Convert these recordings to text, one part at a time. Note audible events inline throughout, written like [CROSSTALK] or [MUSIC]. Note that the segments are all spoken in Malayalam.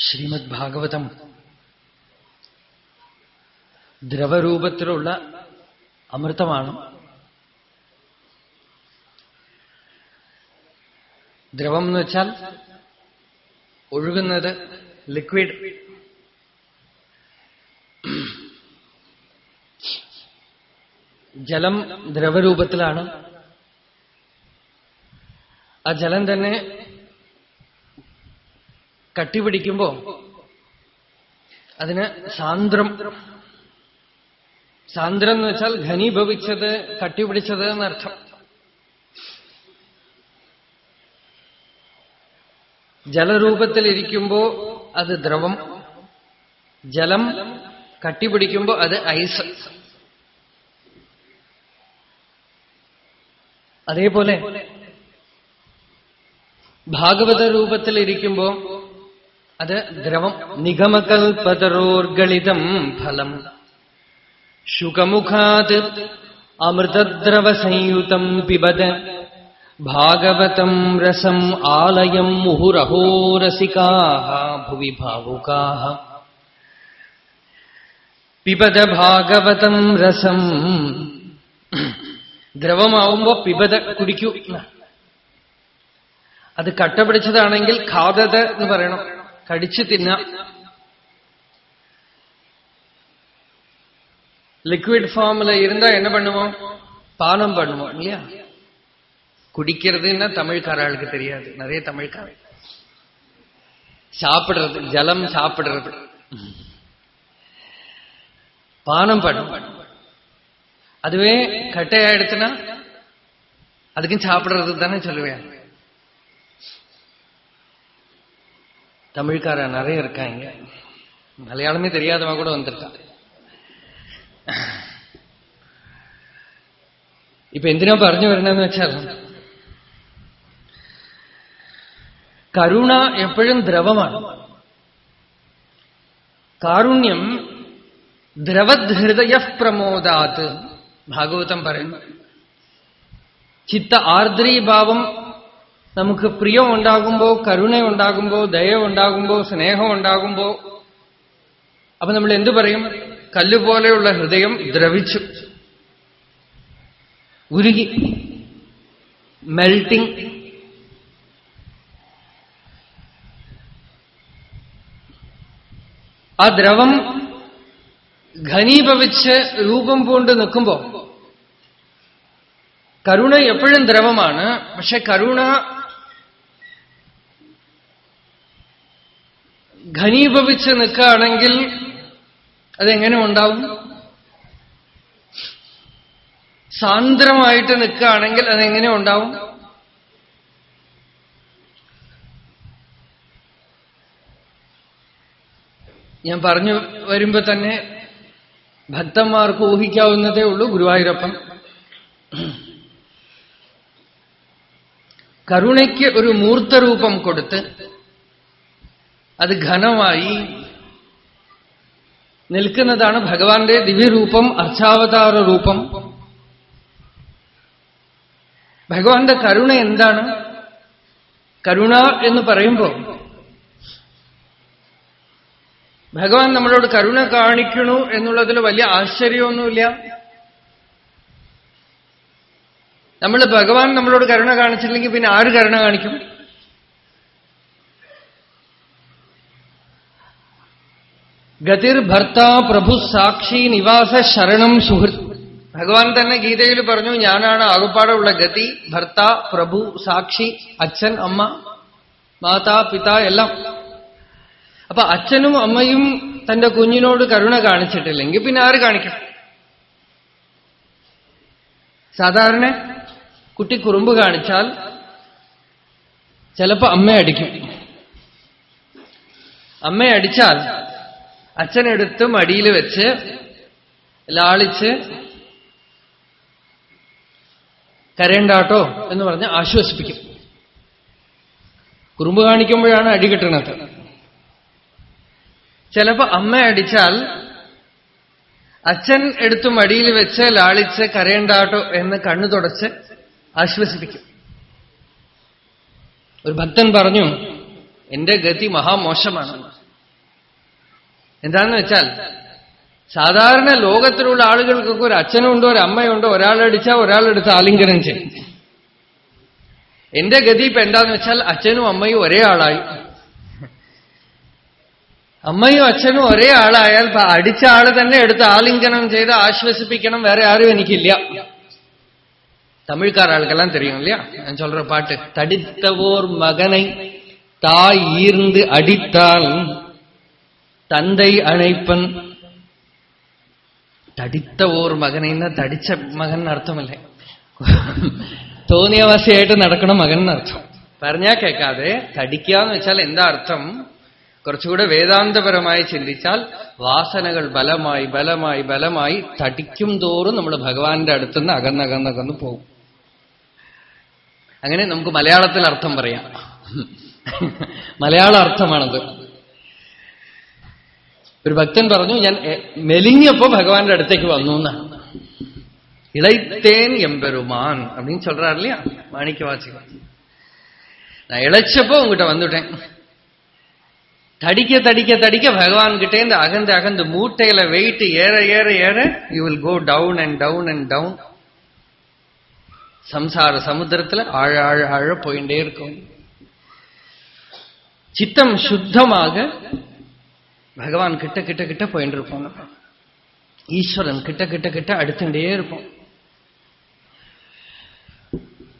ശ്രീമദ് ഭാഗവതം ദ്രവരൂപത്തിലുള്ള അമൃതമാണ്. ദ്രവം എന്ന് വെച്ചാൽ ഒഴുകുന്നത് ലിക്വിഡ് ജലം ദ്രവരൂപത്തിലാണ്. ആ ജലം തന്നെ കട്ടിപിടിക്കുമ്പോ അതിന് സാന്ദ്രം. സാന്ദ്രം എന്ന് വെച്ചാൽ ഘനീഭവിച്ചത് കട്ടിപിടിച്ചത് എന്നർത്ഥം. ജലരൂപത്തിലിരിക്കുമ്പോ അത് ദ്രവം ജലം കട്ടിപിടിക്കുമ്പോ അത് ഐസ്. അതേപോലെ ഭാഗവത രൂപത്തിലിരിക്കുമ്പോ അത് ദ്രവം നിഗമകൽപതരോർഗളിതം ഫലം. ശുകമുഖാത് അമൃതദ്രവസംയുതം പിബത്. ഭാഗവതം രസം ആലയം മുഹുരഹോ ഭാവുക്കാ ഭുവി ഭാവുകാ പിബത ഭാഗവതം രസം ദ്രവമാവുമ്പോ പിബത കുടിക്കൂ. അത് കട്ടപിടിച്ചതാണെങ്കിൽ ഖാദത എന്ന് പറയണം. കടിച്ചു തിന്ന லிக்விட் ஃபார்ம்ல இருந்தா என்ன பண்ணுவோம் பானம் பண்ணுவோம் இல்லையா குடிக்கிறதுன்னா தமிழ்காரர்களுக்கு தெரியாது நிறைய தமிழ்கார சாப்பிடுறது ஜலம் சாப்பிடுறது பானம் பண்ணும் அதுவே கட்டையாயிடுச்சுன்னா அதுக்கும் சாப்பிடுறது தானே சொல்லுவேன் தமிழ்கார நிறைய இருக்காங்க மலையாளமே தெரியாதவன் கூட வந்திருக்கான் ഇപ്പൊ എന്തിനാ പറഞ്ഞു വരണമെന്ന് വെച്ചാൽ കരുണ എപ്പോഴും ദ്രവമാണ് കാരുണ്യം ദ്രവഹൃദയ പ്രമോദാത്ത് ഭാഗവതം പറയുന്നു ചിത്ത ആർദ്രീഭാവം നമുക്ക് പ്രിയം കരുണയുണ്ടാകുമ്പോ കരുണ സ്നേഹമുണ്ടാകുമ്പോ ദയ ഉണ്ടാകുമ്പോൾ സ്നേഹം ഉണ്ടാകുമ്പോൾ അപ്പൊ നമ്മൾ എന്തു പറയും? കല്ലുപോലെയുള്ള ഹൃദയം ദ്രവിച്ചു. ഉരുകി. മെൽട്ടിംഗ് ആ ദ്രവം ഘനീഭവിച്ച് രൂപം പൂണ്ട് നിൽക്കുമ്പോ കരുണ എപ്പോഴും ദ്രവമാണ്. പക്ഷെ കരുണ ഘനീഭവിച്ച് നിൽക്കുകയാണെങ്കിൽ അതെങ്ങനെ ഉണ്ടാവും? സാന്ദ്രമായിട്ട് നിൽക്കുകയാണെങ്കിൽ അതെങ്ങനെ ഉണ്ടാവും? ഞാൻ പറഞ്ഞു വരുമ്പോ തന്നെ ഭക്തന്മാർക്ക് ഊഹിക്കാവുന്നതേ ഉള്ളൂ ഗുരുവായൂരപ്പൻ. കരുണയ്ക്ക് ഒരു മൂർത്തരൂപം കൊടുത്ത് അത് ഘനമായി നിൽക്കുന്നതാണ് ഭഗവാന്റെ ദിവ്യരൂപം അർച്ചാവതാര രൂപം. ഭഗവാന്റെ കരുണ എന്താണ്? കരുണ എന്ന് പറയുമ്പോൾ ഭഗവാൻ നമ്മളോട് കരുണ കാണിക്കണു എന്നുള്ളതിൽ വലിയ ആശ്ചര്യമൊന്നുമില്ല. നമ്മൾ ഭഗവാൻ നമ്മളോട് കരുണ കാണിച്ചില്ലെങ്കിൽ പിന്നെ ആര് കരുണ കാണിക്കും? ഗതിർ ഭർത്ത പ്രഭു സാക്ഷി നിവാസ ശരണം സുഹൃത്ത് ഭഗവാൻ തന്നെ ഗീതയിൽ പറഞ്ഞു ഞാനാണ് ആകപ്പാടുള്ള ഗതി ഭർത്ത പ്രഭു സാക്ഷി അച്ഛൻ അമ്മ മാതാ പിത എല്ലാം. അപ്പൊ അച്ഛനും അമ്മയും തന്റെ കുഞ്ഞിനോട് കരുണ കാണിച്ചിട്ടില്ലെങ്കിൽ പിന്നെ ആര് കാണിക്കണം സാധാരണ കുട്ടി കുറുമ്പ് കാണിച്ചാൽ ചിലപ്പോ അമ്മ അടിക്കും അമ്മ അടിച്ചാൽ അച്ഛനെടുത്ത് മടിയിൽ വെച്ച് ലാളിച്ച് കരയണ്ടാട്ടോ എന്ന് പറഞ്ഞ് ആശ്വസിപ്പിക്കും. കുറുമ്പ് കാണിക്കുമ്പോഴാണ് അടി കിട്ടുന്നത്. ചിലപ്പോ അമ്മ അടിച്ചാൽ അച്ഛൻ എടുത്ത് മടിയിൽ വെച്ച് ലാളിച്ച് കരയണ്ടാട്ടോ എന്ന് കണ്ണു തുടച്ച് ആശ്വസിപ്പിക്കും. ഒരു ഭക്തൻ പറഞ്ഞു എന്റെ ഗതി മഹാമോശമാണ് എന്താന്ന് വെച്ചാൽ സാധാരണ ലോകത്തിലുള്ള ആളുകൾക്കൊക്കെ ഒരു അച്ഛനുണ്ടോ ഒരു അമ്മയുണ്ടോ ഒരാളടിച്ചാൽ ഒരാളെടുത്ത് ആലിംഗനം ചെയ്യും എന്റെ ഗതി ഇപ്പൊ എന്താന്ന് വെച്ചാൽ അച്ഛനും അമ്മയും ഒരേ ആളായി അമ്മയും അച്ഛനും ഒരേ ആളായാൽ അടിച്ച ആള് തന്നെ എടുത്ത് ആലിംഗനം ചെയ്ത് ആശ്വസിപ്പിക്കണം വേറെ ആരും എനിക്കില്ല തമിഴ്ക്കാർ ആൾക്കെല്ലാം தெரியும் இல்லையா நான் சொல்ற பாட்டு தடித்தவோர் மகனை தாய் ஈர்ந்து அடித்தால் தந்தை அணைப்பன் തടിത്ത ഓർ മകനെന്ന തടിച്ച മകൻ അർത്ഥമല്ലേ തോന്നിയവാസിയായിട്ട് നടക്കണ മകൻ എന്നർത്ഥം പറഞ്ഞാൽ കേൾക്കാതെ തടിക്കുക എന്ന് വെച്ചാൽ എന്താ അർത്ഥം കുറച്ചുകൂടെ വേദാന്തപരമായി ചിന്തിച്ചാൽ വാസനകൾ ബലമായി ബലമായി ബലമായി തടിക്കും തോറും നമ്മൾ ഭഗവാന്റെ അടുത്തുനിന്ന് അകന്നകന്നകന്ന് പോകും അങ്ങനെ നമുക്ക് മലയാളത്തിൽ അർത്ഥം പറയാം മലയാള അർത്ഥമാണത് ഒരു ഭക്തൻ പറഞ്ഞു ഞാൻ മെലിഞ്ഞപ്പോ ഭഗവാന്റെ അടുത്തേക്ക് വന്നു എന്നാണ് இழைத்தேன் எம்பெருமான் அப்படின்னு சொல்றாரு இல்லையா மாணிக்க வாசிகள் நான் இழைச்சப்போ உங்ககிட்ட வந்துட்டேன் தடிக்க தடிக்க தடிக்க பகவான் கிட்டே இந்த அகந்து அகந்து மூட்டையில வெயிட் ஏற ஏற ஏற you will go down and down and down சம்சார சமுத்திரத்துல ஆழ ஆழ ஆழ போயிட்டே இருக்கும் சித்தம் சுத்தமாக பகவான் கிட்ட கிட்ட கிட்ட போயிட்டு இருப்போம் ஈஸ்வரன் கிட்ட கிட்ட கிட்ட അടുത്തുണ്ടേ இருப்போம்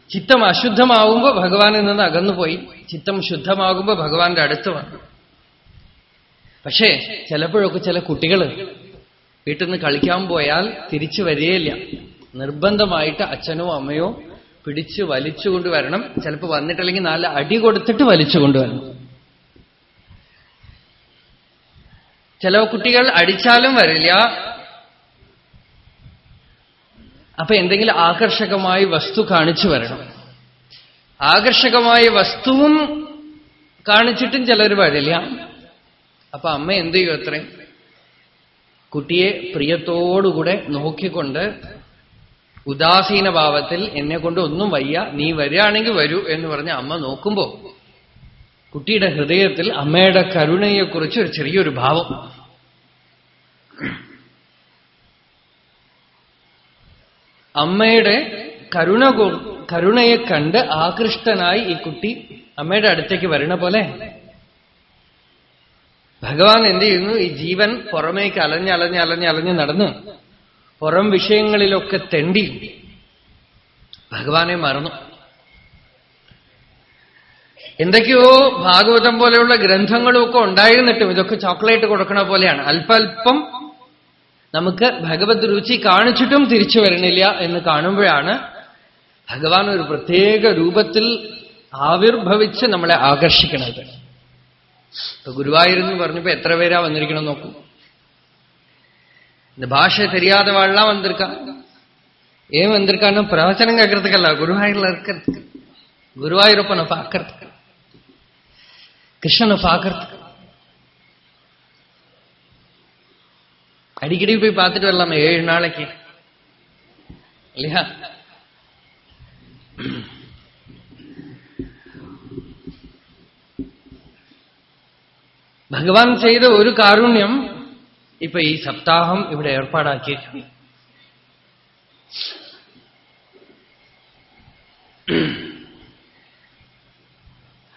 ചിത്തം അശുദ്ധമാവുമ്പോ ഭഗവാനിൽ നിന്ന് അകന്നുപോയി ചിത്തം ശുദ്ധമാകുമ്പോ ഭഗവാന്റെ അടുത്ത് വന്നു പക്ഷേ ചിലപ്പോഴൊക്കെ ചില കുട്ടികൾ വീട്ടിൽ നിന്ന് കളിക്കാൻ പോയാൽ തിരിച്ചു വരികയില്ല നിർബന്ധമായിട്ട് അച്ഛനോ അമ്മയോ പിടിച്ച് വലിച്ചു കൊണ്ടുവരണം ചിലപ്പോൾ വന്നിട്ടില്ലെങ്കിൽ നാല് അടി കൊടുത്തിട്ട് വലിച്ചു കൊണ്ടുവരണം ചില കുട്ടികൾ അടിച്ചാലും വരില്ല. അപ്പൊ എന്തെങ്കിലും ആകർഷകമായി വസ്തു കാണിച്ചു വരണം. ആകർഷകമായ വസ്തുവും കാണിച്ചിട്ടും ചിലർ വരില്ല. അപ്പൊ അമ്മ എന്ത് ചെയ്യും അത്രയും കുട്ടിയെ പ്രിയത്തോടുകൂടെ നോക്കിക്കൊണ്ട് ഉദാസീന ഭാവത്തിൽ എന്നെ കൊണ്ട് ഒന്നും വയ്യ. നീ വരികയാണെങ്കിൽ വരൂ എന്ന് പറഞ്ഞ അമ്മ നോക്കുമ്പോ കുട്ടിയുടെ ഹൃദയത്തിൽ അമ്മയുടെ കരുണയെക്കുറിച്ച് ഒരു ചെറിയൊരു ഭാവം. അമ്മയുടെ കരുണ കരുണയെ കണ്ട് ആകൃഷ്ടനായി ഈ കുട്ടി അമ്മയുടെ അടുത്തേക്ക് വരണ പോലെ. ഭഗവാൻ എന്ത് ചെയ്യുന്നു? ഈ ജീവൻ പുറമേക്ക് അലഞ്ഞ് അലഞ്ഞ് അലഞ്ഞ് അലഞ്ഞ് നടന്ന് പുറം വിഷയങ്ങളിലൊക്കെ തെണ്ടി ഭഗവാനെ മറന്നു. എന്തൊക്കെയോ ഭാഗവതം പോലെയുള്ള ഗ്രന്ഥങ്ങളും ഒക്കെ ഉണ്ടായിരുന്നിട്ടും ഇതൊക്കെ ചോക്ലേറ്റ് കൊടുക്കണ പോലെയാണ് അല്പൽപ്പം നമുക്ക് ഭഗവത് രുചി കാണിച്ചിട്ടും തിരിച്ചു വരണില്ല എന്ന് കാണുമ്പോഴാണ് ഭഗവാൻ ഒരു പ്രത്യേക രൂപത്തിൽ ആവിർഭവിച്ച് നമ്മളെ ആകർഷിക്കണത് ഇപ്പൊ ഗുരുവായൂരെന്ന് പറഞ്ഞപ്പോ എത്ര പേരാ വന്നിരിക്കണം നോക്കൂ இந்த பாஷை தெரியாதவாள்லாம் வந்திருக்கா ஏன் வந்திருக்கான்னு பிரவச்சனம் கேட்கறதுக்கல்ல குருவாயூர்ல இருக்கிறதுக்கு குருவாயூரப்பனை பார்க்கறதுக்கு கிருஷ்ணனை பார்க்கறதுக்கு அடிக்கடி போய் பார்த்துட்டு வரலாமே ஏழு நாளைக்கு இல்லையா ഭഗവാൻ ചെയ്ത ഒരു കാരുണ്യം ഇപ്പൊ ഈ സപ്താഹം ഇവിടെ ഏർപ്പാടാക്കിയിരിക്കുന്നു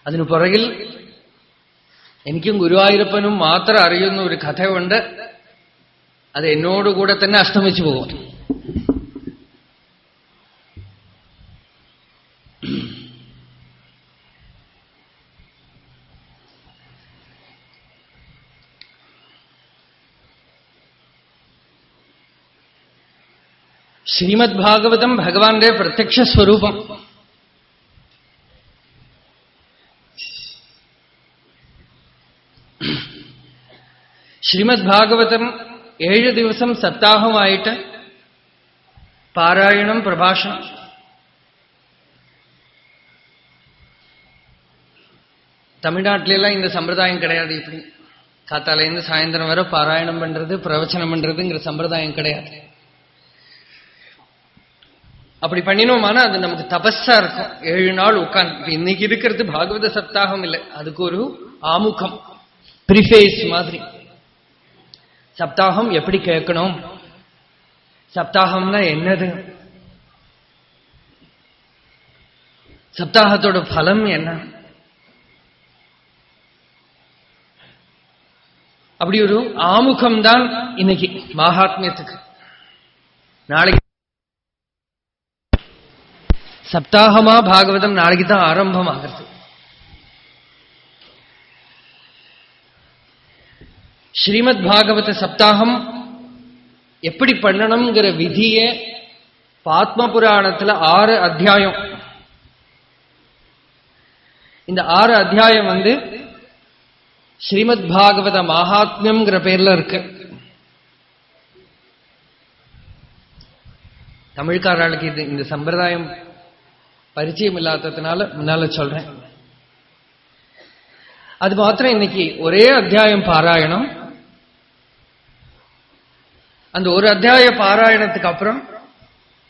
അതിനു പുറകിൽ എനിക്കും ഗുരുവായൂരപ്പനും മാത്രം അറിയുന്ന ഒരു കഥയുണ്ട്. അത് എന്നോടുകൂടെ തന്നെ അസ്തമിച്ചു പോകും. ശ്രീമദ് ഭാഗവതം ഭഗവാന്റെ പ്രത്യക്ഷ സ്വരൂപം. ശ്രീമദ് ഭാഗവതം ഏഴ് ദിവസം സപ്താഹമായിട്ട് പാരായണം പ്രഭാഷണം தமிழ்நாட்டிலாம் இந்த சம்பிரதாயம் கிடையாது இப்படி காத்தாலேருந்து சாயந்தரம் வரை பாராயணம் பண்றது பிரவச்சனம் பண்றதுங்கிற சம்பிரதாயம் கிடையாது அப்படி பண்ணினோமானா அது நமக்கு தபஸா இருக்கும் ஏழு நாள் உட்கார்ந்து இன்னைக்கு இருக்கிறது பாகவத சப்தாகம் இல்லை அதுக்கு ஒரு ஆமுகம் ப்ரிஃபேஸ் மாதிரி சப்தாகம் எப்படி கேட்கணும்? சப்தாகம்னா என்னது? சப்தாகத்தோட பலம் என்ன? அப்படி ஒரு ஆமுகம் தான் இன்னைக்கு மகாத்மியத்துக்கு. நாளைக்கு சப்தாகமா பாகவதம் நாளைக்கு தான் ஆரம்பம் ஸ்ரீமத் பாகவத சப்தாகம் எப்படி பண்ணணுங்கிற விதிய பாத்ம புராணத்துல ஆறு அத்தியாயம். இந்த ஆறு அத்தியாயம் வந்து ஸ்ரீமத் பாகவத மகாத்மியம்ங்கிற பேர்ல இருக்கு. தமிழ்காரர்களுக்கு இது இந்த சம்பிரதாயம் பரிச்சயம் இல்லாததுனால முன்னால சொல்றேன். அது மாத்திரம் இன்னைக்கு ஒரே அத்தியாயம் பாராயணம். அந்த ஒரு அத்தியாய பாராயணத்துக்கு அப்புறம்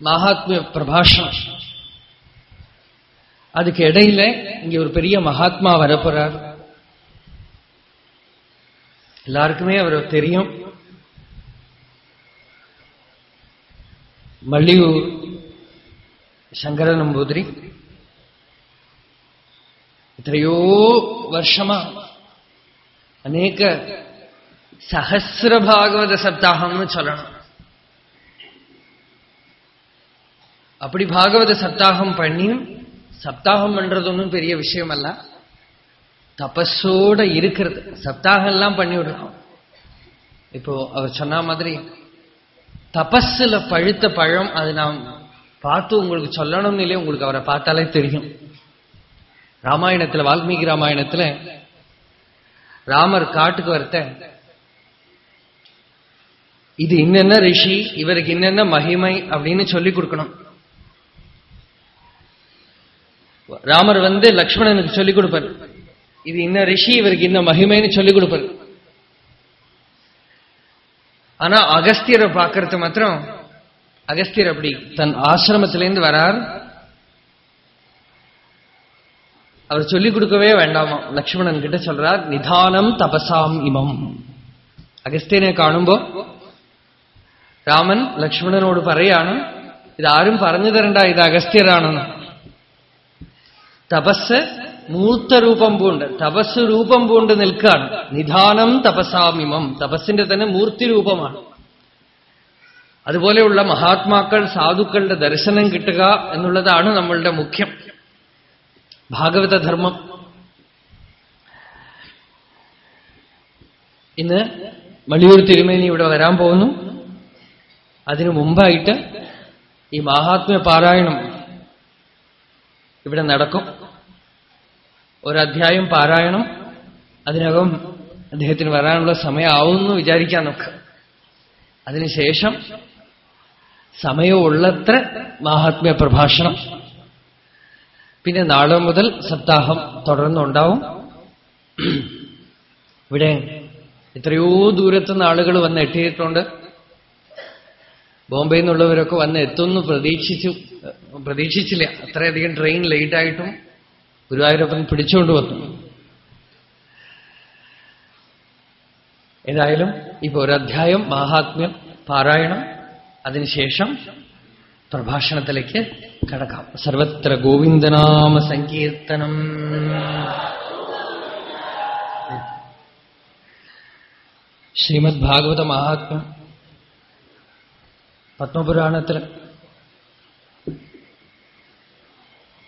மகாத்மிய பிரபாஷம் அதுக்கு இடையில இங்க ஒரு பெரிய மகாத்மா வரப்போறார். எல்லாருக்குமே அவர் தெரியும். மல்லியூர் சங்கர நம்பூதிரி எத்தனையோ வருஷமா அநேக சகசிர பாகவத சப்தாகம்னு சொல்லணும். அப்படி பாகவத சப்தாகம் பண்ணியும் சப்தாகம் பண்றது ஒன்றும் பெரிய விஷயம் அல்ல தபஸோட இருக்கிறது. சப்தாகம் எல்லாம் பண்ணி விடுறோம் இப்போ அவர் சொன்ன மாதிரி தபஸில் பழுத்த பழம் அது நாம் பார்த்து உங்களுக்கு சொல்லணும்னு உங்களுக்கு அவரை பார்த்தாலே தெரியும். ராமாயணத்துல வால்மீகி ராமாயணத்துல ராமர் காட்டுக்கு வரத்த இது என்னென்ன ரிஷி இவருக்கு என்னென்ன மகிமை அப்படின்னு சொல்லி கொடுக்கணும். ராமர் வந்து லக்ஷ்மணனுக்கு சொல்லிக் கொடுப்பார். இது என்ன ரிஷி இவருக்கு என்ன மகிமைன்னு சொல்லிக் கொடுப்பார். ஆனா அகஸ்தியரை பார்க்கறது மாத்திரம் அகஸ்தியர் அப்படி தன் ஆசிரமத்திலேருந்து வரார். அவர் சொல்லிக் கொடுக்கவே வேண்டாமா? லக்ஷ்மணன் கிட்ட சொல்றார் நிதானம் தபசாம் இமம். அகஸ்தியனை காணும்போ രാമൻ ലക്ഷ്മണനോട് പറയാണ് ഇതാരും പറഞ്ഞു തരണ്ട ഇത് അഗസ്ത്യരാണെന്ന്. തപസ് മൂർത്ത രൂപം പൂണ്ട് തപസ് രൂപം പൂണ്ട് നിൽക്കുകയാണ് നിധാനം തപസാമിമം തപസ്സിന്റെ തന്നെ മൂർത്തി രൂപമാണ്. അതുപോലെയുള്ള മഹാത്മാക്കൾ സാധുക്കളുടെ ദർശനം കിട്ടുക എന്നുള്ളതാണ് നമ്മളുടെ മുഖ്യം. ഭാഗവതധർമ്മം ഇന്ന് മളിയൂർ തിരുമേനി ഇവിടെ വരാൻ പോകുന്നു. അതിനു മുമ്പായിട്ട് ഈ മഹാത്മ്യ പാരായണം ഇവിടെ നടക്കും. ഒരധ്യായം പാരായണം. അതിനകം അദ്ദേഹത്തിന് വരാനുള്ള സമയമാവുമെന്ന് വിചാരിക്കാൻ നമുക്ക്. അതിനുശേഷം സമയമുള്ളത്ര മഹാത്മ്യ പ്രഭാഷണം. പിന്നെ നാളെ മുതൽ സപ്താഹം തുടർന്നുണ്ടാവും. ഇവിടെ എത്രയോ ദൂരത്തുനിന്ന് ആളുകൾ വന്ന് എത്തിയിട്ടുണ്ട്. ബോംബെയിൽ നിന്നുള്ളവരൊക്കെ വന്ന് എത്തുമെന്ന് പ്രതീക്ഷിച്ചു. പ്രതീക്ഷിച്ചില്ല. അത്രയധികം ട്രെയിൻ ലേറ്റായിട്ടും ഗുരുവായൂരപ്പൻ പിടിച്ചുകൊണ്ട് വന്നു. ഏതായാലും ഇപ്പൊ ഒരധ്യായം മഹാത്മ്യം പാരായണം അതിനുശേഷം പ്രഭാഷണത്തിലേക്ക് കടക്കാം. സർവത്ര ഗോവിന്ദനാമ സങ്കീർത്തനം. ശ്രീമദ് ഭാഗവത മഹാത്മ്യം. പത്മപുരാണത്തിൽ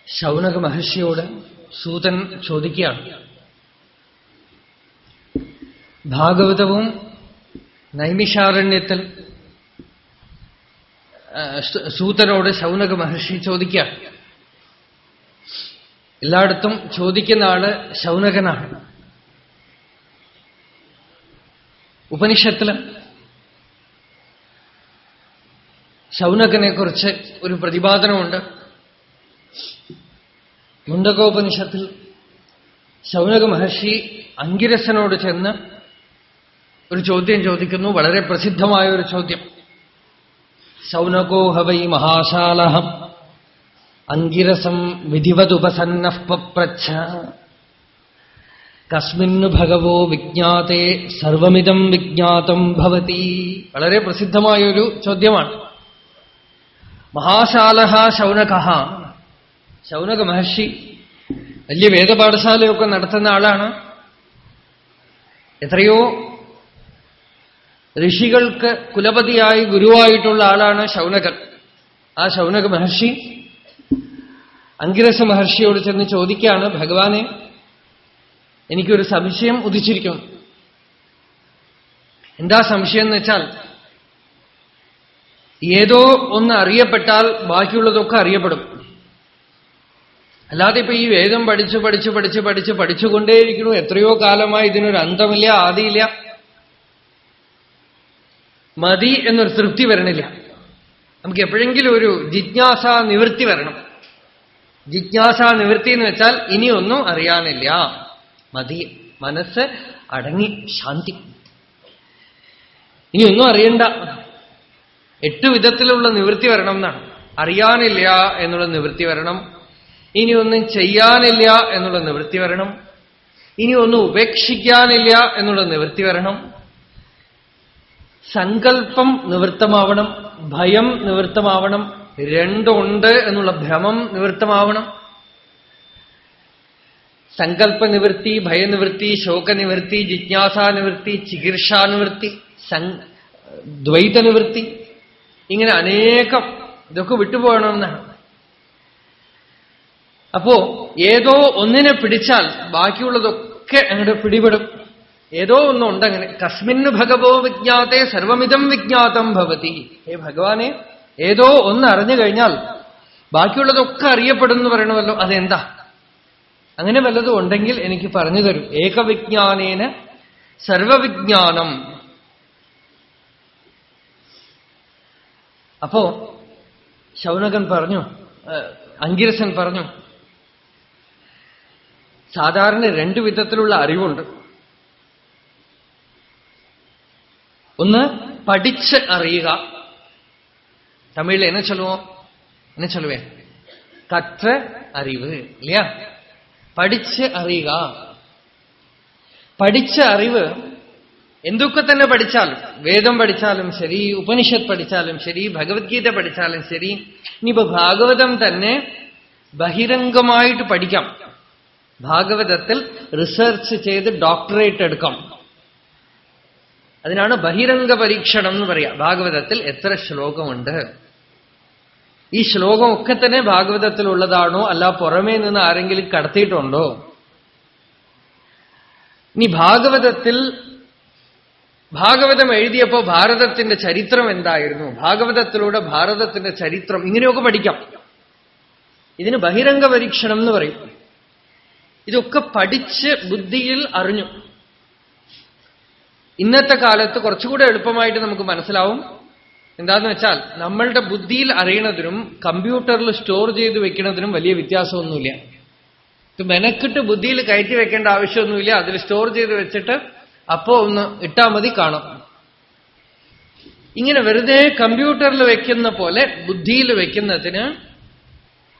ശൗനക മഹർഷിയോട് സൂതൻ ചോദിക്കുകയാണ്. ഭാഗവതവും നൈമിഷാരണ്യത്തിൽ സൂതനോട് ശൗനക മഹർഷി ചോദിക്കുക എല്ലായിടത്തും ചോദിക്കുന്ന ആൾ ശൗനകനാണ്. ഉപനിഷത്തിൽ ശൗനകനെ കുറിച്ച് ഒരു പ്രതിപാദനമുണ്ട്. മുണ്ടകോപനിഷത്തിൽ ശൗനക മഹർഷി അങ്കിരസനോട് ചെന്ന് ഒരു ചോദ്യം ചോദിക്കുന്നു. വളരെ പ്രസിദ്ധമായ ഒരു ചോദ്യം. ശൗനകോ ഹവൈ മഹാശാലഹം അങ്കിരസം വിധിവതുപസന്ന പ്രച്ഛ കസ്മിന്നു ഭഗവോ വിജ്ഞാതേ സർവമിതം വിജ്ഞാതം ഭവതി. വളരെ പ്രസിദ്ധമായൊരു ചോദ്യമാണ്. മഹാശാലഹ ശൗനക ശൗനക മഹർഷി വലിയ വേദപാഠശാലയൊക്കെ നടത്തുന്ന ആളാണ്. എത്രയോ ഋഷികൾക്ക് കുലപതിയായി ഗുരുവായിട്ടുള്ള ആളാണ് ശൗനകൻ. ആ ശൗനക മഹർഷി അങ്കിരസ മഹർഷിയോട് ചെന്ന് ചോദിക്കുകയാണ് ഭഗവാനെ എനിക്കൊരു സംശയം ഉദിച്ചിരിക്കുന്നു. എന്താ സംശയം എന്ന് വെച്ചാൽ ഏതോ ഒന്ന് അറിയപ്പെട്ടാൽ ബാക്കിയുള്ളതൊക്കെ അറിയപ്പെടും. അല്ലാതെ ഇപ്പൊ ഈ വേദം പഠിച്ച് പഠിച്ച് പഠിച്ച് പഠിച്ച് പഠിച്ചുകൊണ്ടേയിരിക്കുന്നു. എത്രയോ കാലമായി ഇതിനൊരു അന്തമില്ല ആദിയില്ല. മതി എന്നൊരു തൃപ്തി വരണില്ല. നമുക്ക് എപ്പോഴെങ്കിലും ഒരു ജിജ്ഞാസ നിവൃത്തി വരണം. ജിജ്ഞാസ നിവൃത്തി എന്ന് വെച്ചാൽ ഇനിയൊന്നും അറിയാനില്ല. മതി മനസ്സ് അടങ്ങി ശാന്തി. ഇനിയൊന്നും അറിയണ്ട. എട്ട് വിധത്തിലുള്ള നിവൃത്തി വരണം എന്നാണ്. അറിയാനില്ല എന്നുള്ള നിവൃത്തി വരണം. ഇനി ഒന്നും ചെയ്യാനില്ല എന്നുള്ള നിവൃത്തി വരണം. ഇനി ഒന്നും ഉപേക്ഷിക്കാനില്ല എന്നുള്ള നിവൃത്തി വരണം. സങ്കല്പം നിവൃത്തമാവണം ഭയം നിവൃത്തമാവണം രണ്ടുണ്ട് എന്നുള്ള ഭ്രമം നിവൃത്തമാവണം. സങ്കല്പനിവൃത്തി ഭയനിവൃത്തി ശോകനിവൃത്തി ജിജ്ഞാസാനിവൃത്തി ചികിത്സാനിവൃത്തി ദ്വൈതനിവൃത്തി ഇങ്ങനെ അനേകം ഇതൊക്കെ വിട്ടുപോകണമെന്നാണ്. അപ്പോ ഏതോ ഒന്നിനെ പിടിച്ചാൽ ബാക്കിയുള്ളതൊക്കെ അങ്ങോട്ട് പിടിപെടും. ഏതോ ഒന്നുണ്ട് അങ്ങനെ. കസ്മിന് ഭഗവോ വിജ്ഞാത്തെ സർവമിതം വിജ്ഞാതം ഭവതി. ഏ ഭഗവാനെ ഏതോ ഒന്ന് അറിഞ്ഞു കഴിഞ്ഞാൽ ബാക്കിയുള്ളതൊക്കെ അറിയപ്പെടും എന്ന് പറയണമല്ലോ അതെന്താ? അങ്ങനെ വല്ലതും ഉണ്ടെങ്കിൽ എനിക്ക് പറഞ്ഞു തരും. ഏകവിജ്ഞാനേന സർവവിജ്ഞാനം അപ്പോ ശൗനകൻ പറഞ്ഞു അങ്കിരസൻ പറഞ്ഞു സാധാരണ രണ്ടു വിധത്തിലുള്ള അറിവുണ്ട്. ഒന്ന് പഠിച്ച് അറിയുക. തമിഴിൽ എന്നെ ചൊല്ലുവോ? എന്നെ ചൊല്ലുവേ. കത്ര അറിവ് ഇല്ല? പഠിച്ച് അറിയുക. പഠിച്ച അറിവ് എന്തൊക്കെ തന്നെ പഠിച്ചാലും വേദം പഠിച്ചാലും ശരി ഉപനിഷത്ത് പഠിച്ചാലും ശരി ഭഗവത്ഗീത പഠിച്ചാലും ശരി ഇനിയിപ്പോ ഭാഗവതം തന്നെ ബഹിരംഗമായിട്ട് പഠിക്കാം. ഭാഗവതത്തിൽ റിസർച്ച് ചെയ്ത് ഡോക്ടറേറ്റ് എടുക്കാം. അതിനാണ് ബഹിരംഗ പരീക്ഷണം എന്ന് പറയാം. ഭാഗവതത്തിൽ എത്ര ശ്ലോകമുണ്ട്? ഈ ശ്ലോകം ഒക്കെ തന്നെ ഭാഗവതത്തിൽ ഉള്ളതാണോ അല്ല പുറമേ നിന്ന് ആരെങ്കിലും കടത്തിയിട്ടുണ്ടോ? ഇനി ഭാഗവതത്തിൽ ഭാഗവതം എഴുതിയപ്പോ ഭാരതത്തിന്റെ ചരിത്രം എന്തായിരുന്നു? ഭാഗവതത്തിലൂടെ ഭാരതത്തിന്റെ ചരിത്രം ഇങ്ങനെയൊക്കെ പഠിക്കാം. ഇതിന് ബഹിരംഗ പരീക്ഷണം എന്ന് പറയും. ഇതൊക്കെ പഠിച്ച് ബുദ്ധിയിൽ അറിഞ്ഞു. ഇന്നത്തെ കാലത്ത് കുറച്ചുകൂടെ എളുപ്പമായിട്ട് നമുക്ക് മനസ്സിലാവും. എന്താന്ന് വെച്ചാൽ നമ്മളുടെ ബുദ്ധിയിൽ അറിയണതിനും കമ്പ്യൂട്ടറിൽ സ്റ്റോർ ചെയ്ത് വെക്കുന്നതിനും വലിയ വ്യത്യാസമൊന്നുമില്ല. ഇത് മെനക്കിട്ട് ബുദ്ധിയിൽ കയറ്റി വെക്കേണ്ട ആവശ്യമൊന്നുമില്ല. അതിൽ സ്റ്റോർ ചെയ്ത് വെച്ചിട്ട് അപ്പോ ഒന്ന് ഇട്ടാ മതി കാണും. ഇങ്ങനെ വെറുതെ കമ്പ്യൂട്ടറിൽ വെക്കുന്ന പോലെ ബുദ്ധിയിൽ വെക്കുന്നതിന്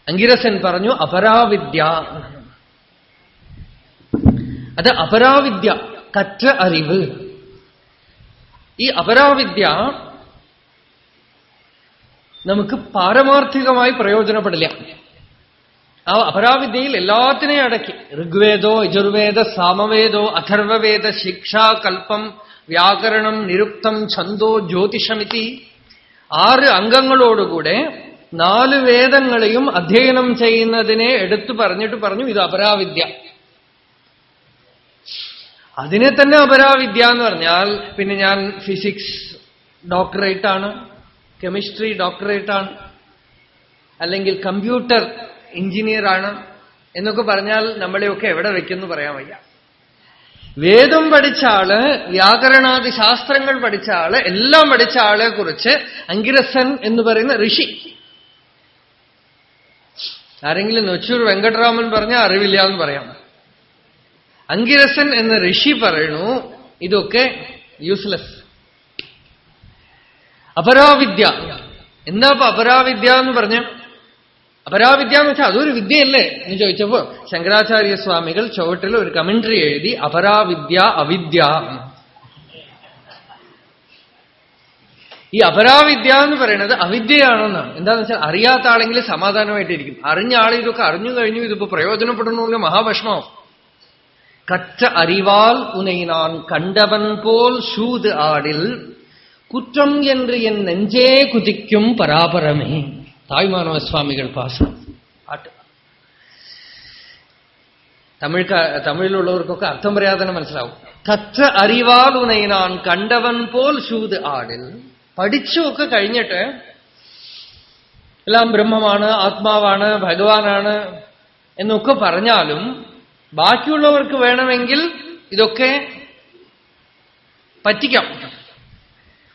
അങ്കിരസൻ പറഞ്ഞു അപരാവിദ്യ. അത് അപരാവിദ്യ കറ്റ അറിവ്. ഈ അപരാവിദ്യ നമുക്ക് പാരമാർത്ഥികമായി പ്രയോജനപ്പെടില്ല. ആ അപരാവിദ്യയിൽ എല്ലാത്തിനെയും അടക്കി. ഋഗ്വേദോ യജുർവേദ സാമവേദോ അഥർവവേദ ശിക്ഷ കൽപ്പം വ്യാകരണം നിരുക്തം ഛന്തോ ജ്യോതിഷമിതി. ആറ് അംഗങ്ങളോടുകൂടെ നാല് വേദങ്ങളെയും അധ്യയനം ചെയ്യുന്നതിനെ എടുത്തു പറഞ്ഞിട്ട് പറഞ്ഞു ഇത് അപരാവിദ്യ. അതിനെ തന്നെ അപരാവിദ്യ എന്ന് പറഞ്ഞാൽ പിന്നെ ഞാൻ ഫിസിക്സ് ഡോക്ടറേറ്റ് ആണ് കെമിസ്ട്രി ഡോക്ടറേറ്റ് ആണ് അല്ലെങ്കിൽ കമ്പ്യൂട്ടർ എഞ്ചിനീയർ ആണ് എന്നൊക്കെ പറഞ്ഞാൽ നമ്മളെയൊക്കെ എവിടെ വെക്കുന്നു പറയാൻ വയ്യ. വേദം പഠിച്ച ആൾ വ്യാകരണാദി ശാസ്ത്രങ്ങൾ പഠിച്ച ആൾ എല്ലാം പഠിച്ച ആളെ കുറിച്ച് അങ്കിരസൻ എന്ന് പറയുന്ന ഋഷി. ആരെങ്കിലും നൊച്ചൂർ വെങ്കട്ടരാമൻ പറഞ്ഞാൽ അറിവില്ല എന്ന് പറയാം. അങ്കിരസൻ എന്ന ഋഷി പറയണു ഇതൊക്കെ യൂസ്ലെസ് അപരാവിദ്യ. എന്താ അപ്പൊ അപരാവിദ്യ എന്ന് പറഞ്ഞ അപരാവിദ്യ എന്ന് വെച്ചാൽ അതൊരു വിദ്യയല്ലേ എന്ന് ചോദിച്ചപ്പോ ശങ്കരാചാര്യ സ്വാമികൾ ചുവട്ടിൽ ഒരു കമന്ററി എഴുതി അപരാവിദ്യ അവിദ്യ. ഈ അപരാവിദ്യ എന്ന് പറയുന്നത് അവിദ്യയാണെന്നാണ്. എന്താന്ന് വെച്ചാൽ അറിയാത്ത ആളെങ്കിൽ സമാധാനമായിട്ടിരിക്കും. അറിഞ്ഞ ആൾ ഇതൊക്കെ അറിഞ്ഞു കഴിഞ്ഞു ഇതിപ്പോ പ്രയോജനപ്പെടണമെങ്കിൽ മഹാവിഷമാവും കറ്റ അറിവാൽ ഉനൈ നാൻ കണ്ടവൻ പോൽ സൂത് ആടിൽ കുറ്റം എന്ന് എൻ നെഞ്ചേ കുതിക്കും പരാപരമേ. தாய்மானவ சுவாமிகள் பாசம் പാട്ട് തമിഴ് തമിഴിലുള്ളവർക്കൊക്കെ അർത്ഥം പറയാതെ തന്നെ മനസ്സിലാവും കറ്റ അറിവാൽ ഉനൈ നാൻ കണ്ടവൻ പോൽ ശൂത് ആടിൽ പഠിച്ചുമൊക്കെ കഴിഞ്ഞിട്ട് എല്ലാം ബ്രഹ്മമാണ് ആത്മാവാണ് ഭഗവാനാണ് എന്നൊക്കെ പറഞ്ഞാലും ബാക്കിയുള്ളവർക്ക് വേണമെങ്കിൽ ഇതൊക്കെ പറ്റിക്കാം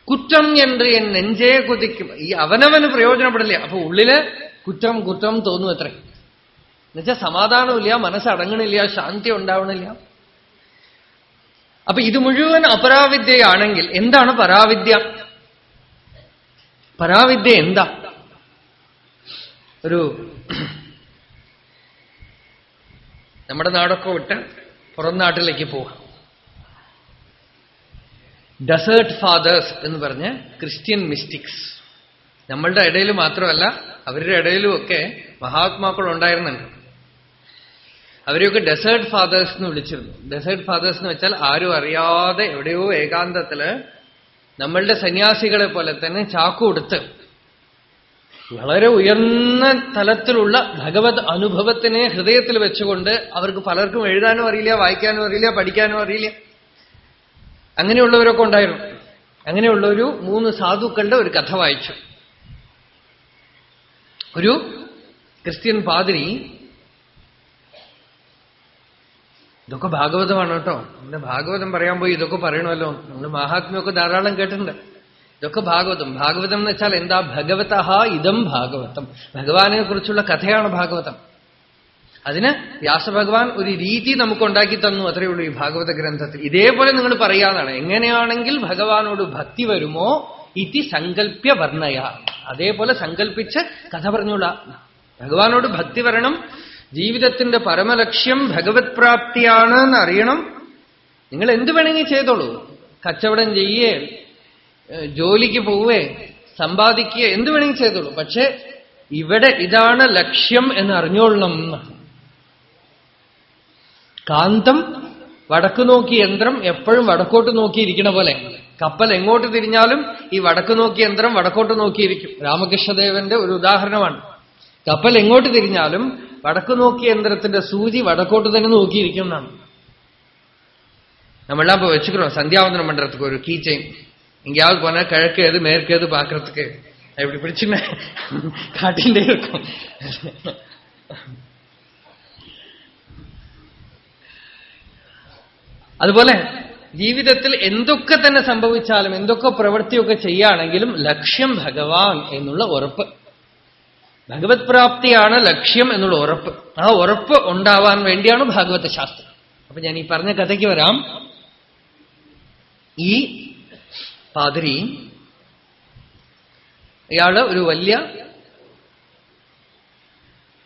കുറ്റം എന്ത് എൻ നെഞ്ചേ കൊതിക്കും. ഈ അവനവന് പ്രയോജനപ്പെടില്ല. അപ്പൊ ഉള്ളിൽ കുറ്റം കുറ്റം തോന്നും അത്രേ. എന്നുവെച്ചാൽ സമാധാനമില്ല മനസ്സടങ്ങണില്ല ശാന്തി ഉണ്ടാവണില്ല. അപ്പൊ ഇത് മുഴുവൻ അപരാവിദ്യയാണെങ്കിൽ എന്താണ് പരാവിദ്യ? പരാവിദ്യ എന്താ? ഒരു [CLEARS THROAT] നമ്മുടെ നാടൊക്കെ വിട്ട് പുറം നാട്ടിലേക്ക് പോവാം. ഡെസേർട്ട് ഫാദേഴ്സ് എന്ന് പറഞ്ഞ് ക്രിസ്ത്യൻ മിസ്റ്റിക്സ് നമ്മളുടെ ഇടയിൽ മാത്രമല്ല അവരുടെ ഇടയിലുമൊക്കെ മഹാത്മാക്കൾ ഉണ്ടായിരുന്നുണ്ട്. അവരെയൊക്കെ ഡെസേർട്ട് ഫാദേഴ്സ് എന്ന് വിളിച്ചിരുന്നു. ഡെസേർട്ട് ഫാദേഴ്സ് എന്ന് വെച്ചാൽ ആരും അറിയാതെ എവിടെയോ ഏകാന്തത്തിൽ നമ്മളുടെ സന്യാസികളെ പോലെ തന്നെ ചാക്കു കൊടുത്ത് വളരെ ഉയർന്ന തലത്തിലുള്ള ഭഗവത് അനുഭവത്തിനെ ഹൃദയത്തിൽ വെച്ചുകൊണ്ട് അവർക്ക് പലർക്കും എഴുതാനും അറിയില്ല വായിക്കാനും അറിയില്ല പഠിക്കാനും അറിയില്ല. അങ്ങനെയുള്ളവരൊക്കെ ഉണ്ടായിരുന്നു. അങ്ങനെയുള്ള ഒരു മൂന്ന് സാധുക്കളുടെ ഒരു കഥ വായിച്ചു. ഒരു ക്രിസ്ത്യൻ പാതിരി ഇതൊക്കെ ഭാഗവതമാണ് കേട്ടോ. നമ്മുടെ ഭാഗവതം പറയാൻ പോയി ഇതൊക്കെ പറയണമല്ലോ. നമ്മൾ മഹാത്മ്യമൊക്കെ ധാരാളം കേട്ടിട്ടുണ്ട്. ഇതൊക്കെ ഭാഗവതം. ഭാഗവതം എന്ന് വെച്ചാൽ എന്താ? ഭഗവത ഇതം ഭാഗവതം. ഭഗവാനെ കുറിച്ചുള്ള കഥയാണ് ഭാഗവതം. അതിന് വ്യാസഭഗവാൻ ഒരു രീതി നമുക്ക് ഉണ്ടാക്കി തന്നു അത്രയേ ഉള്ളൂ ഈ ഭാഗവത ഗ്രന്ഥത്തിൽ. ഇതേപോലെ നിങ്ങൾ പറയാന്നാണ് എങ്ങനെയാണെങ്കിൽ ഭഗവാനോട് ഭക്തി വരുമോ? ഇതി സങ്കല്പ്യ വർണയ. അതേപോലെ സങ്കല്പിച്ച് കഥ പറഞ്ഞുള്ള ഭഗവാനോട് ഭക്തി വരണം. ജീവിതത്തിന്റെ പരമലക്ഷ്യം ഭഗവത് പ്രാപ്തിയാണ് എന്ന് അറിയണം നിങ്ങൾ എന്ത് വേണമെങ്കിൽ ചെയ്തോളൂ. കച്ചവടം ചെയ്യേ ജോലിക്ക് പോവേ സമ്പാദിക്കുക എന്ത് വേണമെങ്കിൽ ചെയ്തോളൂ. പക്ഷെ ഇവിടെ ഇതാണ് ലക്ഷ്യം എന്ന് അറിഞ്ഞോളണം കാന്തം വടക്കു നോക്കി യന്ത്രം എപ്പോഴും വടക്കോട്ട് നോക്കിയിരിക്കണ പോലെ കപ്പൽ എങ്ങോട്ട് തിരിഞ്ഞാലും ഈ വടക്കു നോക്കി യന്ത്രം വടക്കോട്ട് നോക്കിയിരിക്കും രാമകൃഷ്ണദേവന്റെ ഒരു ഉദാഹരണമാണ് കപ്പൽ എങ്ങോട്ട് തിരിഞ്ഞാലും വടക്കു നോക്കി യന്ത്രത്തിന്റെ സൂചി വടക്കോട്ട് തന്നെ നോക്കിയിരിക്കും എന്നാണ് நம்மளாம் இப்போ வச்சுக்கிறோம் சந்தியாவந்தனம் பண்றதுக்கு ஒரு கீ செயின் எங்கேயாவது போனா கிழக்கு எது மேற்கு எது பாக்குறதுக்கு இப்படி பிடிச்சுன்னு காட்டிகிட்டே இருக்கும் അതുപോലെ ജീവിതത്തിൽ എന്തൊക്കെ തന്നെ സംഭവിച്ചാലും എന്തൊക്കെ പ്രവൃത്തിയൊക്കെ ചെയ്യുകയാണെങ്കിലും ലക്ഷ്യം ഭഗവാൻ എന്നുള്ള ഉറപ്പ്. ഭഗവത് പ്രാപ്തിയാണ് ലക്ഷ്യം എന്നുള്ള ഉറപ്പ്. ആ ഉറപ്പ് ഉണ്ടാവാൻ വേണ്ടിയാണ് ഭാഗവത ശാസ്ത്രം. അപ്പൊ ഞാൻ ഈ പറഞ്ഞ കഥയ്ക്ക് വരാം. ഈ പാതിരി ഇയാൾ ഒരു വലിയ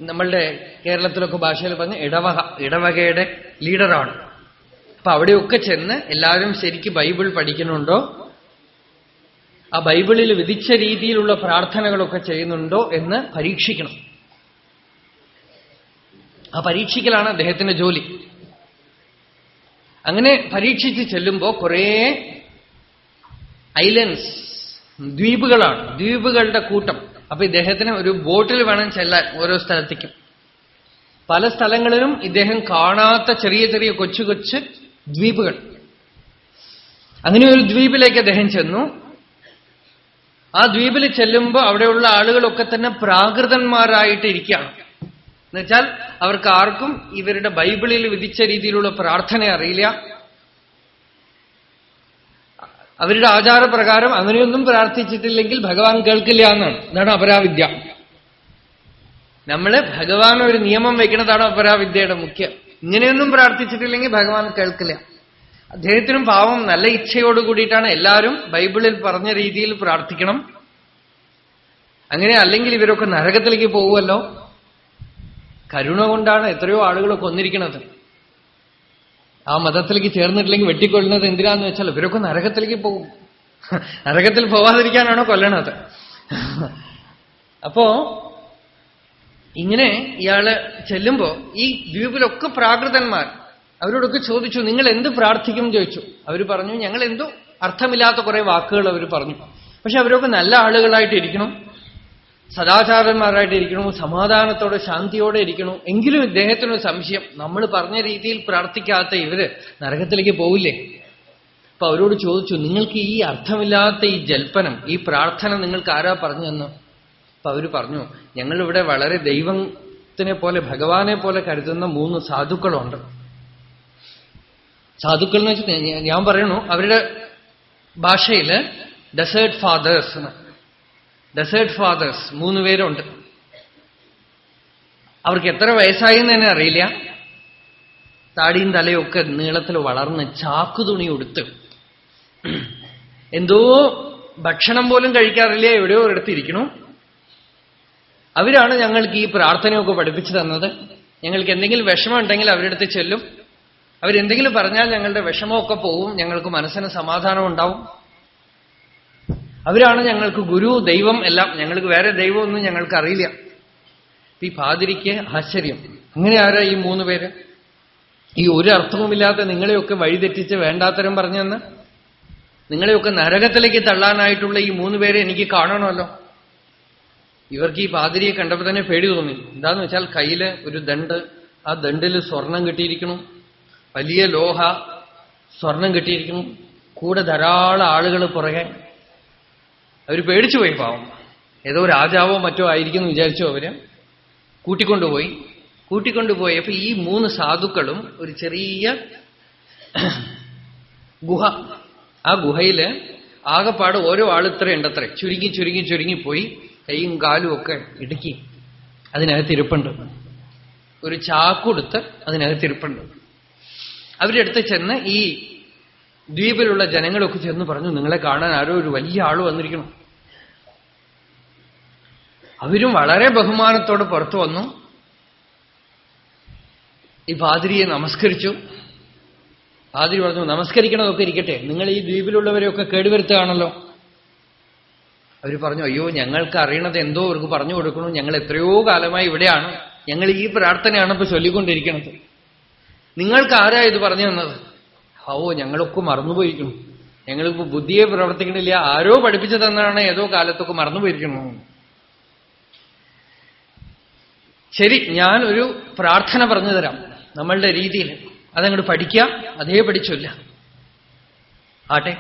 നമ്മളുടെ കേരളത്തിലൊക്കെ ഭാഷയിൽ പറഞ്ഞ ഇടവക ഇടവകയുടെ ലീഡറാണ് അപ്പൊ അവിടെയൊക്കെ ചെന്ന് എല്ലാവരും ശരിക്ക് ബൈബിൾ പഠിക്കുന്നുണ്ടോ? ആ ബൈബിളിൽ വിധിച്ച രീതിയിലുള്ള പ്രാർത്ഥനകളൊക്കെ ചെയ്യുന്നുണ്ടോ എന്ന് പരീക്ഷിക്കണം. ആ പരീക്ഷിക്കലാണ് അദ്ദേഹത്തിന്റെ ജോലി. അങ്ങനെ പരീക്ഷിച്ച് ചെല്ലുമ്പോ കുറേ ഐലൻഡ്സ് ദ്വീപുകളാണ്. ദ്വീപുകളുടെ കൂട്ടം. അപ്പൊ ഇദ്ദേഹത്തിന് ഒരു ബോട്ടിൽ വേണം ചെല്ലാൻ ഓരോ സ്ഥലത്തേക്കും. പല സ്ഥലങ്ങളിലും ഇദ്ദേഹം കാണാത്ത ചെറിയ ചെറിയ കൊച്ചു കൊച്ചു ദ്വീപുകൾ. അങ്ങനെ ഒരു ദ്വീപിലേക്ക് അദ്ദേഹം ചെന്നു. ആ ദ്വീപിൽ ചെല്ലുമ്പോൾ അവിടെയുള്ള ആളുകളൊക്കെ തന്നെ പ്രാകൃതന്മാരായിട്ട് ഇരിക്കുകയാണ്. എന്നുവെച്ചാൽ അവർക്ക് ആർക്കും ഇവരുടെ ബൈബിളിൽ വിധിച്ച രീതിയിലുള്ള പ്രാർത്ഥന അറിയില്ല. അവരുടെ ആചാരപ്രകാരം അങ്ങനെയൊന്നും പ്രാർത്ഥിച്ചിട്ടില്ലെങ്കിൽ ഭഗവാൻ കേൾക്കില്ല എന്നാണ് ഇതാണ് അപരാവിദ്യ. നമ്മൾ ഭഗവാൻ ഒരു നിയമം വയ്ക്കുന്നതാണ് അപരാവിദ്യയുടെ മുഖ്യം. ഇങ്ങനെയൊന്നും പ്രാർത്ഥിച്ചിട്ടില്ലെങ്കിൽ ഭഗവാൻ കേൾക്കില്ല. അദ്ദേഹത്തിനും പാവം നല്ല ഇച്ഛയോട് കൂടിയിട്ടാണ് എല്ലാവരും ബൈബിളിൽ പറഞ്ഞ രീതിയിൽ പ്രാർത്ഥിക്കണം. അങ്ങനെ അല്ലെങ്കിൽ ഇവരൊക്കെ നരകത്തിലേക്ക് പോകുമല്ലോ? കരുണ കൊണ്ടാണ് എത്രയോ ആളുകൾ കൊന്നിരിക്കുന്നത്. ആ മതത്തിലേക്ക് ചേർന്നിട്ടില്ലെങ്കിൽ വെട്ടിക്കൊള്ളുന്നത് എന്തിനാന്ന് വെച്ചാൽ ഇവരൊക്കെ നരകത്തിലേക്ക് പോകും. നരകത്തിൽ പോവാതിരിക്കാനാണോ കൊല്ലണത്? അപ്പോ ഇങ്ങനെ ഇയാൾ ചെല്ലുമ്പോ ഈ ദ്വീപിലൊക്കെ പ്രാകൃതന്മാർ അവരോടൊക്കെ ചോദിച്ചു നിങ്ങൾ എന്ത് പ്രാർത്ഥിക്കും ചോദിച്ചു. അവർ പറഞ്ഞു ഞങ്ങൾ എന്തോ അർത്ഥമില്ലാത്ത കുറെ വാക്കുകൾ അവർ പറഞ്ഞു. പക്ഷെ അവരൊക്കെ നല്ല ആളുകളായിട്ട് ഇരിക്കണം സദാചാരന്മാരായിട്ട് ഇരിക്കണു സമാധാനത്തോടെ ശാന്തിയോടെ ഇരിക്കണു. എങ്കിലും ഇദ്ദേഹത്തിനൊരു സംശയം നമ്മൾ പറഞ്ഞ രീതിയിൽ പ്രാർത്ഥിക്കാത്ത ഇവർ നരകത്തിലേക്ക് പോവില്ലേ? അപ്പൊ അവരോട് ചോദിച്ചു നിങ്ങൾക്ക് ഈ അർത്ഥമില്ലാത്ത ഈ ജൽപ്പനം ഈ പ്രാർത്ഥന നിങ്ങൾക്ക് ആരാ പറഞ്ഞു തന്നു അപ്പൊ അവർ പറഞ്ഞു ഞങ്ങളിവിടെ വളരെ ദൈവത്തിനെ പോലെ ഭഗവാനെ പോലെ കരുതുന്ന മൂന്ന് സാധുക്കളുണ്ട്. സാധുക്കൾ എന്ന് വെച്ചാൽ ഞാൻ പറയണു അവരുടെ ഭാഷയിൽ ഡെസേർട്ട് ഫാദേഴ്സ് ഡെസേർട്ട് ഫാദേഴ്സ് മൂന്ന് പേരുണ്ട്. അവർക്ക് എത്ര വയസ്സായി എന്ന് തന്നെ അറിയില്ല. താടിയും തലയും ഒക്കെ നീളത്തിൽ വളർന്ന് ചാക്കുതുണി ഉടുത്ത്. എന്തോ ഭക്ഷണം പോലും കഴിക്കാറില്ല എവിടെയോ ഒരിടത്തിരിക്കണു അവരാണ് ഞങ്ങൾക്ക് ഈ പ്രാർത്ഥനയൊക്കെ പഠിപ്പിച്ചു തന്നത്. ഞങ്ങൾക്ക് എന്തെങ്കിലും വിഷമം ഉണ്ടെങ്കിൽ അവരുടെ അടുത്ത് ചെല്ലും. അവരെന്തെങ്കിലും പറഞ്ഞാൽ ഞങ്ങളുടെ വിഷമമൊക്കെ പോവും ഞങ്ങൾക്ക് മനസ്സിന് സമാധാനം ഉണ്ടാവും. അവരാണ് ഞങ്ങൾക്ക് ഗുരു ദൈവം എല്ലാം. ഞങ്ങൾക്ക് വേറെ ദൈവമൊന്നും ഞങ്ങൾക്ക് അറിയില്ല. ഈ പാതിരിക്ക് ആശ്ചര്യം. അങ്ങനെ ആരാ ഈ മൂന്ന് പേര്? ഈ ഒരു അർത്ഥവുമില്ലാത്ത നിങ്ങളെയൊക്കെ വഴിതെറ്റിച്ച് വേണ്ടാത്തരം പറഞ്ഞെന്ന്? നിങ്ങളെയൊക്കെ നരകത്തിലേക്ക് തള്ളാനായിട്ടുള്ള ഈ മൂന്ന് പേരെ എനിക്ക് കാണണമല്ലോ. ഇവർക്ക് ഈ പാതിരിയെ കണ്ടപ്പോൾ തന്നെ പേടി തോന്നി. എന്താന്ന് വെച്ചാൽ കയ്യിൽ ഒരു ദണ്ട് ആ ദണ്ടിൽ സ്വർണം കിട്ടിയിരിക്കണം. വലിയ ലോഹ സ്വർണം കിട്ടിയിരിക്കണം. കൂടെ ധാരാളം ആളുകൾ പുറകെ. അവർ പേടിച്ചു പോയി പാവം. ഏതോ രാജാവോ മറ്റോ ആയിരിക്കും എന്ന് വിചാരിച്ചു അവർ. കൂട്ടിക്കൊണ്ടുപോയി. കൂട്ടിക്കൊണ്ടുപോയി അപ്പൊ ഈ മൂന്ന് സാധുക്കളും ഒരു ചെറിയ ഗുഹ. ആ ഗുഹയിൽ ആകെപ്പാട് ഓരോ ആളിത്രയുണ്ടത്രേ ചുരുങ്ങി ചുരുങ്ങി ചുരുങ്ങിപ്പോയി കൈയും കാലും ഒക്കെ ഇടുക്കി. അതിനകത്ത് ഇരിപ്പുണ്ട്. ഒരു ചാക്കുടുത്ത് അതിനകത്ത് ഇരിപ്പുണ്ട്. അവരുടെ അടുത്ത് ചെന്ന് ഈ ദ്വീപിലുള്ള ജനങ്ങളൊക്കെ ചെന്ന് പറഞ്ഞു നിങ്ങളെ കാണാൻ ആരോ ഒരു വലിയ ആൾ വന്നിരിക്കണം അവരും വളരെ ബഹുമാനത്തോട് പുറത്തു വന്നു. ഈ പാതിരിയെ നമസ്കരിച്ചു. പാതിരി പറഞ്ഞു നമസ്കരിക്കണതൊക്കെ ഇരിക്കട്ടെ. നിങ്ങൾ ഈ ദ്വീപിലുള്ളവരെയൊക്കെ കേടുവരുത്തുകയാണല്ലോ. അവർ പറഞ്ഞു അയ്യോ ഞങ്ങൾക്ക് അറിയണത് എന്തോ അവർക്ക് പറഞ്ഞു കൊടുക്കണു. ഞങ്ങൾ എത്രയോ കാലമായി ഇവിടെയാണ്. ഞങ്ങൾ ഈ പ്രാർത്ഥനയാണ് ഇപ്പൊ ചൊല്ലിക്കൊണ്ടിരിക്കുന്നത്. നിങ്ങൾക്ക് ആരാ ഇത് പറഞ്ഞു തന്നത്? ഓ ഞങ്ങളൊക്കെ മറന്നുപോയിരിക്കണം ഞങ്ങളിപ്പോ ബുദ്ധിയെ പ്രവർത്തിക്കണില്ല. ആരോ പഠിപ്പിച്ചു തന്നാണ് ഏതോ കാലത്തൊക്കെ മറന്നുപോയിരിക്കുന്നു. ശരി ഞാൻ ഒരു പ്രാർത്ഥന പറഞ്ഞു തരാം നമ്മളുടെ രീതിയിൽ. അതങ്ങോട്ട് പഠിക്കാം അതേ പഠിച്ചില്ല. ആട്ടെ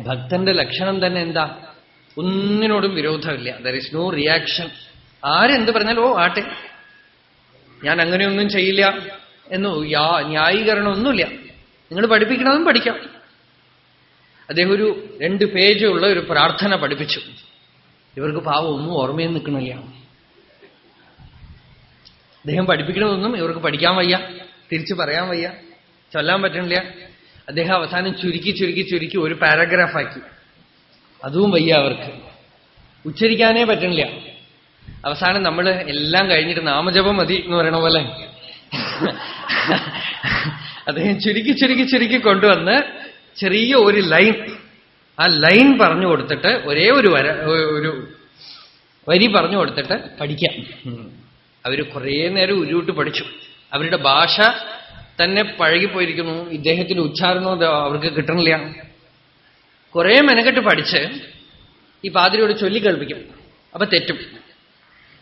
ഭക്തന്റെ ലക്ഷണം തന്നെ എന്താ? ഒന്നിനോടും വിരോധമില്ല. ദർ ഇസ് നോ റിയാക്ഷൻ ആരെന്ത് പറഞ്ഞാൽ ഓ ആട്ടെ ഞാൻ അങ്ങനെയൊന്നും ചെയ്യില്ല എന്ന് ന്യായീകരണമൊന്നുമില്ല. നിങ്ങൾ പഠിപ്പിക്കണതും പഠിക്കാം. അദ്ദേഹം ഒരു രണ്ട് പേജുള്ള ഒരു പ്രാർത്ഥന പഠിപ്പിച്ചു. ഇവർക്ക് പാവം ഒന്നും ഓർമ്മയിൽ നിൽക്കണില്ല. അദ്ദേഹം പഠിപ്പിക്കണതൊന്നും ഇവർക്ക് പഠിക്കാൻ വയ്യ തിരിച്ചു പറയാൻ വയ്യ ചൊല്ലാൻ പറ്റണില്ല. അദ്ദേഹം അവസാനം ചുരുക്കി ചുരുക്കി ചുരുക്കി ഒരു പാരഗ്രാഫാക്കി. അതും വയ്യ അവർക്ക്. ഉച്ചരിക്കാനേ പറ്റണില്ല. അവസാനം നമ്മൾ എല്ലാം കഴിഞ്ഞിട്ട് നാമജപം മതി എന്ന് പറയണ പോലെ. അദ്ദേഹം ചുരുക്കി ചുരുക്കി ചുരുക്കി കൊണ്ടുവന്ന് ചെറിയ ഒരു ലൈൻ. ആ ലൈൻ പറഞ്ഞു കൊടുത്തിട്ട് ഒരേ ഒരു വര ഒരു വരി പറഞ്ഞു കൊടുത്തിട്ട് പഠിക്കാം. അവർ കുറേ നേരം ഉരുവിട്ട് പഠിച്ചു. അവരുടെ ഭാഷ തന്നെ പഴകിപ്പോയിരിക്കുന്നു. ഇദ്ദേഹത്തിന്റെ ഉച്ചാരണവും അവർക്ക് കിട്ടണില്ല. കുറെ മെനക്കെട്ട് പഠിച്ച് ഈ പാതിരിയോട് ചൊല്ലി കേൾപ്പിക്കും. അപ്പൊ തെറ്റും.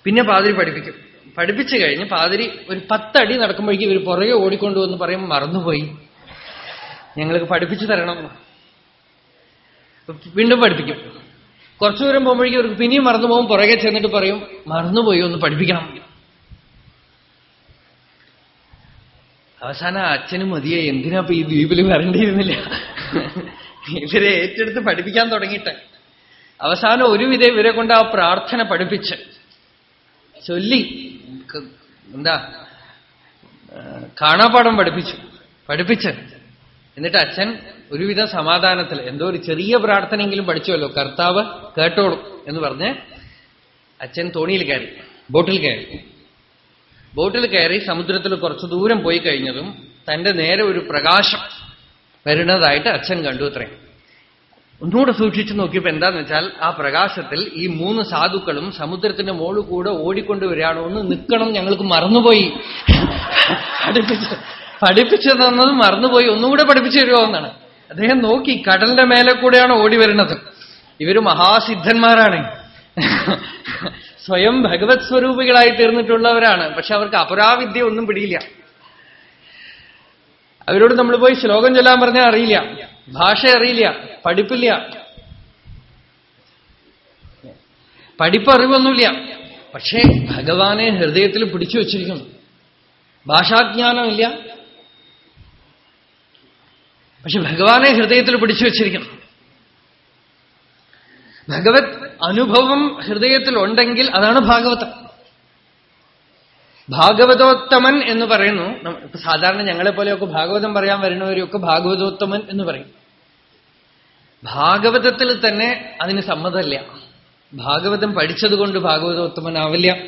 പിന്നെ പാതിരി പഠിപ്പിക്കും. പഠിപ്പിച്ചു കഴിഞ്ഞ് പാതിരി ഒരു പത്തടി നടക്കുമ്പോഴേക്കും ഇവർ പുറകെ ഓടിക്കൊണ്ടു ഓടിക്കൊണ്ടുവന്ന് പറയുമ്പോൾ മറന്നുപോയി. ഞങ്ങൾക്ക് പഠിപ്പിച്ചു തരണം. വീണ്ടും പഠിപ്പിക്കും. കുറച്ചു ദൂരം പോകുമ്പോഴേക്കും ഇവർക്ക് പിന്നെയും മറന്നു പോകും. പുറകെ ചെന്നിട്ട് പറയും മറന്നുപോയി ഒന്ന് പഠിപ്പിക്കണം. അവസാനം അച്ഛനും മതിയെ എന്തിനാ ഈ ദ്വീപിൽ വരേണ്ടിയിരുന്നില്ല? ഇവരെ ഏറ്റെടുത്ത് പഠിപ്പിക്കാൻ തുടങ്ങിയിട്ട്. അവസാനം ഒരുവിധം ഇവരെ കൊണ്ട് ആ പ്രാർത്ഥന പഠിപ്പിച്ച്. ചൊല്ലി. എന്താ കാണാപ്പാടം പഠിപ്പിച്ചു. പഠിപ്പിച്ച്. എന്നിട്ട് അച്ഛൻ ഒരുവിധ സമാധാനത്തിൽ എന്തോ ഒരു ചെറിയ പ്രാർത്ഥനയെങ്കിലും പഠിച്ചുവല്ലോ. കർത്താവ് കേട്ടോളൂ എന്ന് പറഞ്ഞ് അച്ഛൻ തോണിയിൽ കയറി. ബോട്ടിൽ കയറി. ബോട്ടിൽ കയറി സമുദ്രത്തിൽ കുറച്ചു ദൂരം പോയി കഴിഞ്ഞതും തന്റെ നേരെ ഒരു പ്രകാശം വരുന്നതായിട്ട് അച്ഛൻ കണ്ടു അത്രേ. ഒന്നുകൂടെ സൂക്ഷിച്ചു നോക്കിയപ്പോ എന്താന്ന് വെച്ചാൽ ആ പ്രകാശത്തിൽ ഈ മൂന്ന് സാധുക്കളും സമുദ്രത്തിന്റെ മോൾ കൂടെ ഓടിക്കൊണ്ട് വരികയാണോ. എന്ന് നിൽക്കണം ഞങ്ങൾക്ക് മറന്നുപോയി. പഠിപ്പിച്ച് പഠിപ്പിച്ചു തന്നത് മറന്നുപോയി. ഒന്നുകൂടെ പഠിപ്പിച്ചു തരുമോ എന്നാണ്. അദ്ദേഹം നോക്കി കടലിന്റെ മേലെ കൂടെയാണ് ഓടി വരുന്നത്. ഇവർ മഹാസിദ്ധന്മാരാണ്. സ്വയം ഭഗവത് സ്വരൂപികളായി തീർന്നിട്ടുള്ളവരാണ്. പക്ഷെ അവർക്ക് അപരാവിദ്യ ഒന്നും പിടിയില്ല. അവരോട് നമ്മൾ പോയി ശ്ലോകം ചൊല്ലാൻ പറഞ്ഞാൽ അറിയില്ല. ഭാഷ അറിയില്ല. പഠിപ്പില്ല. പഠിപ്പറിവൊന്നുമില്ല പക്ഷേ ഭഗവാനെ ഹൃദയത്തിൽ പിടിച്ചു വച്ചിരിക്കുന്നു. ഭാഷാജ്ഞാനമില്ല. പക്ഷെ ഭഗവാനെ ഹൃദയത്തിൽ പിടിച്ചു വച്ചിരിക്കണം ഭഗവത് അനുഭവം ഹൃദയത്തിൽ ഉണ്ടെങ്കിൽ അതാണ് ഭാഗവതം. ഭാഗവതോത്തമൻ എന്ന് പറയുന്നു. സാധാരണ ഞങ്ങളെ പോലെയൊക്കെ ഭാഗവതം പറയാൻ വരുന്നവരെയൊക്കെ ഭാഗവതോത്തമൻ എന്ന് പറയും. ഭാഗവതത്തിൽ തന്നെ അതിന് സമ്മതമല്ല. ഭാഗവതം പഠിച്ചതുകൊണ്ട് ഭാഗവതോത്തമനാവില്ല.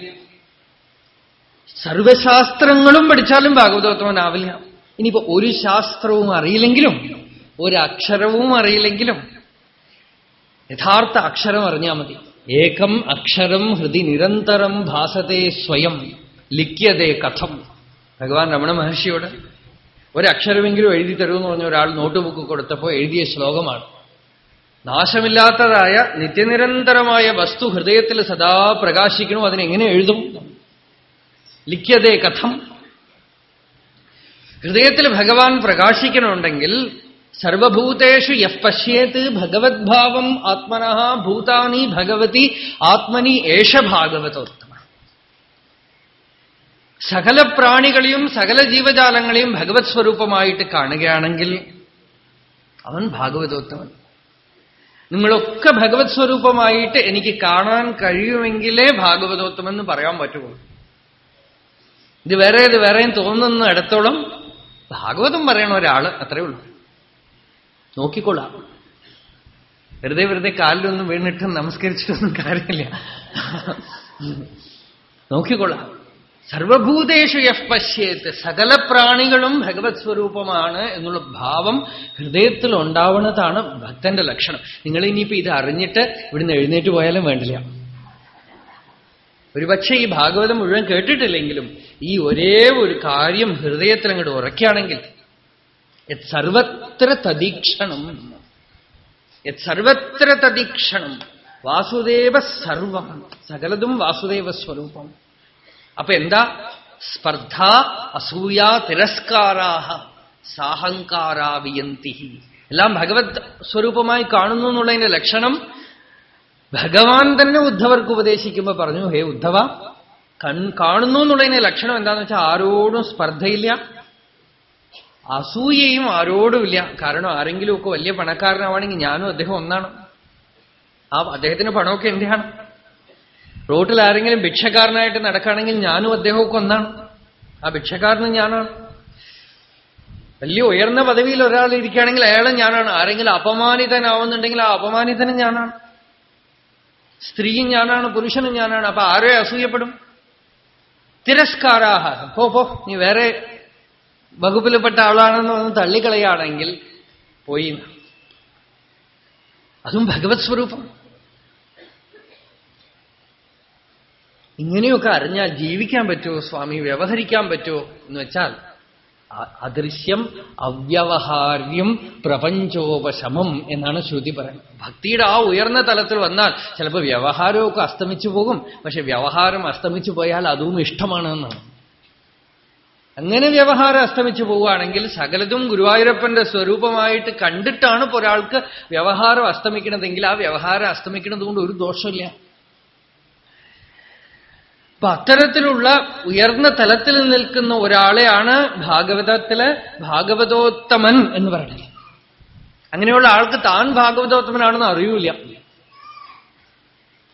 സർവശാസ്ത്രങ്ങളും പഠിച്ചാലും ഭാഗവതോത്തമനാവില്ല. ഇനിയിപ്പോ ഒരു ശാസ്ത്രവും അറിയില്ലെങ്കിലും ഒരു അക്ഷരവും അറിയില്ലെങ്കിലും യഥാർത്ഥ അക്ഷരം അറിഞ്ഞാൽ മതി. ഏകം അക്ഷരം ഹൃദി നിരന്തരം ഭാസത്തെ സ്വയം. ലിഖ്യതേ കഥം. ഭഗവാൻ രമണ മഹർഷിയോട് ഒരക്ഷരമെങ്കിലും എഴുതി തരുമെന്ന് പറഞ്ഞ ഒരാൾ നോട്ട് ബുക്ക് കൊടുത്തപ്പോൾ എഴുതിയ ശ്ലോകമാണ്. നാശമില്ലാത്തതായ നിത്യനിരന്തരമായ വസ്തു ഹൃദയത്തിൽ സദാ പ്രകാശിക്കണം? അതിനെങ്ങനെ എഴുതും? ലിഖ്യതേ കഥം. ഹൃദയത്തിൽ ഭഗവാൻ പ്രകാശിക്കണമുണ്ടെങ്കിൽ സർവഭൂതേഷു യഹ് പശ്യേത് ഭഗവത്ഭാവം ആത്മന ഭൂതാനി ഭഗവതി ആത്മനി ഏഷ ഭാഗവതോത്തമ സകല പ്രാണികളെയും സകല ജീവജാലങ്ങളെയും ഭഗവത് സ്വരൂപമായിട്ട് കാണുകയാണെങ്കിൽ അവൻ ഭാഗവതോത്തമൻ. നിങ്ങളൊക്കെ ഭഗവത് സ്വരൂപമായിട്ട് എനിക്ക് കാണാൻ കഴിയുമെങ്കിലേ ഭാഗവതോത്തമൻ എന്ന് പറയാൻ പറ്റുള്ളൂ. ഇത് വേറെ ഇത് വേറെയും തോന്നുന്ന ഇടത്തോളം ഭാഗവതം പറയണ ഒരാൾ അത്രേ ഉള്ളൂ. നോക്കിക്കൊള്ളാം. വെറുതെ വെറുതെ കാലിലൊന്നും വീണിട്ട് നമസ്കരിച്ചിട്ടൊന്നും കാര്യമില്ല. നോക്കിക്കൊള്ളാം. സർവഭൂതേഷു യഹ് പശ്യേത്ത് സകല പ്രാണികളും ഭഗവത് സ്വരൂപമാണ് എന്നുള്ള ഭാവം ഹൃദയത്തിൽ ഉണ്ടാവുന്നതാണ് ഭക്തന്റെ ലക്ഷണം. നിങ്ങൾ ഇനിയിപ്പോ ഇത് അറിഞ്ഞിട്ട് ഇവിടുന്ന് എഴുന്നേറ്റ് പോയാലും വേണ്ടില്ല. ഒരുപക്ഷെ ഈ ഭാഗവതം മുഴുവൻ കേട്ടിട്ടില്ലെങ്കിലും ഈ ഒരേ ഒരു കാര്യം ഹൃദയത്തിൽ അങ്ങോട്ട് ഉറക്കുകയാണെങ്കിൽ സർവത്ര തദീക്ഷണം. സർവത്ര തദീക്ഷണം. വാസുദേവ സർവം. സകലതും വാസുദേവ സ്വരൂപം. അപ്പൊ എന്താ? സ്പർദ്ധ അസൂയ തിരസ്കാരാഹ സാഹങ്കാരാവിയന്തി എല്ലാം ഭഗവത് സ്വരൂപമായി കാണുന്നു എന്നുള്ളതിന്റെ ലക്ഷണം ഭഗവാൻ തന്നെ ഉദ്ധവർക്ക് ഉപദേശിക്കുമ്പോ പറഞ്ഞു ഹേ ഉദ്ധവ കൺ കാണുന്നു എന്നുള്ളതിന്റെ ലക്ഷണം എന്താന്ന് വെച്ചാൽ ആരോടും സ്പർദ്ധയില്ല. അസൂയയും ആരോടും ഇല്ല. കാരണം ആരെങ്കിലുമൊക്കെ വലിയ പണക്കാരനാവാണെങ്കിൽ ഞാനും അദ്ദേഹം ഒന്നാണ്. ആ അദ്ദേഹത്തിന് പണമൊക്കെ എന്റെയാണ്. റോട്ടിൽ ആരെങ്കിലും ഭിക്ഷക്കാരനായിട്ട് നടക്കുകയാണെങ്കിൽ ഞാനും അദ്ദേഹമൊക്കെ ഒന്നാണ്. ആ ഭിക്ഷക്കാരനും ഞാനാണ്. വലിയ ഉയർന്ന പദവിയിൽ ഒരാൾ ഇരിക്കുകയാണെങ്കിൽ അയാളും ഞാനാണ്. ആരെങ്കിലും അപമാനിതനാവുന്നുണ്ടെങ്കിൽ ആ അപമാനിതനും ഞാനാണ്. സ്ത്രീയും ഞാനാണ് പുരുഷനും ഞാനാണ്. അപ്പൊ ആരോ അസൂയപ്പെടും? തിരസ്കാരാഹ. പോ പോ നീ വേറെ വകുപ്പിൽപ്പെട്ട ആളാണെന്ന് ഒന്ന് തള്ളിക്കളയാണെങ്കിൽ പോയി അതും ഭഗവത് സ്വരൂപം. ഇങ്ങനെയൊക്കെ അറിഞ്ഞാൽ ജീവിക്കാൻ പറ്റുമോ സ്വാമി? വ്യവഹരിക്കാൻ പറ്റുമോ എന്ന് വെച്ചാൽ അദൃശ്യം അവ്യവഹാര്യം പ്രപഞ്ചോപശമം എന്നാണ് ശ്രുതി പറയുന്നത്. ഭക്തിയുടെ ആ ഉയർന്ന തലത്തിൽ വന്നാൽ ചിലപ്പോൾ വ്യവഹാരമൊക്കെ അസ്തമിച്ചു പോകും. പക്ഷെ വ്യവഹാരം അസ്തമിച്ചു പോയാൽ അതും ഇഷ്ടമാണ് എന്നാണ്. അങ്ങനെ വ്യവഹാരം അസ്തമിച്ചു പോവുകയാണെങ്കിൽ സകലതും ഗുരുവായൂരപ്പന്റെ സ്വരൂപമായിട്ട് കണ്ടിട്ടാണ് ഒരാൾക്ക് വ്യവഹാരം അസ്തമിക്കണതെങ്കിൽ ആ വ്യവഹാരം അസ്തമിക്കണത് കൊണ്ട് ഒരു ദോഷമില്ല. അപ്പൊ അത്തരത്തിലുള്ള ഉയർന്ന തലത്തിൽ നിൽക്കുന്ന ഒരാളെയാണ് ഭാഗവതത്തിൽ ഭാഗവതോത്തമൻ എന്ന് പറയുന്നത്. അങ്ങനെയുള്ള ആൾക്ക് താൻ ഭാഗവതോത്തമനാണെന്ന് അറിയൂല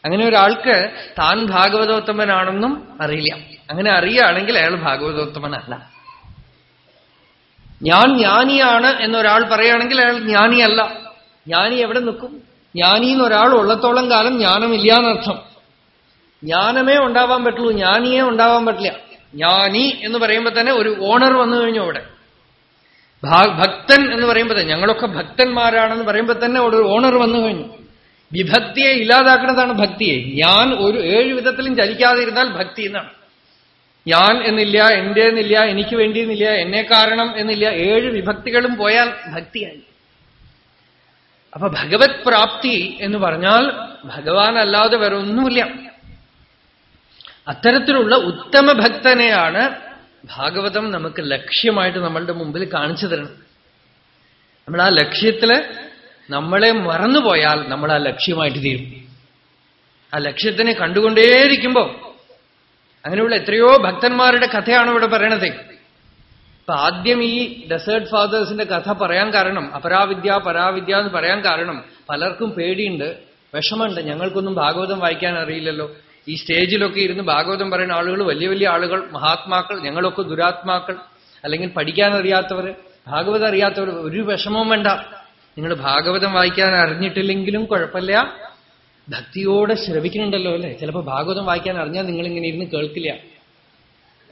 അങ്ങനെ ഒരാൾക്ക് താൻ ഭാഗവതോത്തമനാണെന്നും അറിയില്ല. അങ്ങനെ അറിയുകയാണെങ്കിൽ അയാൾ ഭാഗവതോത്തമനല്ല. ഞാൻ ജ്ഞാനിയാണ് എന്നൊരാൾ പറയുകയാണെങ്കിൽ അയാൾ ജ്ഞാനിയല്ല. ജ്ഞാനി എവിടെ നിൽക്കും? ജ്ഞാനി എന്നൊരാൾ ഉള്ളത്തോളം കാലം ജ്ഞാനമില്ല എന്നർത്ഥം. ജ്ഞാനമേ ഉണ്ടാവാൻ പറ്റുള്ളൂ ജ്ഞാനിയെ ഉണ്ടാവാൻ പറ്റില്ല. ജ്ഞാനി എന്ന് പറയുമ്പോൾ തന്നെ ഒരു ഓണർ വന്നു കഴിഞ്ഞു അവിടെ. ഭക്തൻ എന്ന് പറയുമ്പോൾ തന്നെ ഞങ്ങളൊക്കെ ഭക്തന്മാരാണെന്ന് പറയുമ്പോൾ തന്നെ അവിടെ ഒരു ഓണർ വന്നു കഴിഞ്ഞു. വിഭക്തിയെ ഇല്ലാതാക്കുന്നതാണ് ഭക്തിയെ. ഞാൻ ഒരു ഏഴ് വിധത്തിലും ചലിക്കാതിരുന്നാൽ ഭക്തി എന്നാണ്. ഞാൻ എന്നില്ല എന്റെ എന്നില്ല എനിക്ക് വേണ്ടി എന്നില്ല എന്നെ കാരണം എന്നില്ല ഏഴ് വിഭക്തികളും പോയാൽ ഭക്തിയായി. അപ്പൊ ഭഗവത് പ്രാപ്തി എന്ന് പറഞ്ഞാൽ ഭഗവാൻ അല്ലാതെ വേറെ ഒന്നുമില്ല അത്തരത്തിലുള്ള ഉത്തമ ഭക്തനെയാണ് ഭാഗവതം നമുക്ക് ലക്ഷ്യമായിട്ട് നമ്മളുടെ മുമ്പിൽ കാണിച്ചു തരണം നമ്മൾ ആ ലക്ഷ്യത്തിൽ നമ്മളെ മറന്നുപോയാൽ നമ്മൾ ആ ലക്ഷ്യമായിട്ട് തീരും. ആ ലക്ഷ്യത്തിനെ കണ്ടുകൊണ്ടേയിരിക്കുമ്പോ അങ്ങനെയുള്ള എത്രയോ ഭക്തന്മാരുടെ കഥയാണ് ഇവിടെ പറയണത്. അപ്പൊ ആദ്യം ഈ ഡെസേർട്ട് ഫാദേഴ്സിന്റെ കഥ പറയാൻ കാരണം അപരാവിദ്യ പരാവിദ്യ എന്ന് പറയാൻ കാരണം പലർക്കും പേടിയുണ്ട് വിഷമമുണ്ട്. ഞങ്ങൾക്കൊന്നും ഭാഗവതം വായിക്കാൻ അറിയില്ലല്ലോ. ഈ സ്റ്റേജിലൊക്കെ ഇരുന്ന് ഭാഗവതം പറയുന്ന ആളുകൾ വലിയ വലിയ ആളുകൾ മഹാത്മാക്കൾ ഞങ്ങളൊക്കെ ദുരാത്മാക്കൾ അല്ലെങ്കിൽ പഠിക്കാൻ അറിയാത്തവർ ഭാഗവതം അറിയാത്തവർ ഒരു വിഷമവും വേണ്ട. നിങ്ങൾ ഭാഗവതം വായിക്കാൻ അറിഞ്ഞിട്ടില്ലെങ്കിലും കുഴപ്പമില്ല. ഭക്തിയോടെ ശ്രവിക്കുന്നുണ്ടല്ലോ അല്ലെ? ചിലപ്പോൾ ഭാഗവതം വായിക്കാൻ അറിഞ്ഞാൽ നിങ്ങൾ ഇങ്ങനെ ഇരുന്ന് കേൾക്കില്ല.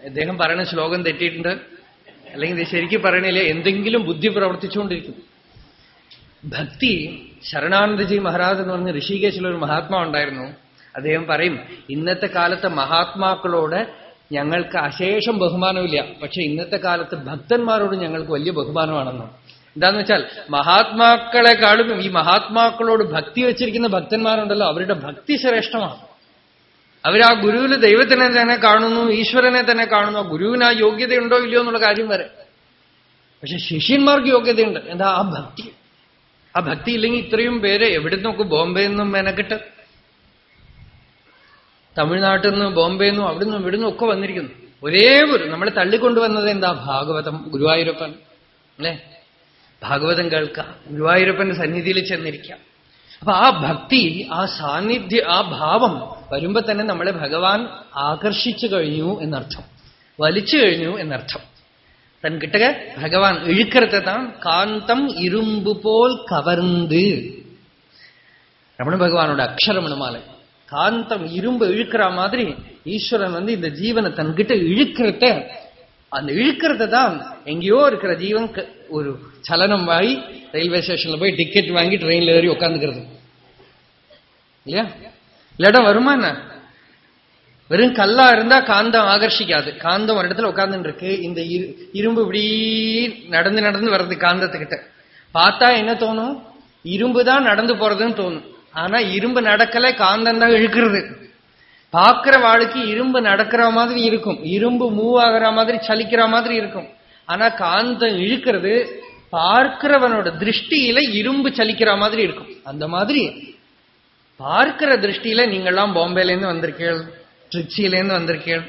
അദ്ദേഹം പറയുന്ന ശ്ലോകം തെറ്റിയിട്ടുണ്ട്. അല്ലെങ്കിൽ ശരിക്കും പറയണില്ല എന്തെങ്കിലും ബുദ്ധി പ്രവർത്തിച്ചുകൊണ്ടിരിക്കും. ഭക്തി ശരണാനന്ദജി മഹാരാജ് എന്ന് പറഞ്ഞ ഋഷികേശിലൊരു മഹാത്മാ ഉണ്ടായിരുന്നു. അദ്ദേഹം പറയും ഇന്നത്തെ കാലത്തെ മഹാത്മാക്കളോട് ഞങ്ങൾക്ക് അശേഷം ബഹുമാനമില്ല. പക്ഷെ ഇന്നത്തെ കാലത്ത് ഭക്തന്മാരോട് ഞങ്ങൾക്ക് വലിയ ബഹുമാനമാണെന്ന്. എന്താന്ന് വെച്ചാൽ മഹാത്മാക്കളെക്കാളും ഈ മഹാത്മാക്കളോട് ഭക്തി വെച്ചിരിക്കുന്ന ഭക്തന്മാരുണ്ടല്ലോ അവരുടെ ഭക്തി ശ്രേഷ്ഠമാണ്. അവർ ആ ഗുരുവിൽ ദൈവത്തിനെ തന്നെ കാണുന്നു ഈശ്വരനെ തന്നെ കാണുന്നു. ഗുരുവിന് ആ യോഗ്യതയുണ്ടോ ഇല്ലയോ എന്നുള്ള കാര്യം വരെ. പക്ഷെ ശിഷ്യന്മാർക്ക് യോഗ്യതയുണ്ട്. എന്താ? ആ ഭക്തി. ആ ഭക്തി ഇല്ലെങ്കിൽ ഇത്രയും പേര് എവിടെ നിന്നൊക്കെ ബോംബെ നിന്നും മെനക്കെട്ട് തമിഴ്നാട്ടിൽ നിന്നും ബോംബെയിൽ നിന്നും അവിടുന്ന് ഇവിടുന്നും ഒക്കെ വന്നിരിക്കുന്നു. ഒരേ ഒരു നമ്മളെ തള്ളിക്കൊണ്ടുവന്നത് എന്താ? ഭാഗവതം ഗുരുവായൂരപ്പൻ. അല്ലേ? ഭാഗവതം കേൾക്കുക. ഗുരുവായൂരപ്പന്റെ സന്നിധിയിൽ ചെന്നിരിക്കാം അപ്പൊ ആ ഭക്തി ആ സാന്നിധ്യ ആ ഭാവം വരുമ്പോ തന്നെ നമ്മളെ ഭഗവാൻ ആകർഷിച്ചു കഴിഞ്ഞു എന്നർത്ഥം. വലിച്ചു കഴിഞ്ഞു എന്നർത്ഥം. തൻ കിട്ടുക ഭഗവാൻ താൻ കാന്തം ഇരുമ്പ് പോൽ കവർന്ന് രമണ ഭഗവാനോട് അക്ഷരമണമാലയം. காந்தம் இரும்பு இழுக்கிற மாதிரி ஈஸ்வரன் வந்து இந்த ஜீவனை தன்கிட்ட இழுக்கிறத அந்த இழுக்கிறத தான் எங்கேயோ இருக்கிற ஜீவன் ஒரு சலனம் வாங்கி ரயில்வே ஸ்டேஷன்ல போய் டிக்கெட் வாங்கி ட்ரெயின்ல ஏறி உட்காந்துக்கிறது இல்லையா? இல்லாடம் வருமா என்ன? வெறும் கல்லா இருந்தா காந்தம் ஆகர்ஷிக்காது. காந்தம் ஒரு இடத்துல உட்கார்ந்து இருக்கு இந்த இரும்பு இப்படி நடந்து நடந்து வர்றது காந்தத்துக்கிட்ட. பார்த்தா என்ன தோணும்? இரும்பு தான் நடந்து போறதுன்னு தோணும். ஆனா இரும்பு நடக்கல காந்தம் தான் இழுக்கிறது. பாக்குற வாழ்க்கை இரும்பு நடக்கிற மாதிரி இருக்கும். இரும்பு மூவ் ஆகிற மாதிரி சலிக்கிற மாதிரி இருக்கும். ஆனா காந்தம் இழுக்கிறது பார்க்கிறவனோட திருஷ்டியில இரும்பு சலிக்கிற மாதிரி இருக்கும். அந்த மாதிரி பார்க்கிற திருஷ்டியில நீங்கெல்லாம் பாம்பேல இருந்து வந்திருக்கீள் திருச்சியிலேருந்து வந்திருக்கீள்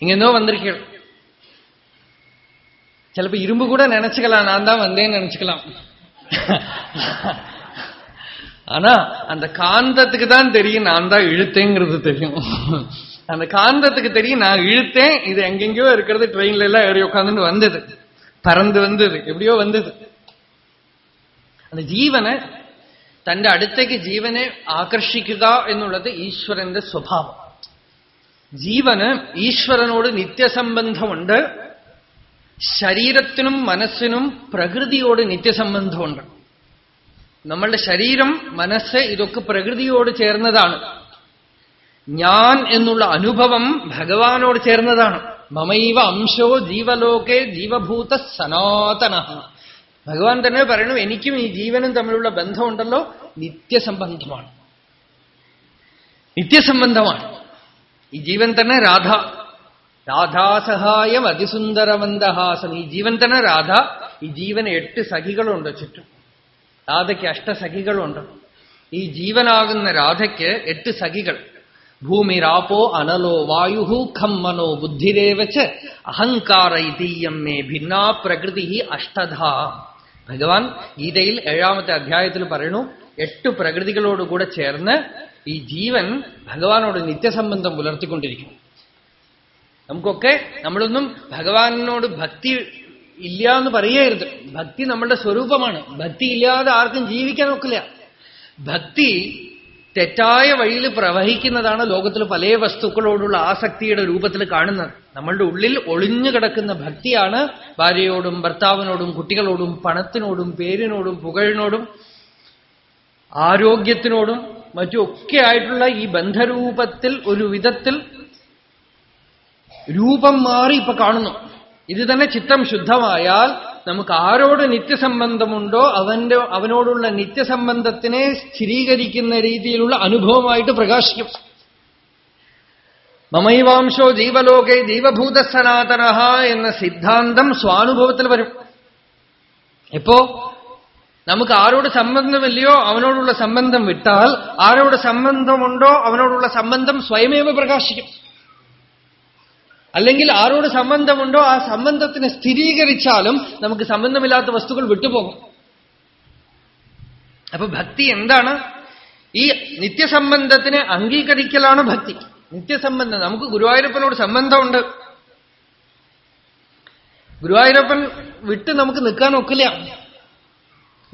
இங்க இருந்தோ வந்திருக்கீள் சிலப்போ இரும்பு கூட நினைச்சுக்கலாம் நான் தான் வந்தேன்னு நினைச்சுக்கலாம். ஆனா அந்த காந்தத்துக்கு தான் தெரியும் நான் தான் இழுத்தேங்கிறது தெரியும் அந்த காந்தத்துக்கு தெரியும் நான் இழுத்தேன் இது எங்கெங்கயோ இருக்கிறது ட்ரெயின்ல எல்லாம் ஏறி உட்காந்துன்னு வந்தது பறந்து வந்தது எப்படியோ வந்தது அந்த ജീവന് തന്റെ അടുത്തേക്ക് ജീവനെ ആകർഷിക്കുക എന്നുള്ളത് ഈശ്വരന്റെ സ്വഭാവം ജീവന് ഈശ്വരനോട് നിത്യസംബന്ധമുണ്ട് ശരീരത്തിനും മനസ്സിനും പ്രകൃതിയോട് നിത്യസംബന്ധമുണ്ട് നമ്മളുടെ ശരീരം മനസ്സ് ഇതൊക്കെ പ്രകൃതിയോട് ചേർന്നതാണ്. ഞാൻ എന്നുള്ള അനുഭവം ഭഗവാനോട് ചേർന്നതാണ്. മമൈവ അംശോ ജീവലോകെ ജീവഭൂത സനാതന. ഭഗവാൻ തന്നെ പറയണു എനിക്കും ഈ ജീവനും തമ്മിലുള്ള ബന്ധമുണ്ടല്ലോ നിത്യസംബന്ധമാണ്. നിത്യസംബന്ധമാണ്. ഈ ജീവൻ തന്നെ രാധ. രാധാസഹായം അതിസുന്ദരവന്തഹാസം ഈ ജീവൻ തന്നെ രാധ. ഈ ജീവന് എട്ട് സഖികളുണ്ട് ചുറ്റും. രാധയ്ക്ക് അഷ്ടസഖികളുണ്ട്. ഈ ജീവനാകുന്ന രാധയ്ക്ക് എട്ട് സഖികൾ. ഭൂമി രാപ്പോ അനലോ വായു ഖമ്മനോ മനോ ബുദ്ധിരേവച്ച് അഹങ്കാര ഇതീയം മേ ഭിന്നാ പ്രകൃതി അഷ്ടധ. ഭഗവാൻ ഗീതയിൽ ഏഴാമത്തെ അധ്യായത്തിൽ പറയണു എട്ട് പ്രകൃതികളോടുകൂടെ ചേർന്ന് ഈ ജീവൻ ഭഗവാനോട് നിത്യസംബന്ധം പുലർത്തിക്കൊണ്ടിരിക്കും നമുക്കൊക്കെ നമ്മളൊന്നും ഭഗവാനോട് ഭക്തി ഇല്ല എന്ന് പറയരുത് ഭക്തി നമ്മുടെ സ്വരൂപമാണ്. ഭക്തി ഇല്ലാതെ ആർക്കും ജീവിക്കാൻ ഒക്കില്ല. ഭക്തി തെറ്റായ വഴിയിൽ പ്രവഹിക്കുന്നതാണ് ലോകത്തിൽ പല വസ്തുക്കളോടുള്ള ആസക്തിയുടെ രൂപത്തിൽ കാണുന്നത്. നമ്മളുടെ ഉള്ളിൽ ഒളിഞ്ഞു കിടക്കുന്ന ഭക്തിയാണ് ഭാര്യയോടും ഭർത്താവിനോടും കുട്ടികളോടും പണത്തിനോടും പേരിനോടും പുകഴിനോടും ആരോഗ്യത്തിനോടും മറ്റുമൊക്കെ ആയിട്ടുള്ള ഈ ബന്ധരൂപത്തിൽ ഒരു വിധത്തിൽ രൂപം മാറി ഇപ്പൊ കാണുന്നു. ഇത് തന്നെ ചിത്തം ശുദ്ധമായാൽ നമുക്ക് ആരോട് നിത്യസംബന്ധമുണ്ടോ അവന്റെ അവനോടുള്ള നിത്യസംബന്ധത്തിനെ സ്ഥിരീകരിക്കുന്ന രീതിയിലുള്ള അനുഭവമായിട്ട് പ്രകാശിക്കും. മമൈവാംശോ ജീവലോകെ ജീവഭൂത സനാതന എന്ന സിദ്ധാന്തം സ്വാനുഭവത്തിൽ വരും. ഇപ്പോ നമുക്ക് ആരോട് സംബന്ധമില്ലയോ അവനോടുള്ള സംബന്ധം വിട്ടാൽ ആരോട് സംബന്ധമുണ്ടോ അവനോടുള്ള സംബന്ധം സ്വയമേവ പ്രകാശിക്കും. അല്ലെങ്കിൽ ആരോട് സംബന്ധമുണ്ടോ ആ സംബന്ധത്തിനെ സ്ഥിരീകരിച്ചാലും നമുക്ക് സംബന്ധമില്ലാത്ത വസ്തുക്കൾ വിട്ടുപോകും. അപ്പൊ ഭക്തി എന്താണ്? ഈ നിത്യസംബന്ധത്തിനെ അംഗീകരിക്കലാണ് ഭക്തി. നിത്യസംബന്ധം. നമുക്ക് ഗുരുവായൂരപ്പനോട് സംബന്ധമുണ്ട്. ഗുരുവായൂരപ്പൻ വിട്ട് നമുക്ക് നിൽക്കാൻ ഒക്കില്ല.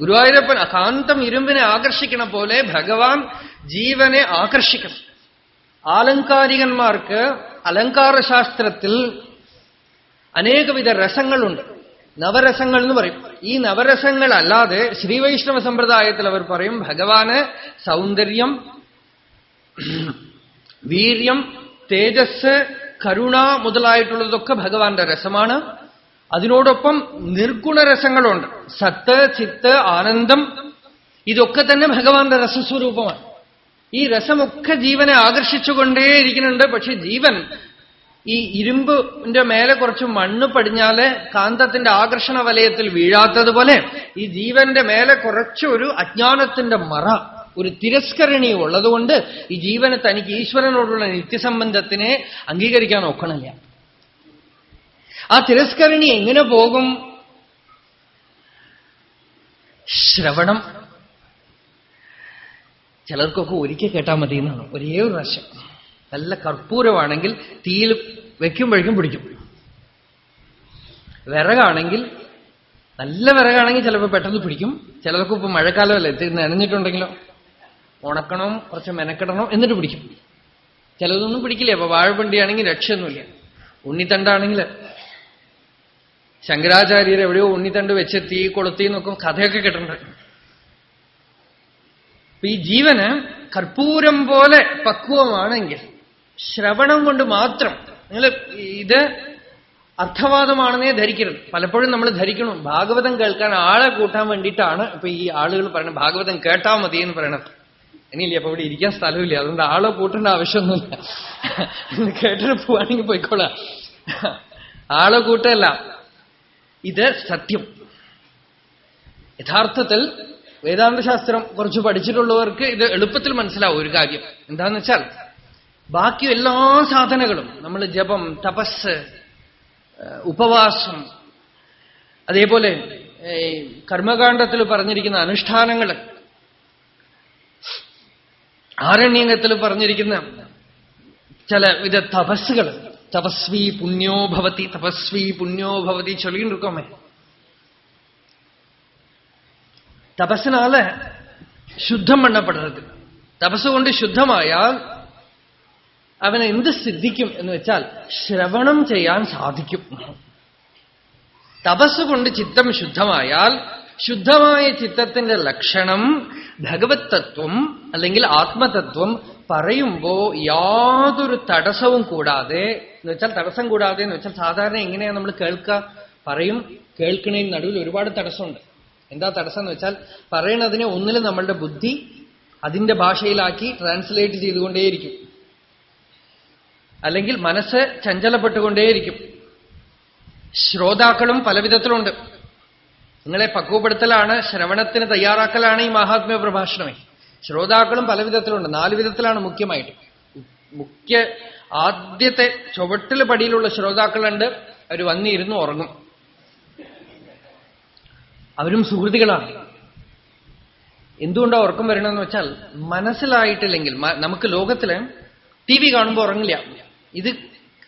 ഗുരുവായൂരപ്പൻ അകാന്തം ഇരുമ്പിനെ ആകർഷിക്കണ പോലെ ഭഗവാൻ ജീവനെ ആകർഷിക്കണം. ആലങ്കാരികന്മാർക്ക് അലങ്കാരശാസ്ത്രത്തിൽ അനേകവിധ രസങ്ങളുണ്ട്. നവരസങ്ങൾ എന്ന് പറയും. ഈ നവരസങ്ങളല്ലാതെ ശ്രീവൈഷ്ണവ സമ്പ്രദായത്തിൽ അവർ പറയും ഭഗവാന് സൗന്ദര്യം വീര്യം തേജസ് കരുണ മുതലായിട്ടുള്ളതൊക്കെ ഭഗവാന്റെ രസമാണ്. അതിനോടൊപ്പം നിർഗുണരസങ്ങളുണ്ട് സത്ത് ചിത്ത് ആനന്ദം ഇതൊക്കെ തന്നെ ഭഗവാന്റെ രസസ്വരൂപമാണ്. ഈ രസമൊക്കെ ജീവനെ ആകർഷിച്ചുകൊണ്ടേയിരിക്കുന്നുണ്ട് പക്ഷെ ജീവൻ ഈ ഇരുമ്പിന്റെ മേലെ കുറച്ച് മണ്ണ് പടിഞ്ഞാൽ കാന്തത്തിന്റെ ആകർഷണ വലയത്തിൽ വീഴാത്തതുപോലെ ഈ ജീവന്റെ മേലെ കുറച്ചൊരു അജ്ഞാനത്തിന്റെ മറ ഒരു തിരസ്കരണി ഉള്ളതുകൊണ്ട് ഈ ജീവന് തനിക്ക് ഈശ്വരനോടുള്ള നിത്യസംബന്ധത്തിനെ അംഗീകരിക്കാൻ ഒക്കണില്ല. ആ തിരസ്കരണി എങ്ങനെ പോകും? ശ്രവണം. ചിലർക്കൊക്കെ ഒരിക്കൽ കേട്ടാൽ മതി എന്നാണ്. ഒരേ ഒരു പ്രാവശ്യം. നല്ല കർപ്പൂരമാണെങ്കിൽ തീയിൽ വെക്കുമ്പോഴേക്കും പിടിക്കും. വിറകാണെങ്കിൽ നല്ല വിറകാണെങ്കിൽ ചിലപ്പോൾ പെട്ടെന്ന് പിടിക്കും. ചിലർക്ക് ഇപ്പൊ മഴക്കാലമല്ലേ ഇത് നനഞ്ഞിട്ടുണ്ടെങ്കിലോ? ഉണക്കണം കുറച്ച് മെനക്കെടണം എന്നിട്ട് പിടിക്കും. ചിലതൊന്നും പിടിക്കില്ല. അപ്പൊ വാഴവണ്ടിയാണെങ്കിൽ രക്ഷയൊന്നുമില്ല. ഉണ്ണിത്തണ്ടാണെങ്കിൽ ശങ്കരാചാര്യർ എവിടെയോ ഉണ്ണിത്തണ്ട് വെച്ച് തീ കൊളുത്തി നോക്കും കഥയൊക്കെ കേട്ടിട്ടുണ്ട്. അപ്പൊ ഈ ജീവന് കർപ്പൂരം പോലെ പക്വമാണെങ്കിൽ ശ്രവണം കൊണ്ട് മാത്രം നിങ്ങൾ ഇത് അർത്ഥവാദമാണെന്നേ ധരിക്കരുത്. പലപ്പോഴും നമ്മൾ ധരിക്കണം. ഭാഗവതം കേൾക്കാൻ ആളെ കൂട്ടാൻ വേണ്ടിയിട്ടാണ് ഇപ്പൊ ഈ ആളുകൾ പറയുന്നത്. ഭാഗവതം കേട്ടാ മതി എന്ന് പറയണത്. ഇനിയില്ല അപ്പൊ ഇവിടെ ഇരിക്കാൻ സ്ഥലമില്ല. അതുകൊണ്ട് ആളെ കൂട്ടേണ്ട ആവശ്യമൊന്നുമില്ല. കേട്ടിട്ട് പോവാണെങ്കിൽ പോയിക്കോളാം. ആളെ കൂട്ടല്ല. ഇത് സത്യം. യഥാർത്ഥത്തിൽ വേദാന്തശാസ്ത്രം കുറച്ച് പഠിച്ചിട്ടുള്ളവർക്ക് ഇത് എളുപ്പത്തിൽ മനസ്സിലാവും ഒരു കാര്യം. എന്താന്ന് വെച്ചാൽ ബാക്കി എല്ലാ സാധനങ്ങളും നമ്മൾ ജപം തപസ് ഉപവാസം അതേപോലെ കർമ്മകാണ്ഡത്തിൽ പറഞ്ഞിരിക്കുന്ന അനുഷ്ഠാനങ്ങൾ ആരണ്യത്തിൽ പറഞ്ഞിരിക്കുന്ന ചില വിധ തപസ്സുകൾ തപസ്വി പുണ്യോ ഭവതി തപസ്വി പുണ്യോ ഭവതി തപസ്സിനാല ശുദ്ധം പണ്ണപ്പെടുന്നത് തപസ് കൊണ്ട് ശുദ്ധമായാൽ അവന് എന്ത് സിദ്ധിക്കും എന്ന് വെച്ചാൽ ശ്രവണം ചെയ്യാൻ സാധിക്കും. തപസ് കൊണ്ട് ചിത്തം ശുദ്ധമായാൽ ശുദ്ധമായ ചിത്തത്തിന്റെ ലക്ഷണം ഭഗവത് തത്വം അല്ലെങ്കിൽ ആത്മതത്വം പറയുമ്പോ യാതൊരു തടസ്സവും കൂടാതെ എന്ന് വെച്ചാൽ തടസ്സം കൂടാതെ എന്ന് വെച്ചാൽ സാധാരണ എങ്ങനെയാണ് നമ്മൾ കേൾക്കുക പറയും കേൾക്കണേന് നടുവിൽ ഒരുപാട് തടസ്സമുണ്ട്. എന്താ തടസ്സം എന്ന് വെച്ചാൽ പറയണതിനെ ഒന്നിൽ നമ്മളുടെ ബുദ്ധി അതിന്റെ ഭാഷയിലാക്കി ട്രാൻസ്ലേറ്റ് ചെയ്തുകൊണ്ടേയിരിക്കും. അല്ലെങ്കിൽ മനസ്സ് ചഞ്ചലപ്പെട്ടുകൊണ്ടേയിരിക്കും. ശ്രോതാക്കളും പല വിധത്തിലുണ്ട് നിങ്ങളെ പക്വപ്പെടുത്തലാണ് ശ്രവണത്തിന് തയ്യാറാക്കലാണ് ഈ മഹാത്മ്യ പ്രഭാഷണമേ. ശ്രോതാക്കളും പല വിധത്തിലുണ്ട് നാല് വിധത്തിലാണ് മുഖ്യമായിട്ട്. മുഖ്യ ആദ്യത്തെ ചുവട്ടിൽ പടിയിലുള്ള ശ്രോതാക്കളുണ്ട്. അവർ വന്നിരുന്നു ഉറങ്ങും. അവരും സുഹൃതികളാണ് എന്തുകൊണ്ടാണ് ഉറക്കം വരണമെന്ന് വെച്ചാൽ മനസ്സിലായിട്ടില്ലെങ്കിൽ നമുക്ക് ലോകത്തിൽ ടി വി കാണുമ്പോൾ ഉറങ്ങില്ല. ഇത്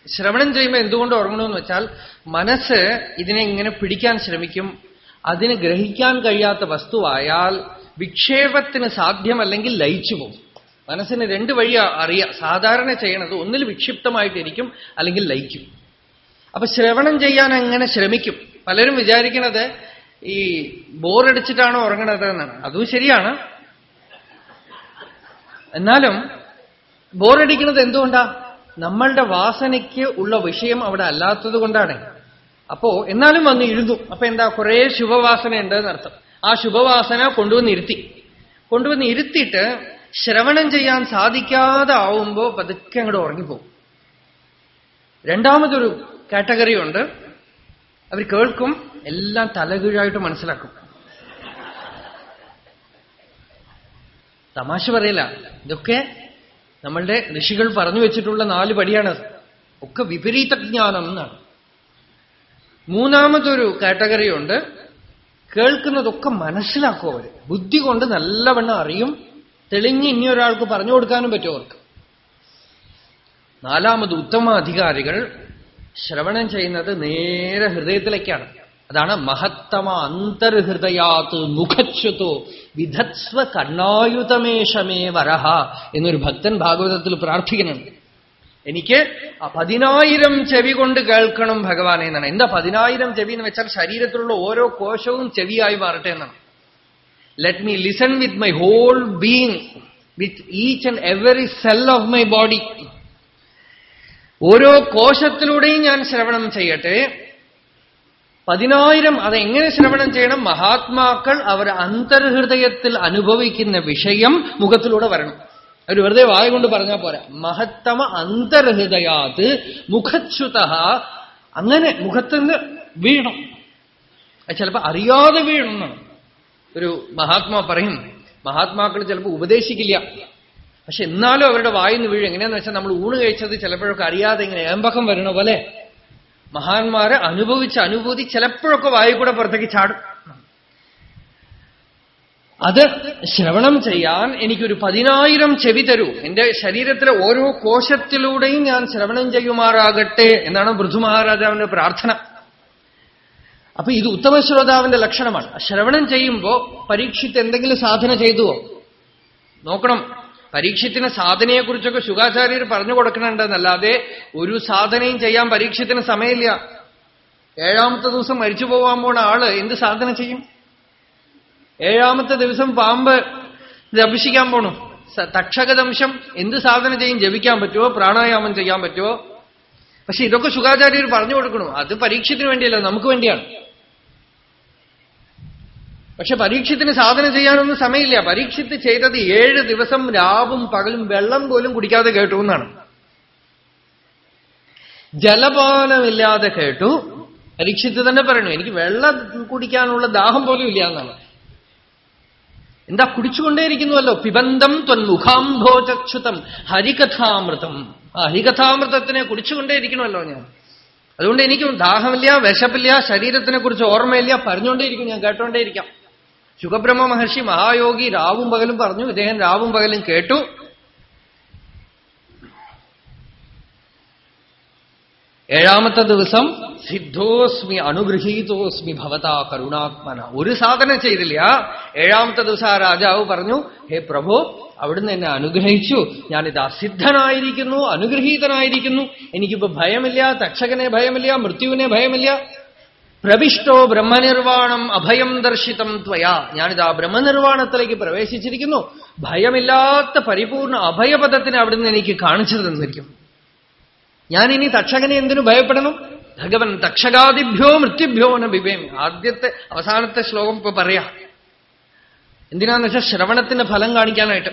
ശ്രവണം ചെയ്യുമ്പോൾ എന്തുകൊണ്ട് ഉറങ്ങണമെന്ന് വെച്ചാൽ മനസ്സ് ഇതിനെ ഇങ്ങനെ പിടിക്കാൻ ശ്രമിക്കും. അതിന് ഗ്രഹിക്കാൻ കഴിയാത്ത വസ്തുവായാൽ വിക്ഷേപത്തിന് സാധ്യമല്ലെങ്കിൽ ലയിച്ചു പോകും. മനസ്സിന് രണ്ട് വഴി അറിയാം. സാധാരണ ചെയ്യണത് ഒന്നിൽ വിക്ഷിപ്തമായിട്ടിരിക്കും അല്ലെങ്കിൽ ലയിക്കും. അപ്പൊ ശ്രവണം ചെയ്യാൻ അങ്ങനെ ശ്രമിക്കും. പലരും വിചാരിക്കണത് ഈ ബോറടിച്ചിട്ടാണോ ഉറങ്ങണത് എന്നാണ് അതും ശരിയാണ്. എന്നാലും ബോറടിക്കുന്നത് എന്തുകൊണ്ടാ? നമ്മളുടെ വാസനയ്ക്ക് ഉള്ള വിഷയം അവിടെ അല്ലാത്തത് കൊണ്ടാണ്. അപ്പോ എന്നാലും വന്ന് ഇരുന്നു. അപ്പൊ എന്താ? കുറെ ശുഭവാസന ഉണ്ട് എന്നർത്ഥം. ആ ശുഭവാസന കൊണ്ടുവന്ന് ഇരുത്തി. കൊണ്ടുവന്ന് ഇരുത്തിയിട്ട് ശ്രവണം ചെയ്യാൻ സാധിക്കാതെ ആവുമ്പോ പതുക്കെ അങ്ങോട്ട് ഉറങ്ങിപ്പോകും. രണ്ടാമതൊരു കാറ്റഗറി ഉണ്ട്. അവർ കേൾക്കും എല്ലാം തലകീഴായിട്ട് മനസ്സിലാക്കും. തമാശ പറയില്ല. ഇതൊക്കെ നമ്മളുടെ ഋഷികൾ പറഞ്ഞു വെച്ചിട്ടുള്ള നാല് പടിയാണ്. ഒക്കെ വിപരീത ജ്ഞാനം എന്നാണ്. മൂന്നാമതൊരു കാറ്റഗറിയുണ്ട്. കേൾക്കുന്നതൊക്കെ മനസ്സിലാക്കും അവർ. ബുദ്ധി കൊണ്ട് നല്ലവണ്ണം അറിയും. തെളിഞ്ഞ് ഇനി ഒരാൾക്ക് പറഞ്ഞു കൊടുക്കാനും പറ്റും അവർക്ക്. നാലാമത് ഉത്തമ അധികാരികൾ ശ്രവണം ചെയ്യുന്നത് നേരെ ഹൃദയത്തിലേക്കാണ്. അതാണ് മഹത്തമ അന്തർഹൃദയാത്ത് മുഖച്യുതോ വിധത്സ്വ കണ്ണായുതമേഷമേ വരഹ എന്നൊരു ഭക്തൻ ഭാഗവതത്തിൽ പ്രാർത്ഥിക്കുന്നുണ്ട്. എനിക്ക് ആ പതിനായിരം ചെവി കൊണ്ട് കേൾക്കണം ഭഗവാനെ എന്നാണ്. എന്താ പതിനായിരം ചെവി എന്ന് വെച്ചാൽ ശരീരത്തിലുള്ള ഓരോ കോശവും ചെവിയായി മാറട്ടെ എന്നാണ്. Let me listen with my whole being with each and every cell of my body ഓരോ കോശത്തിലൂടെയും ഞാൻ ശ്രവണം ചെയ്യട്ടെ. പതിനായിരം അതെങ്ങനെ ശ്രവണം ചെയ്യണം? മഹാത്മാക്കൾ അവർ അന്തർഹൃദയത്തിൽ അനുഭവിക്കുന്ന വിഷയം മുഖത്തിലൂടെ വരണം. അവർ വെറുതെ വായ കൊണ്ട് പറഞ്ഞാൽ പോരാ. മഹത്തമ അന്തർഹൃദയാത് മുഖച്യുത. അങ്ങനെ മുഖത്തുനിന്ന് വീണം. അത് ചിലപ്പോ അറിയാതെ വീണെന്നാണ്. ഒരു മഹാത്മാ പറയും. മഹാത്മാക്കൾ ചിലപ്പോൾ ഉപദേശിക്കില്ല. പക്ഷെ എന്നാലും അവരുടെ വായിന്ന് വീഴും. എങ്ങനെയാന്ന് വെച്ചാൽ നമ്മൾ ഊണ് കഴിച്ചത് ചിലപ്പോഴൊക്കെ അറിയാതെ ഇങ്ങനെ ഏമ്പക്കം വരണ പോലെ? മഹാന്മാരെ അനുഭവിച്ച അനുഭൂതി ചിലപ്പോഴൊക്കെ വായു കൂടെ പുറത്തേക്ക് ചാടും. അത് ശ്രവണം ചെയ്യാൻ എനിക്കൊരു പതിനായിരം ചെവി തരൂ. എന്റെ ശരീരത്തിലെ ഓരോ കോശത്തിലൂടെയും ഞാൻ ശ്രവണം ചെയ്യുമാറാകട്ടെ എന്നാണ് പൃഥു മഹാരാജാവിന്റെ പ്രാർത്ഥന. അപ്പൊ ഇത് ഉത്തമ ശ്രോതാവിന്റെ ലക്ഷണമാണ്. ശ്രവണം ചെയ്യുമ്പോ പരീക്ഷിച്ച് എന്തെങ്കിലും സാധന ചെയ്തുവോ? നോക്കണം. പരീക്ഷത്തിന് സാധനയെക്കുറിച്ചൊക്കെ ശുഖാചാര്യർ പറഞ്ഞു കൊടുക്കണുണ്ടെന്നല്ലാതെ ഒരു സാധനയും ചെയ്യാൻ പരീക്ഷത്തിന് സമയമില്ല. ഏഴാമത്തെ ദിവസം മരിച്ചു പോവാൻ പോണ ആൾ എന്ത് സാധന ചെയ്യും? ഏഴാമത്തെ ദിവസം പാമ്പ് ജപിക്കാൻ പോണു. തക്ഷകദംശം എന്ത് സാധന ചെയ്യും? ജപിക്കാൻ പറ്റുമോ പ്രാണായാമം ചെയ്യാൻ പറ്റുമോ പക്ഷെ ഇതൊക്കെ ശുഖാചാര്യർ പറഞ്ഞു കൊടുക്കണു. അത് പരീക്ഷത്തിന് വേണ്ടിയല്ല നമുക്ക് വേണ്ടിയാണ്. പക്ഷെ പരീക്ഷത്തിന് സാധന ചെയ്യാനൊന്നും സമയമില്ല. പരീക്ഷത്ത് ചെയ്തത് ഏഴ് ദിവസം രാവും പകലും വെള്ളം പോലും കുടിക്കാതെ കേട്ടു എന്നാണ്. ജലപാനമില്ലാതെ കേട്ടു. പരീക്ഷത്ത് തന്നെ പറയണു എനിക്ക് വെള്ളം കുടിക്കാനുള്ള ദാഹം പോലും ഇല്ല എന്നാണ്. എന്താ കുടിച്ചുകൊണ്ടേയിരിക്കുന്നുവല്ലോ? പിബന്ധം ത്വൻമുഖാംഭോചക്ഷുതം ഹരികഥാമൃതം. ആ ഹരികഥാമൃതത്തിനെ കുടിച്ചുകൊണ്ടേയിരിക്കണമല്ലോ ഞാൻ. അതുകൊണ്ട് എനിക്കും ദാഹമില്ല വിശപ്പില്ല ശരീരത്തിനെ കുറിച്ച് ഓർമ്മയില്ല പറഞ്ഞുകൊണ്ടേയിരിക്കും ഞാൻ കേട്ടോണ്ടേയിരിക്കാം. ശുഖബ്രഹ്മ മഹർഷി മഹായോഗി രാവും പകലും പറഞ്ഞു. ഇദ്ദേഹം രാവും പകലും കേട്ടു. ഏഴാമത്തെ ദിവസം സിദ്ധോസ്മി അനുഗ്രഹീതോസ്മി ഭവതാ കരുണാത്മന. ഒരു സാധന ചെയ്തില്ല. ഏഴാമത്തെ ദിവസം ആ രാജാവ് പറഞ്ഞു ഹേ പ്രഭു അവിടുന്ന് എന്നെ അനുഗ്രഹിച്ചു. ഞാനിത് അസിദ്ധനായിരിക്കുന്നു അനുഗ്രഹീതനായിരിക്കുന്നു. എനിക്കിപ്പോ ഭയമില്ല തക്ഷകനെ ഭയമില്ല മൃത്യുവിനെ ഭയമില്ല. പ്രവിഷ്ടോ ബ്രഹ്മനിർവാണം അഭയം ദർശിതം ത്വയാ. ഞാനിത് ബ്രഹ്മനിർവാണത്തിലേക്ക് പ്രവേശിച്ചിരിക്കുന്നു. ഭയമില്ലാത്ത പരിപൂർണ അഭയപഥത്തിന് അവിടുന്ന് എനിക്ക് കാണിച്ചു തന്നിരിക്കും. ഞാനിനി തക്ഷകനെ എന്തിനു ഭയപ്പെടണം? ഭഗവൻ തക്ഷകാദിഭ്യോ മൃത്യുഭ്യോ ന ബിബേം ആദ്യത്തെ അവസാനത്തെ ശ്ലോകം ഇപ്പൊ പറയാ. എന്തിനാന്ന് വെച്ചാൽ ശ്രവണത്തിന്റെ ഫലം കാണിക്കാനായിട്ട്.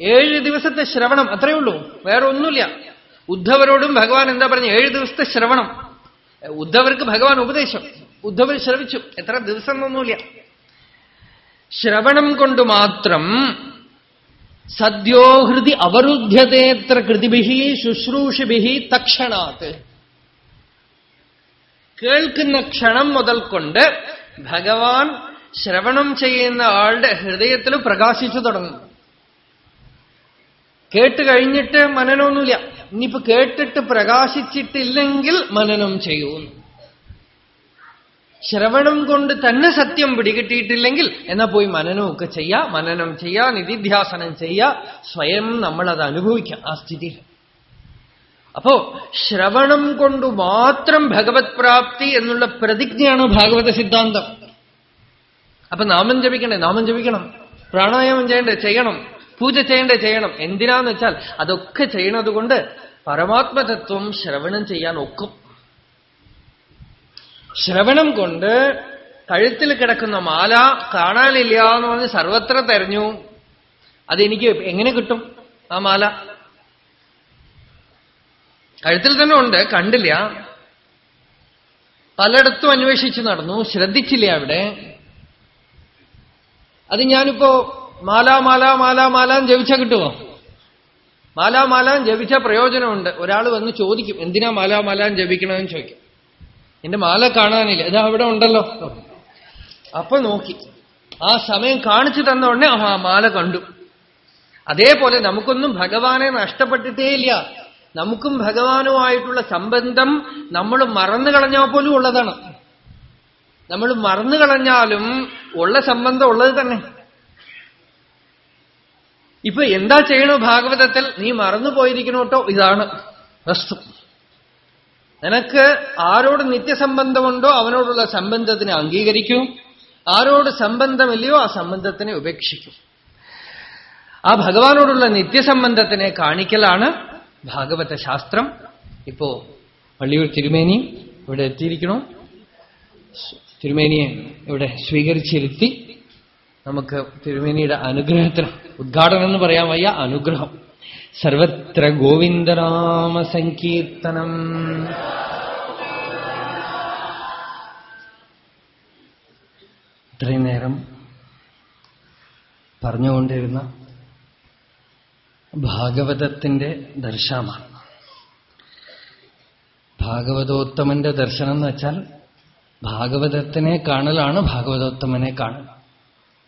ഏഴ് ദിവസത്തെ ശ്രവണം അത്രയേ ഉള്ളൂ. വേറെ ഒന്നുമില്ല ഉദ്ധവരോടും ഭഗവാൻ എന്താ പറഞ്ഞു? ഏഴ് ദിവസത്തെ ശ്രവണം. ഉദ്ധവർക്ക് ഭഗവാൻ ഉപദേശം. ഉദ്ധവർ ശ്രവിച്ചു. എത്ര ദിവസം ഒന്നുമില്ല ശ്രവണം കൊണ്ട് മാത്രം സദ്യോ ഹൃതി അവരുദ്ധ്യതേത്ര കൃതിഭിഹി ശുശ്രൂഷിഭിഹി തക്ഷണാത്ത് കേൾക്കുന്ന ക്ഷണം മുതൽ കൊണ്ട് ഭഗവാൻ ശ്രവണം ചെയ്യുന്ന ആളുടെ ഹൃദയത്തിൽ പ്രകാശിച്ചു തുടങ്ങും. കേട്ട് കഴിഞ്ഞിട്ട് മനനമൊന്നുമില്ല ഇനിയിപ്പോ കേട്ടിട്ട് പ്രകാശിച്ചിട്ടില്ലെങ്കിൽ മനനം ചെയ്യൂ. ശ്രവണം കൊണ്ട് തന്നെ സത്യം പിടികിട്ടിയിട്ടില്ലെങ്കിൽ എന്നാ പോയി മനനമൊക്കെ ചെയ്യാ മനനം ചെയ്യാ നിധിധ്യാസനം ചെയ്യാ സ്വയം നമ്മളത് അനുഭവിക്കാം ആ സ്ഥിതി അപ്പോ ശ്രവണം കൊണ്ട് മാത്രം ഭഗവത് പ്രാപ്തി എന്നുള്ള പ്രതിജ്ഞയാണ് ഭാഗവത സിദ്ധാന്തം. അപ്പൊ നാമം ജപിക്കണ്ടേ? നാമം ജപിക്കണം. പ്രാണായാമം ചെയ്യണ്ടേ? ചെയ്യണം. പൂജ ചെയ്യേണ്ട ചെയ്യണം. എന്തിനാന്ന് വെച്ചാൽ അതൊക്കെ ചെയ്യണത് കൊണ്ട് പരമാത്മതത്വം ശ്രവണം ചെയ്യാൻ ഒക്കും. ശ്രവണം കൊണ്ട് കഴുത്തിൽ കിടക്കുന്ന മാല കാണാനില്ല എന്ന് പറഞ്ഞ് സർവത്ര തെരഞ്ഞു. അതെനിക്ക് എങ്ങനെ കിട്ടും ആ മാല? കഴുത്തിൽ തന്നെ ഉണ്ട് കണ്ടില്ല. പലയിടത്തും അന്വേഷിച്ച് നടന്നു ശ്രദ്ധിച്ചില്ല അവിടെ. അത് ഞാനിപ്പോ മാല മാല മാല മാലാന്ന് ജപിച്ചാൽ കിട്ടുമോ മാല മാലാൻ ജപിച്ച പ്രയോജനമുണ്ട്. ഒരാൾ വന്ന് ചോദിക്കും എന്തിനാ മാല മാലാൻ ജപിക്കണമെന്ന് ചോദിക്കും. എന്റെ മാല കാണാനില്ല ഇത് അവിടെ ഉണ്ടല്ലോ. അപ്പൊ നോക്കി. ആ സമയം കാണിച്ചു തന്ന ഉടനെ ആ മാല കണ്ടു. അതേപോലെ നമുക്കൊന്നും ഭഗവാനെ നഷ്ടപ്പെട്ടിട്ടേ ഇല്ല. നമുക്കും ഭഗവാനുമായിട്ടുള്ള സംബന്ധം നമ്മൾ മറന്നു കളഞ്ഞാൽ പോലും ഉള്ളതാണ്. നമ്മൾ മറന്നു കളഞ്ഞാലും ഉള്ള സംബന്ധം ഉള്ളത് തന്നെ. ഇപ്പൊ എന്താ ചെയ്യണോ ഭാഗവതത്തിൽ? നീ മറന്നു പോയിരിക്കണോട്ടോ ഇതാണ് വസ്തു. നിനക്ക് ആരോട് നിത്യസംബന്ധമുണ്ടോ അവനോടുള്ള സംബന്ധത്തിനെ അംഗീകരിക്കൂ. ആരോട് സംബന്ധമില്ലയോ ആ സംബന്ധത്തിനെ ഉപേക്ഷിക്കും. ആ ഭഗവാനോടുള്ള നിത്യസംബന്ധത്തിനെ കാണിക്കലാണ് ഭാഗവത ശാസ്ത്രം ഇപ്പോ പള്ളിയൂർ തിരുമേനി ഇവിടെ എത്തിയിരിക്കണോ തിരുമേനിയെ ഇവിടെ സ്വീകരിച്ചിരുത്തി. നമുക്ക് തിരുമേനിയുടെ അനുഗ്രഹത്തിന് ഉദ്ഘാടനം എന്ന് പറയാൻ വയ്യ അനുഗ്രഹം. സർവത്ര ഗോവിന്ദരാമ സങ്കീർത്തനം. ഇത്രയും നേരം പറഞ്ഞുകൊണ്ടിരുന്ന ഭാഗവതത്തിന്റെ ദർശനമാണ്. ഭാഗവതോത്തമന്റെ ദർശനം എന്ന് വെച്ചാൽ ഭാഗവതത്തിനെ കാണലാണ് ഭാഗവതോത്തമനെ കാണൽ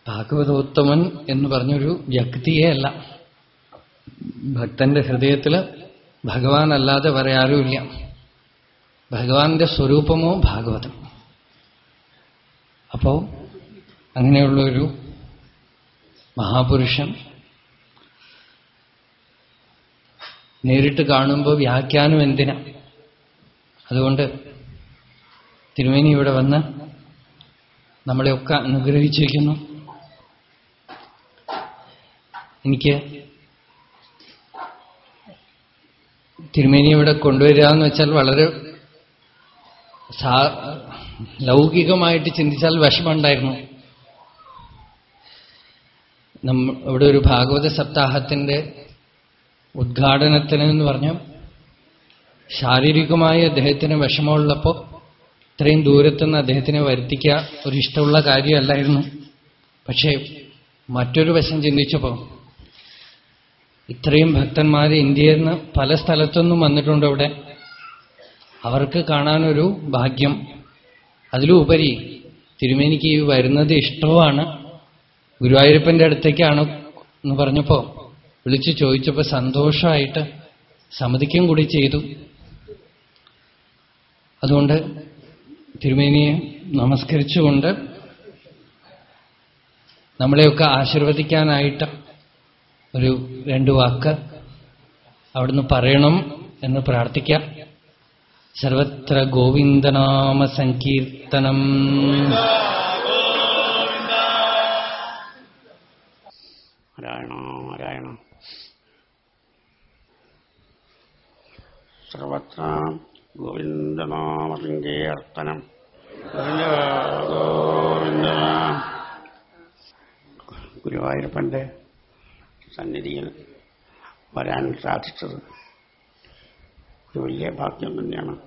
ഭാഗവതോത്തമൻ എന്ന് പറഞ്ഞൊരു വ്യക്തിയെ അല്ല. ഭക്തന്റെ ഹൃദയത്തിൽ ഭഗവാൻ അല്ലാതെ വേറെ ആരുമില്ല. ഭഗവാന്റെ സ്വരൂപമോ ഭാഗവതം. അപ്പോ അങ്ങനെയുള്ളൊരു മഹാപുരുഷൻ നേരിട്ട് കാണുമ്പോൾ വ്യാഖ്യാനം എന്തിനാ? അതുകൊണ്ട് തിരുമേനി ഇവിടെ വന്ന് നമ്മളെയൊക്കെ അനുഗ്രഹിച്ചിരിക്കുന്നു. എനിക്ക് തിരുമേനി ഇവിടെ കൊണ്ടുവരിക എന്ന് വെച്ചാൽ വളരെ ലൗകികമായിട്ട് ചിന്തിച്ചാൽ വിഷമമുണ്ടായിരുന്നു. നമ്മ ഇവിടെ ഒരു ഭാഗവത സപ്താഹത്തിന്റെ ഉദ്ഘാടനത്തിന് എന്ന് പറഞ്ഞു ശാരീരികമായി അദ്ദേഹത്തിന് വിഷമമുള്ളപ്പോൾ ഇത്രയും ദൂരത്തുനിന്ന് അദ്ദേഹത്തിനെ വരുത്തിക്കുക ഒരു ഇഷ്ടമുള്ള കാര്യമല്ലായിരുന്നു. പക്ഷേ മറ്റൊരു വശം ചിന്തിച്ചപ്പോൾ ഇത്രയും ഭക്തന്മാർ ഇന്ത്യയിൽ നിന്ന് പല സ്ഥലത്തുനിന്നും വന്നിട്ടുണ്ട് ഇവിടെ അവർക്ക് കാണാനൊരു ഭാഗ്യം. അതിലുപരി തിരുമേനിക്ക് ഈ വരുന്നത് ഇഷ്ടവുമാണ് ഗുരുവായൂരപ്പന്റെ അടുത്തേക്കാണ് എന്ന് പറഞ്ഞപ്പോ വിളിച്ചു ചോദിച്ചപ്പോ സന്തോഷമായിട്ട് സമ്മതിക്കും കൂടി ചെയ്തു. അതുകൊണ്ട് തിരുമേനിയെ നമസ്കരിച്ചുകൊണ്ട് നമ്മളെയൊക്കെ ആശീർവദിക്കാനായിട്ട് ഒരു രണ്ടു വാക്ക് അവിടുന്ന് പറയണം എന്ന് പ്രാർത്ഥിക്കാം. സർവത്ര ഗോവിന്ദനാമ സങ്കീർത്തനം. നാരായണ നാരായണ. സർവത്ര ഗോവിന്ദനാമസങ്കീർത്തനം ഗോവിന്ദ. ഗുരുവായൂരപ്പന്റെ സന്നിധിയിൽ വരാൻ സാധിച്ചത്. ഒരു വലിയ ഭാഗ്യം തന്നെയാണ്.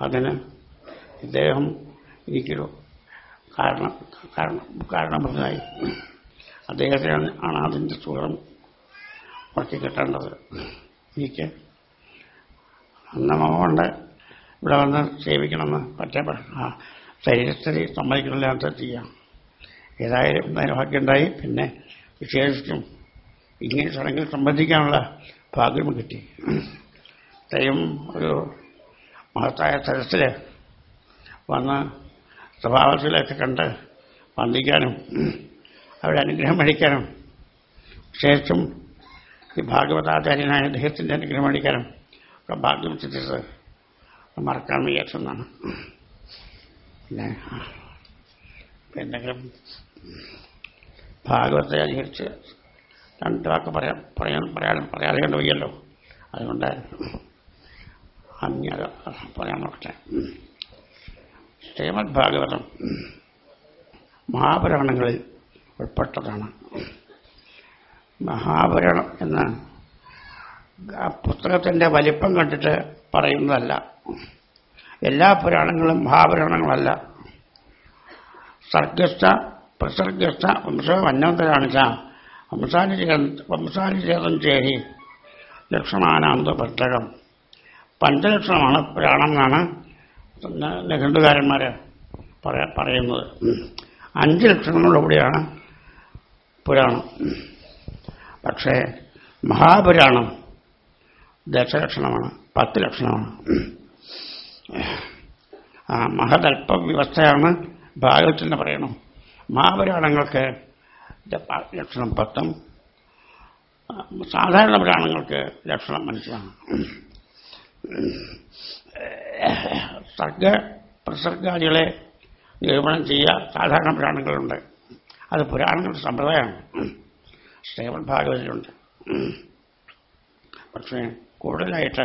അതിന് ഇദ്ദേഹം എനിക്കൊരു കാരണം കാരണം കാരണപ്രദമായി അദ്ദേഹത്തിനാണ് ആണ് അതിന്റെ സുഖം ഉറക്കി കിട്ടേണ്ടത്. എനിക്ക് അന്ന് കൊണ്ട് ഇവിടെ വന്ന് സേവിക്കണമെന്ന് പറ്റേ ശരീരത്തിൽ ശരീരസ്ഥിതി സമ്മതിക്കണില്ല ചെയ്യാം ഏതായാലും ഭാഗ്യമുണ്ടായി പിന്നെ വിശേഷിച്ചും ഇങ്ങനെ ചടങ്ങിൽ സംബന്ധിക്കാനുള്ള ഭാഗ്യം കിട്ടി. ഇത്രയും ഒരു മഹത്തായ തരത്തിൽ വന്ന് സ്വഭാവത്തിലൊക്കെ കണ്ട് വന്ദിക്കാനും അവരുടെ അനുഗ്രഹം അടിക്കാനും ശേഷം ഈ ഭാഗവതാചാര്യനായ അദ്ദേഹത്തിന്റെ അനുഗ്രഹം അടിക്കാനും ഒക്കെ ഭാഗ്യം ചിന്തിച്ചത് മറക്കാൻ വയ്യാത്തതാണ് പിന്നെ എന്തെങ്കിലും ഭാഗവത്തെ അനുസരിച്ച് രണ്ട് വാക്ക് പറയാം പറയാൻ പറയാൻ പറയാതെ കണ്ടു വയ്യല്ലോ. അതുകൊണ്ട് അന്യ പറയാൻ നോക്കട്ടെ ശ്രീമദ് ഭാഗവതം മഹാപുരാണങ്ങളിൽ ഉൾപ്പെട്ടതാണ്. മഹാപുരാണം എന്ന പുസ്തകത്തിന്റെ വലിപ്പം കണ്ടിട്ട് പറയുന്നതല്ല. എല്ലാ പുരാണങ്ങളും മഹാപുരാണങ്ങളല്ല. സർഗസ്ഥ പ്രസർഗസ്ഥ വംശ വന്നോന്തരാണിച്ച വംശാനുചേതം ചേഹി ചേരി ലക്ഷണാനാന്ത പുസ്തകം പഞ്ചലക്ഷണമാണ് പുരാണം എന്നാണ് പറയാ പറയുന്നത്. അഞ്ച് ലക്ഷണങ്ങളോടുകൂടിയാണ് പുരാണം. പക്ഷേ മഹാപുരാണം ദശലക്ഷണമാണ് പത്ത് ലക്ഷണമാണ്. മഹതൽപ്പ വ്യവസ്ഥയാണ് ഭാഗവത്തിൽ പറയണം മഹാപുരാണങ്ങൾക്ക് ലക്ഷണം പത്തും സാധാരണ പ്രാണങ്ങൾക്ക് ലക്ഷണം മനസ്സിലാണ് സർഗ പ്രസർഗാദികളെ നിരൂപണം ചെയ്യുക സാധാരണ പുരാണങ്ങളുണ്ട് അത് പുരാണങ്ങളുടെ സമ്പ്രദായമാണ്. ശ്രീമൻ ഭാഗവതിലുണ്ട് പക്ഷേ കൂടുതലായിട്ട്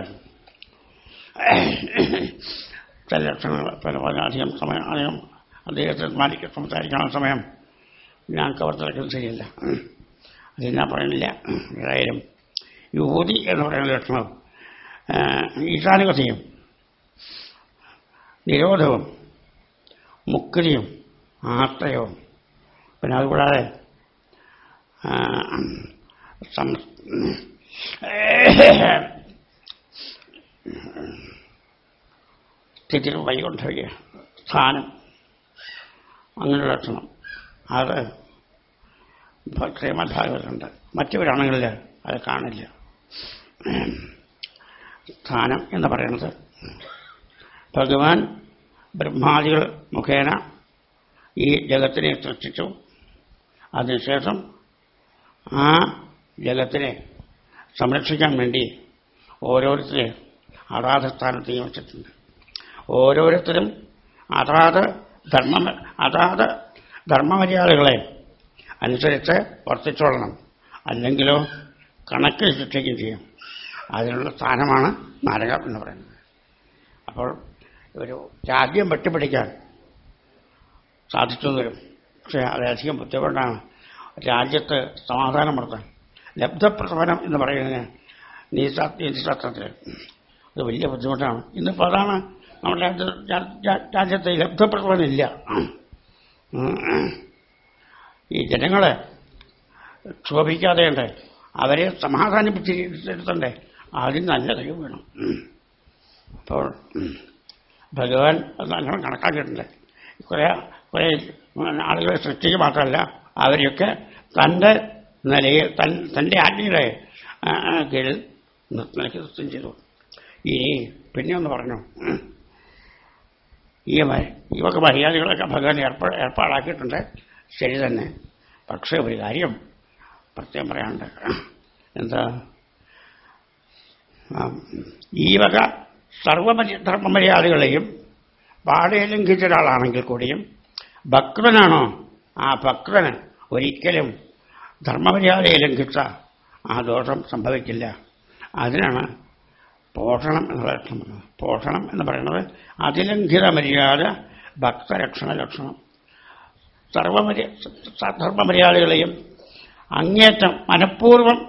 ചില ലക്ഷണങ്ങൾ പല പല അധികം സമയം അധികം അദ്ദേഹത്തെ മാലിക്ക് സംസാരിക്കാനുള്ള സമയം ഞാൻ കവർത്തിറക്കുന്നത് ശരിയല്ല. അത് ഞാൻ പറയുന്നില്ല. ഏതായാലും യുവതി എന്ന് പറയുന്ന ലക്ഷണം ഈശാനുകഥയും നിരോധവും മുക്തിയും ആശ്രയവും. പിന്നെ അതുകൂടാതെ സ്ഥിതി വൈകുണ്ഠ സ്ഥാനം. അങ്ങനെയുള്ള ലക്ഷണം. അത് ശ്രീമദ് ഭാഗവതമുണ്ട് മറ്റു പുരാണങ്ങളിൽ അത് കാണില്ല. സ്ഥാനം എന്ന് പറയുന്നത് ഭഗവാൻ ബ്രഹ്മാദികൾ മുഖേന ഈ ജഗത്തിനെ സൃഷ്ടിച്ചു. അതിനുശേഷം ആ ജഗത്തിനെ സംരക്ഷിക്കാൻ വേണ്ടി ഓരോരുത്തരെ അതാധസ്ഥാനത്ത് നിയമിച്ചിട്ടുണ്ട്. ഓരോരുത്തരും അതാത് ധർമ്മം അതാത് ധർമ്മമര്യാദകളെ അനുസരിച്ച് വർത്തിച്ചോളണം. അല്ലെങ്കിലോ കണക്കിൽ ശിക്ഷിക്കുകയും ചെയ്യും. അതിനുള്ള സ്ഥാനമാണ് നരകം എന്ന് പറയുന്നത്. അപ്പോൾ ഒരു രാജ്യം വെട്ടിപ്പിടിക്കാൻ സാധിച്ചു വരും പക്ഷേ അതധികം ബുദ്ധിമുട്ടാണ്. രാജ്യത്ത് സമാധാനം നടത്താൻ ലബ്ധപ്രസവനം എന്ന് പറയുന്നതിന് നീതിശാസ്ത്രത്തിൽ അത് വലിയ ബുദ്ധിമുട്ടാണ്. ഇന്നിപ്പോൾ അതാണ് നമ്മുടെ രാജ്യത്ത് ലബ്ധപ്രസവനം ഇല്ല. ഈ ജനങ്ങളെ ക്ഷോഭിക്കാതെയുണ്ട്. അവരെ സമാധാനിപ്പിച്ചിരുത്തണ്ടേ ആദ്യം നല്ല കഴിവ് വേണം. അപ്പോൾ ഭഗവാൻ നല്ലോണം കണക്കാക്കിയിട്ടുണ്ട്. കുറേ കുറേ ആളുകളെ സൃഷ്ടിക്കുക മാത്രമല്ല അവരെയൊക്കെ തന്റെ നിലയിൽ തൻ തന്റെ ആജ്ഞയുടെ കീഴിൽ നിലയ്ക്ക് നൃത്തം ചെയ്തു ഇനി പിന്നെ ഒന്ന് പറഞ്ഞു. ഈ ഇവക്ക് മര്യാദകളൊക്കെ ഭഗവാൻ ഏർപ്പാ ഏർപ്പാടാക്കിയിട്ടുണ്ട്. ശരി തന്നെ. പക്ഷേ ഒരു കാര്യം പ്രത്യേകം പറയാനുണ്ട്. എന്താ? ഈ വക സർവമര്യ പാടെ ലംഘിച്ച ഒരാളാണെങ്കിൽ കൂടിയും ഭക്തനാണോ? ആ ഭക്തന് ഒരിക്കലും ധർമ്മമര്യാദയെ ലംഘിച്ച ആ ദോഷം സംഭവിക്കില്ല. അതിനാണ് പോഷണം എന്നുള്ള ലക്ഷണം പോഷണം എന്ന് പറയുന്നത് അതിലംഘിത മര്യാദ ഭക്തരക്ഷണ ലക്ഷണം. സർവമര്യ സർവമര്യാദകളെയും അങ്ങേറ്റം മനഃപൂർവം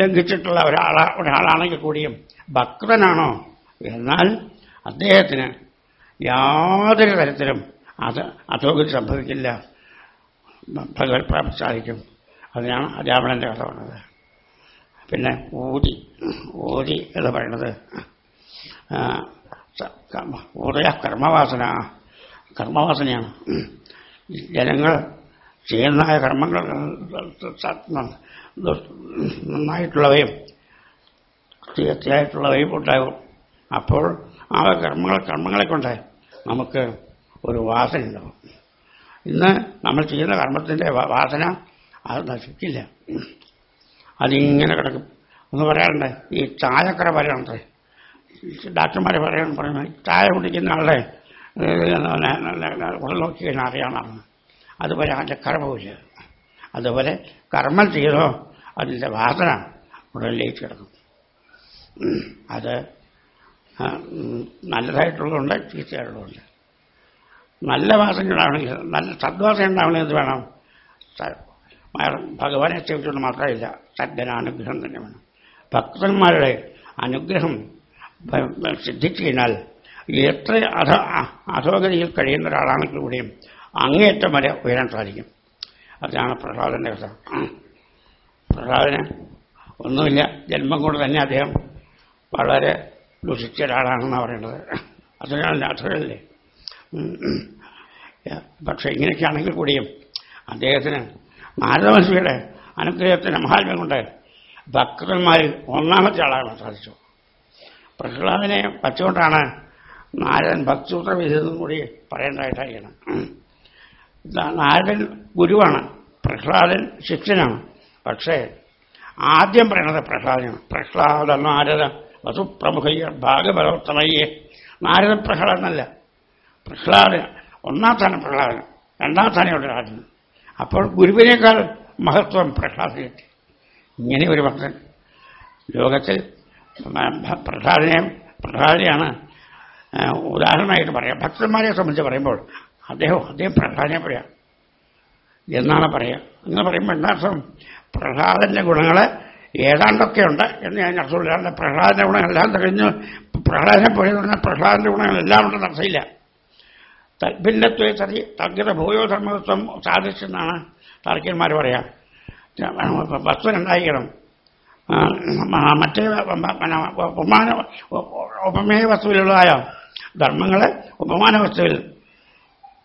ലംഘിച്ചിട്ടുള്ള ഒരാളാ ഒരാളാണെങ്കിൽ കൂടിയും ഭക്തനാണോ? എന്നാൽ അദ്ദേഹത്തിന് യാതൊരു തരത്തിലും അത് അധോഗതി സംഭവിക്കില്ല. ഭഗവത് പ്രാപ്തി സാധിക്കും അതിനാണ് രാവണന്റെ കഥ പറഞ്ഞത്. പിന്നെ ഊതി ഊതി എന്ന് പറയുന്നത് ഊതയ കർമ്മവാസന കർമ്മവാസനയാണ്. ജനങ്ങൾ ചെയ്യുന്നതായ കർമ്മങ്ങൾ നന്നായിട്ടുള്ളവയും തീർച്ചയായിട്ടുള്ളവയും ഉണ്ടാകും. അപ്പോൾ ആ കർമ്മങ്ങൾ കർമ്മങ്ങളെ കൊണ്ട് നമുക്ക് ഒരു വാസന ഉണ്ടാവും ഇന്ന് നമ്മൾ ചെയ്യുന്ന കർമ്മത്തിന്റെ വാസന അത് നശിക്കില്ല. അതിങ്ങനെ കിടക്കും. ഒന്ന് പറയാറുണ്ട് ഈ ചായക്കറ പറയണത് ഡാക്ടർമാരെ പറയണം പറയുന്നത് ചായ കുടിക്കുന്ന ആളുടെ ഉടൽ നോക്കി കഴിഞ്ഞാൽ അറിയാമെന്നാണ് അതുപോലെ അതിന്റെ കർമ്മമില്ല അതുപോലെ കർമ്മം ചെയ്തോ അതിന്റെ വാസന ഉടലിലേക്ക് കിടക്കും. അത് നല്ലതായിട്ടുള്ളതുണ്ട് ചീത്തയായിട്ടുള്ളതുണ്ട്. നല്ല വാസന ഉണ്ടാവണമെങ്കിൽ നല്ല സദ്വാസന ഉണ്ടാവണമെങ്കിൽ എന്ത് വേണം? ഭഗവാനെ സേവിച്ചുകൊണ്ട് മാത്രമില്ല സജ്ജനാനുഗ്രഹം തന്നെ വേണം. ഭക്തന്മാരുടെ അനുഗ്രഹം സിദ്ധിച്ചു കഴിഞ്ഞാൽ എത്ര അധ അധോഗതിയിൽ കഴിയുന്ന ഒരാളാണെങ്കിൽ കൂടിയും അങ്ങേയറ്റം വരെ ഉയരാൻ സാധിക്കും. അതാണ് പ്രഹ്ലാദന്റെ കഥ. പ്രഹ്ലാദന് ഒന്നുമില്ല ജന്മം കൊണ്ട് തന്നെ അദ്ദേഹം വളരെ ദുഷിച്ച ഒരാളാണെന്നാണ് പറയുന്നത്. അതിനാണ് അധുരല്ലേ പക്ഷെ ഇങ്ങനെയൊക്കെയാണെങ്കിൽ കൂടിയും അദ്ദേഹത്തിന് നാരദമഹർഷിയുടെ അനുഗ്രഹത്തിന് മഹാത്മ്യം കൊണ്ട് ഭക്തന്മാരിൽ ഒന്നാമത്തെ ആളാകാൻ സാധിച്ചു. പ്രഹ്ലാദിനെ വച്ചുകൊണ്ടാണ് നാരദൻ ഭക്തിസൂത്ര എഴുതുന്നതും കൂടി പറയേണ്ടതായിട്ടായിരിക്കണം. ഇതാ നാരദൻ ഗുരുവാണ് പ്രഹ്ലാദൻ ശിഷ്യനാണ്. പക്ഷേ ആദ്യം പറയണത് പ്രഹ്ലാദനാണ്. പ്രഹ്ലാദ നാരദ വസുപ്രമുഖയ്യ ഭാഗവതോത്തമയ്യേ നാരദ പ്രഹ്ലാദനല്ല. പ്രഹ്ലാദൻ ഒന്നാം സ്ഥാനം പ്രഹ്ലാദൻ രണ്ടാം സ്ഥാനമുണ്ട് രാജന് അപ്പോൾ ഗുരുവിനേക്കാൾ മഹത്വം പ്രഹ്ലാദനെത്തി ഇങ്ങനെ ഒരു ഭക്തൻ. ലോകത്തിൽ പ്രഹ്ലാദനെ പ്രഹ്ലാദനെയാണ് ഉദാഹരണമായിട്ട് പറയാം. ഭക്തന്മാരെ സംബന്ധിച്ച് പറയുമ്പോൾ അദ്ദേഹം അദ്ദേഹം പ്രഹ്ലാദനെ പറയാം എന്നാണ് പറയുക എന്ന് പറയുമ്പോൾ എന്താർത്ഥം പ്രഹ്ലാദന്റെ ഗുണങ്ങൾ ഏതാണ്ടൊക്കെയുണ്ട് എന്ന് ഞാൻ അർത്ഥമില്ലാണ്ട് പ്രഹ്ലാദന്റെ ഗുണങ്ങളെല്ലാം തികഞ്ഞു പ്രഹ്ലാദനെ പോയി പറഞ്ഞാൽ പ്രഹ്ലാദന്റെ ഗുണങ്ങളെല്ലാം ഉണ്ടെന്ന് അർത്ഥമില്ല. തദ്ഭിന്നത്വേ സതി തദ്ഗത ഭൂയോ ധർമ്മത്വം സാധിച്ചെന്നാണ് താർക്കികന്മാർ പറയാം. വസ്തു മ- മറ്റേ ഉപമാന ഉപമേയ വസ്തുവിലുള്ളതായ ധർമ്മങ്ങൾ ഉപമാന വസ്തുവിൽ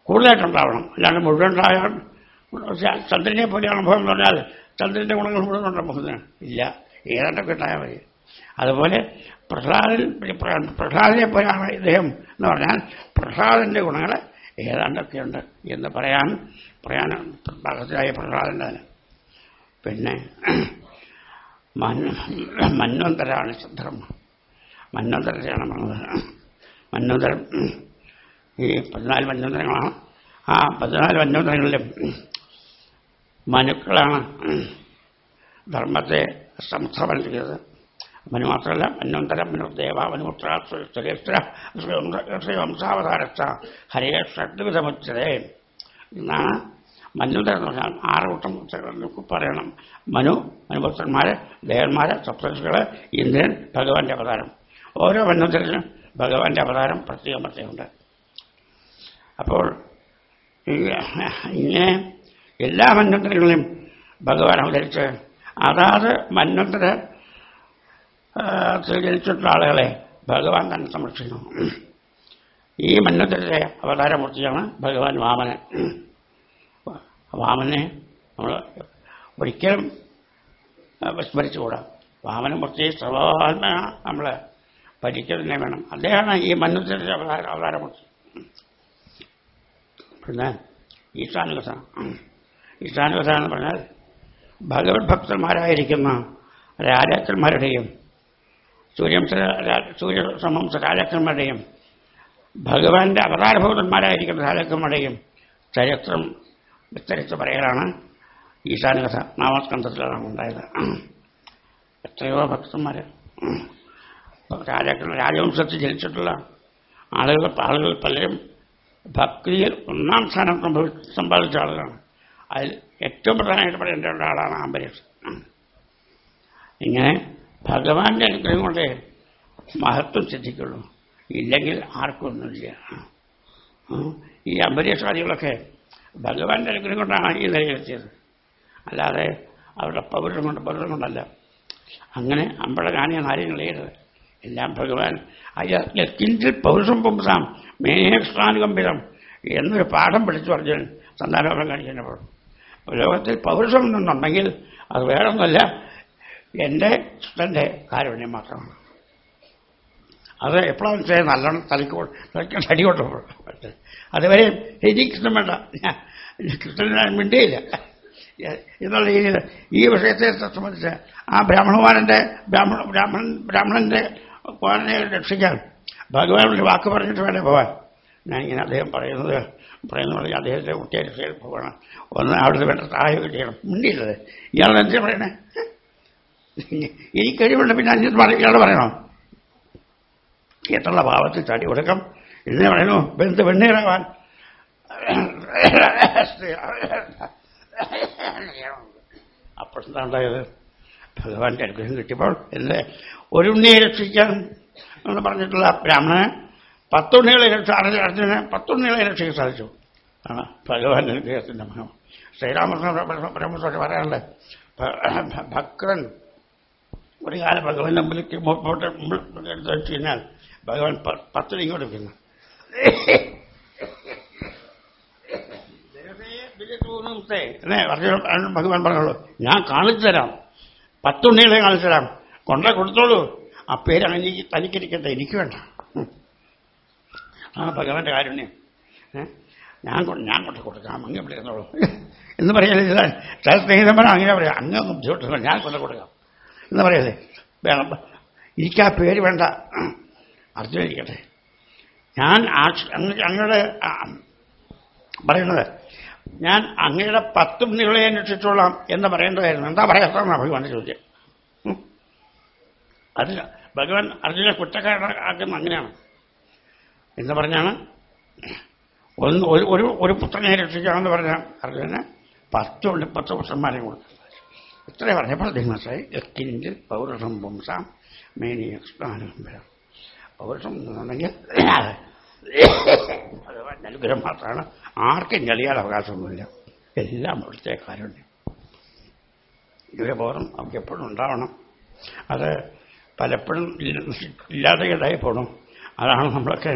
കൂടുതലായിട്ടുണ്ടാവണം. അല്ലാണ്ട് മുഴുവൻ ഉണ്ടായാൽ ചന്ദ്രനെ പോലെ അനുഭവം എന്ന് പറഞ്ഞാൽ ചന്ദ്രന്റെ ഗുണങ്ങൾ മുഴുവൻ ഉണ്ടാകുന്നത് ഇല്ല. ഏതാണ്ടൊക്കെ ഉണ്ടായാൽ മതി. അതുപോലെ പ്രഹ്ലാദൻ പ്രസാദനെ പോലെയാണ് ഇദ്ദേഹം എന്ന് പറഞ്ഞാൽ പ്രഹ്ലാദന്റെ ഗുണങ്ങൾ ഏതാണ്ടൊക്കെയുണ്ട് എന്ന് പറയാൻ പറയാൻ ഭഗവതിയായ പ്രഹ്ലാദന്റെ പിന്നെ മന്വന്തരാണ് ധർമ്മം മന്വന്തരത്തെയാണ് പറഞ്ഞത്. മന്വന്തരം ഈ പതിനാല് മന്വന്തരങ്ങളാണ്. ആ പതിനാല് മന്വന്തരങ്ങളിലും മനുക്കളാണ് ധർമ്മത്തെ സംസ്ഥാപനം ചെയ്തത് മനു മാത്രമല്ല മന്വന്തരം മനുദേവ ശ്രീവംശാവതാരസ്ഥ. ഹരേ ഷഡ്വിധമുച്ചതേ എന്നാണ് മന്വന്തരം എന്ന് പറഞ്ഞാൽ ആറ് കൂട്ടം പറയണം. മനു മനുപുത്രന്മാര് ദേവന്മാര് സപ്തർഷികൾ ഇന്ദ്രൻ ഭഗവാന്റെ അവതാരം. ഓരോ മന്വന്തരത്തിനും ഭഗവാന്റെ അവതാരം പ്രത്യേകം പ്രത്യേകമുണ്ട്. അപ്പോൾ ഇങ്ങനെ എല്ലാ മന്വന്തരങ്ങളിലും ഭഗവാൻ അവതരിച്ച് അതാത് മന്വന്തര ആ, ജനിച്ചിട്ടുള്ള ആളുകളെ ഭഗവാൻ തന്നെ സംരക്ഷിക്കുന്നു. ഈ മന്വന്തരത്തെ അവതാരമൂർത്തിയാണ് ഭഗവാൻ വാമനൻ. വാമനെ നമ്മൾ ഒരിക്കലും വിസ്മരിച്ചുകൂടാം. വാമനമൂർത്തിയെ സർവാത്മ നമ്മൾ പഠിക്കുക തന്നെ വേണം. അദ്ദേഹമാണ് ഈ മന്വന്തരത്തെ അവതാര അവതാരമൂർത്തി. പിന്നെ ഈശാനുകഥ ഈശാനുകഥ എന്ന് പറഞ്ഞാൽ ഭഗവത് ഭക്തന്മാരായിരിക്കുന്ന രാജാക്കന്മാരുടെയും സൂര്യംശ സൂര്യ സമംസ രാജാക്കന്മാരുടെയും ഭഗവാന്റെ അവതാരഭൂതന്മാരായിരിക്കുന്ന രാജാക്കന്മാരുടെയും ചരിത്രം വിസ്തരിച്ച് പറയലാണ് ഈശാനകഥ നാമസ്കന്ധത്തിലാണ് ഉണ്ടായത്. എത്രയോ ഭക്തന്മാർ രാജാക്കൾ രാജവംശത്തിൽ ജനിച്ചിട്ടുള്ള ആളുകൾ ആളുകൾ പലരും ഭക്തിയിൽ ഒന്നാം സ്ഥാനം സമ്പാദിച്ച ആളുകളാണ്. അതിൽ ഏറ്റവും പ്രധാനമായിട്ട് പറയേണ്ട ഒരാളാണ് അംബരീഷ്. ഇങ്ങനെ ഭഗവാന്റെ അനുഗ്രഹം കൊണ്ട് മഹത്വം സിദ്ധിക്കുള്ളൂ. ഇല്ലെങ്കിൽ ആർക്കൊന്നുമില്ല. ഈ അമ്പരീഷാദികളൊക്കെ ഭഗവാന്റെ അനുഗ്രഹം കൊണ്ടാണ് ഈ നിലയിലെത്തിയത് അല്ലാതെ അവരുടെ പൗരം കൊണ്ട് പൗരം കൊണ്ടല്ല. അങ്ങനെ അമ്പഴ കാണിയ കാര്യങ്ങളേത് എല്ലാം ഭഗവാൻ അയ്യ കിഞ്ചിൽ പൗരുഷം പുംസാം മേഘസ്ഥാനുകമ്പിതം എന്നൊരു പാഠം പഠിച്ചു അർജുനൻ സന്താനോപം കാണിച്ചപ്പോൾ ലോകത്തിൽ പൗരുഷം എന്നുണ്ടെങ്കിൽ അത് വേറൊന്നുമല്ല. എന്റെ ഇഷ്ടന്റെ കാരുണ്യം മാത്രമാണ്. അത് എപ്പോഴാണ് ചെയ്യാൻ നല്ലോണം തലക്കോ തലയ്ക്ക് തടികൊണ്ടു അതുവരെ എനിക്ക് കൃഷ്ണൻ വേണ്ട ഞാൻ കൃഷ്ണൻ മിണ്ടിയില്ല. എന്നുള്ള രീതിയിൽ ഈ വിഷയത്തെ സംബന്ധിച്ച് ആ ബ്രാഹ്മണകുമാരന്റെ ബ്രാഹ്മണ ബ്രാഹ്മണൻ ബ്രാഹ്മണന്റെ കുമാരനെ രക്ഷിക്കാൻ ഭഗവാനോട് വാക്ക് പറഞ്ഞിട്ട് വേണേ പോവാൻ. ഞാനിങ്ങനെ അദ്ദേഹം പറയുന്നത് പറയുന്നത് പറഞ്ഞാൽ അദ്ദേഹത്തെ കുട്ടിയെ രക്ഷയിൽ പോകണം ഒന്ന് അവിടുത്തെ വേണ്ട സഹായം ചെയ്യണം. മിണ്ടിയില്ലത് ഇയാൾ എന്താ പറയണേ? എനിക്ക് കഴിവുണ്ട് പിന്നെ അഞ്ചു ഇയാൾ എത്രയുള്ള എത്ര ഭാവത്തിൽ തടി കൊടുക്കാം? ഇതിനെ പറയുന്നു ബന്ധു വെണ്ണീറാവാൻ എന്താ ഉണ്ടായത് ഭഗവാന്റെ അനുഗ്രഹം കിട്ടിയപ്പോൾ എന്നെ ഒരു ഉണ്ണിയെ രക്ഷിക്കാൻ എന്ന് പറഞ്ഞിട്ടുള്ള ബ്രാഹ്മണന് പത്തുണ്ണികളെ രക്ഷ അർജുനെ പത്തുണ്ണികളെ രക്ഷിക്കാൻ സാധിച്ചു. ആണ് ഭഗവാന്റെ അനുഗ്രഹത്തിന്റെ മഹം ശ്രീരാമകൃഷ്ണ ബ്രഹ്മസ്വാമി പറയാറുണ്ട് ഭക്തൻ ഒരു കാലം ഭഗവാന്റെ മുമ്പിലേക്ക് മുമ്പോട്ട് എടുത്ത് വെച്ച് കഴിഞ്ഞാൽ ഭഗവാൻ പത്ത് ഇങ്ങോട്ട് വെക്കുന്നു. ഭഗവാൻ പറഞ്ഞോളൂ. ഞാൻ കാണിച്ചു തരാം. പത്തുണ്ണികളെ കാണിച്ചു തരാം. കൊണ്ട കൊടുത്തോളൂ. ആ പേര് അങ്ങനെ തനിക്കിരിക്കട്ടെ. എനിക്ക് വേണ്ട. ആ ഭഗവാന്റെ കാരുണ്യം. ഞാൻ ഞാൻ കൊണ്ട് കൊടുക്കാം. അങ്ങ് വിളിക്കുന്നോളൂ എന്ന് പറയാൻ ചില സ്നേഹിതന്മാർ അങ്ങനെ പറയാം. അങ്ങ് ബുദ്ധിമുട്ടില്ല ഞാൻ കൊണ്ട് കൊടുക്കാം. എന്ന് പറയല്ലേ വേണം. ആ പേര് വേണ്ട. അർജുന ഇരിക്കട്ടെ ഞാൻ അങ്ങയുടെ പറയുന്നത് ഞാൻ അങ്ങയുടെ പത്തും നിങ്ങളെ അന്വേഷിച്ചോളാം എന്ന് പറയേണ്ടതായിരുന്നു എന്താ പറയാത്തതെന്ന് ഭഗവാന്റെ ചോദ്യം അതില്ല ഭഗവാൻ അർജുനെ കുറ്റക്കാരനാക്കുന്ന അങ്ങനെയാണ്. എന്ന് പറഞ്ഞാണ് ഒന്ന് ഒരു ഒരു പുത്രനെ രക്ഷിക്കാമെന്ന് പറഞ്ഞാൽ അർജുനെ പത്തുണ്ട് പത്ത് പുത്രന്മാരെ കൊടുത്തു ഇത്രയും പറഞ്ഞപ്പോൾ ധീമസായി എക്കിന്റെ പൗരുഷം പുംസാം മേനിയ സ്നാനംബരം പൗരുഷം എന്നുണ്ടെങ്കിൽ ഭഗവാന്റെ അനുഗ്രഹം മാത്രമാണ്. ആർക്കും ഞെളിയാൻ അവകാശമൊന്നുമില്ല. എല്ലാം അവിടുത്തെ ഇവരെ ബോധം അവർക്ക് എപ്പോഴും ഉണ്ടാവണം. അത് പലപ്പോഴും ഇല്ലാതെ ഇടായി പോകണം അതാണ് നമ്മളൊക്കെ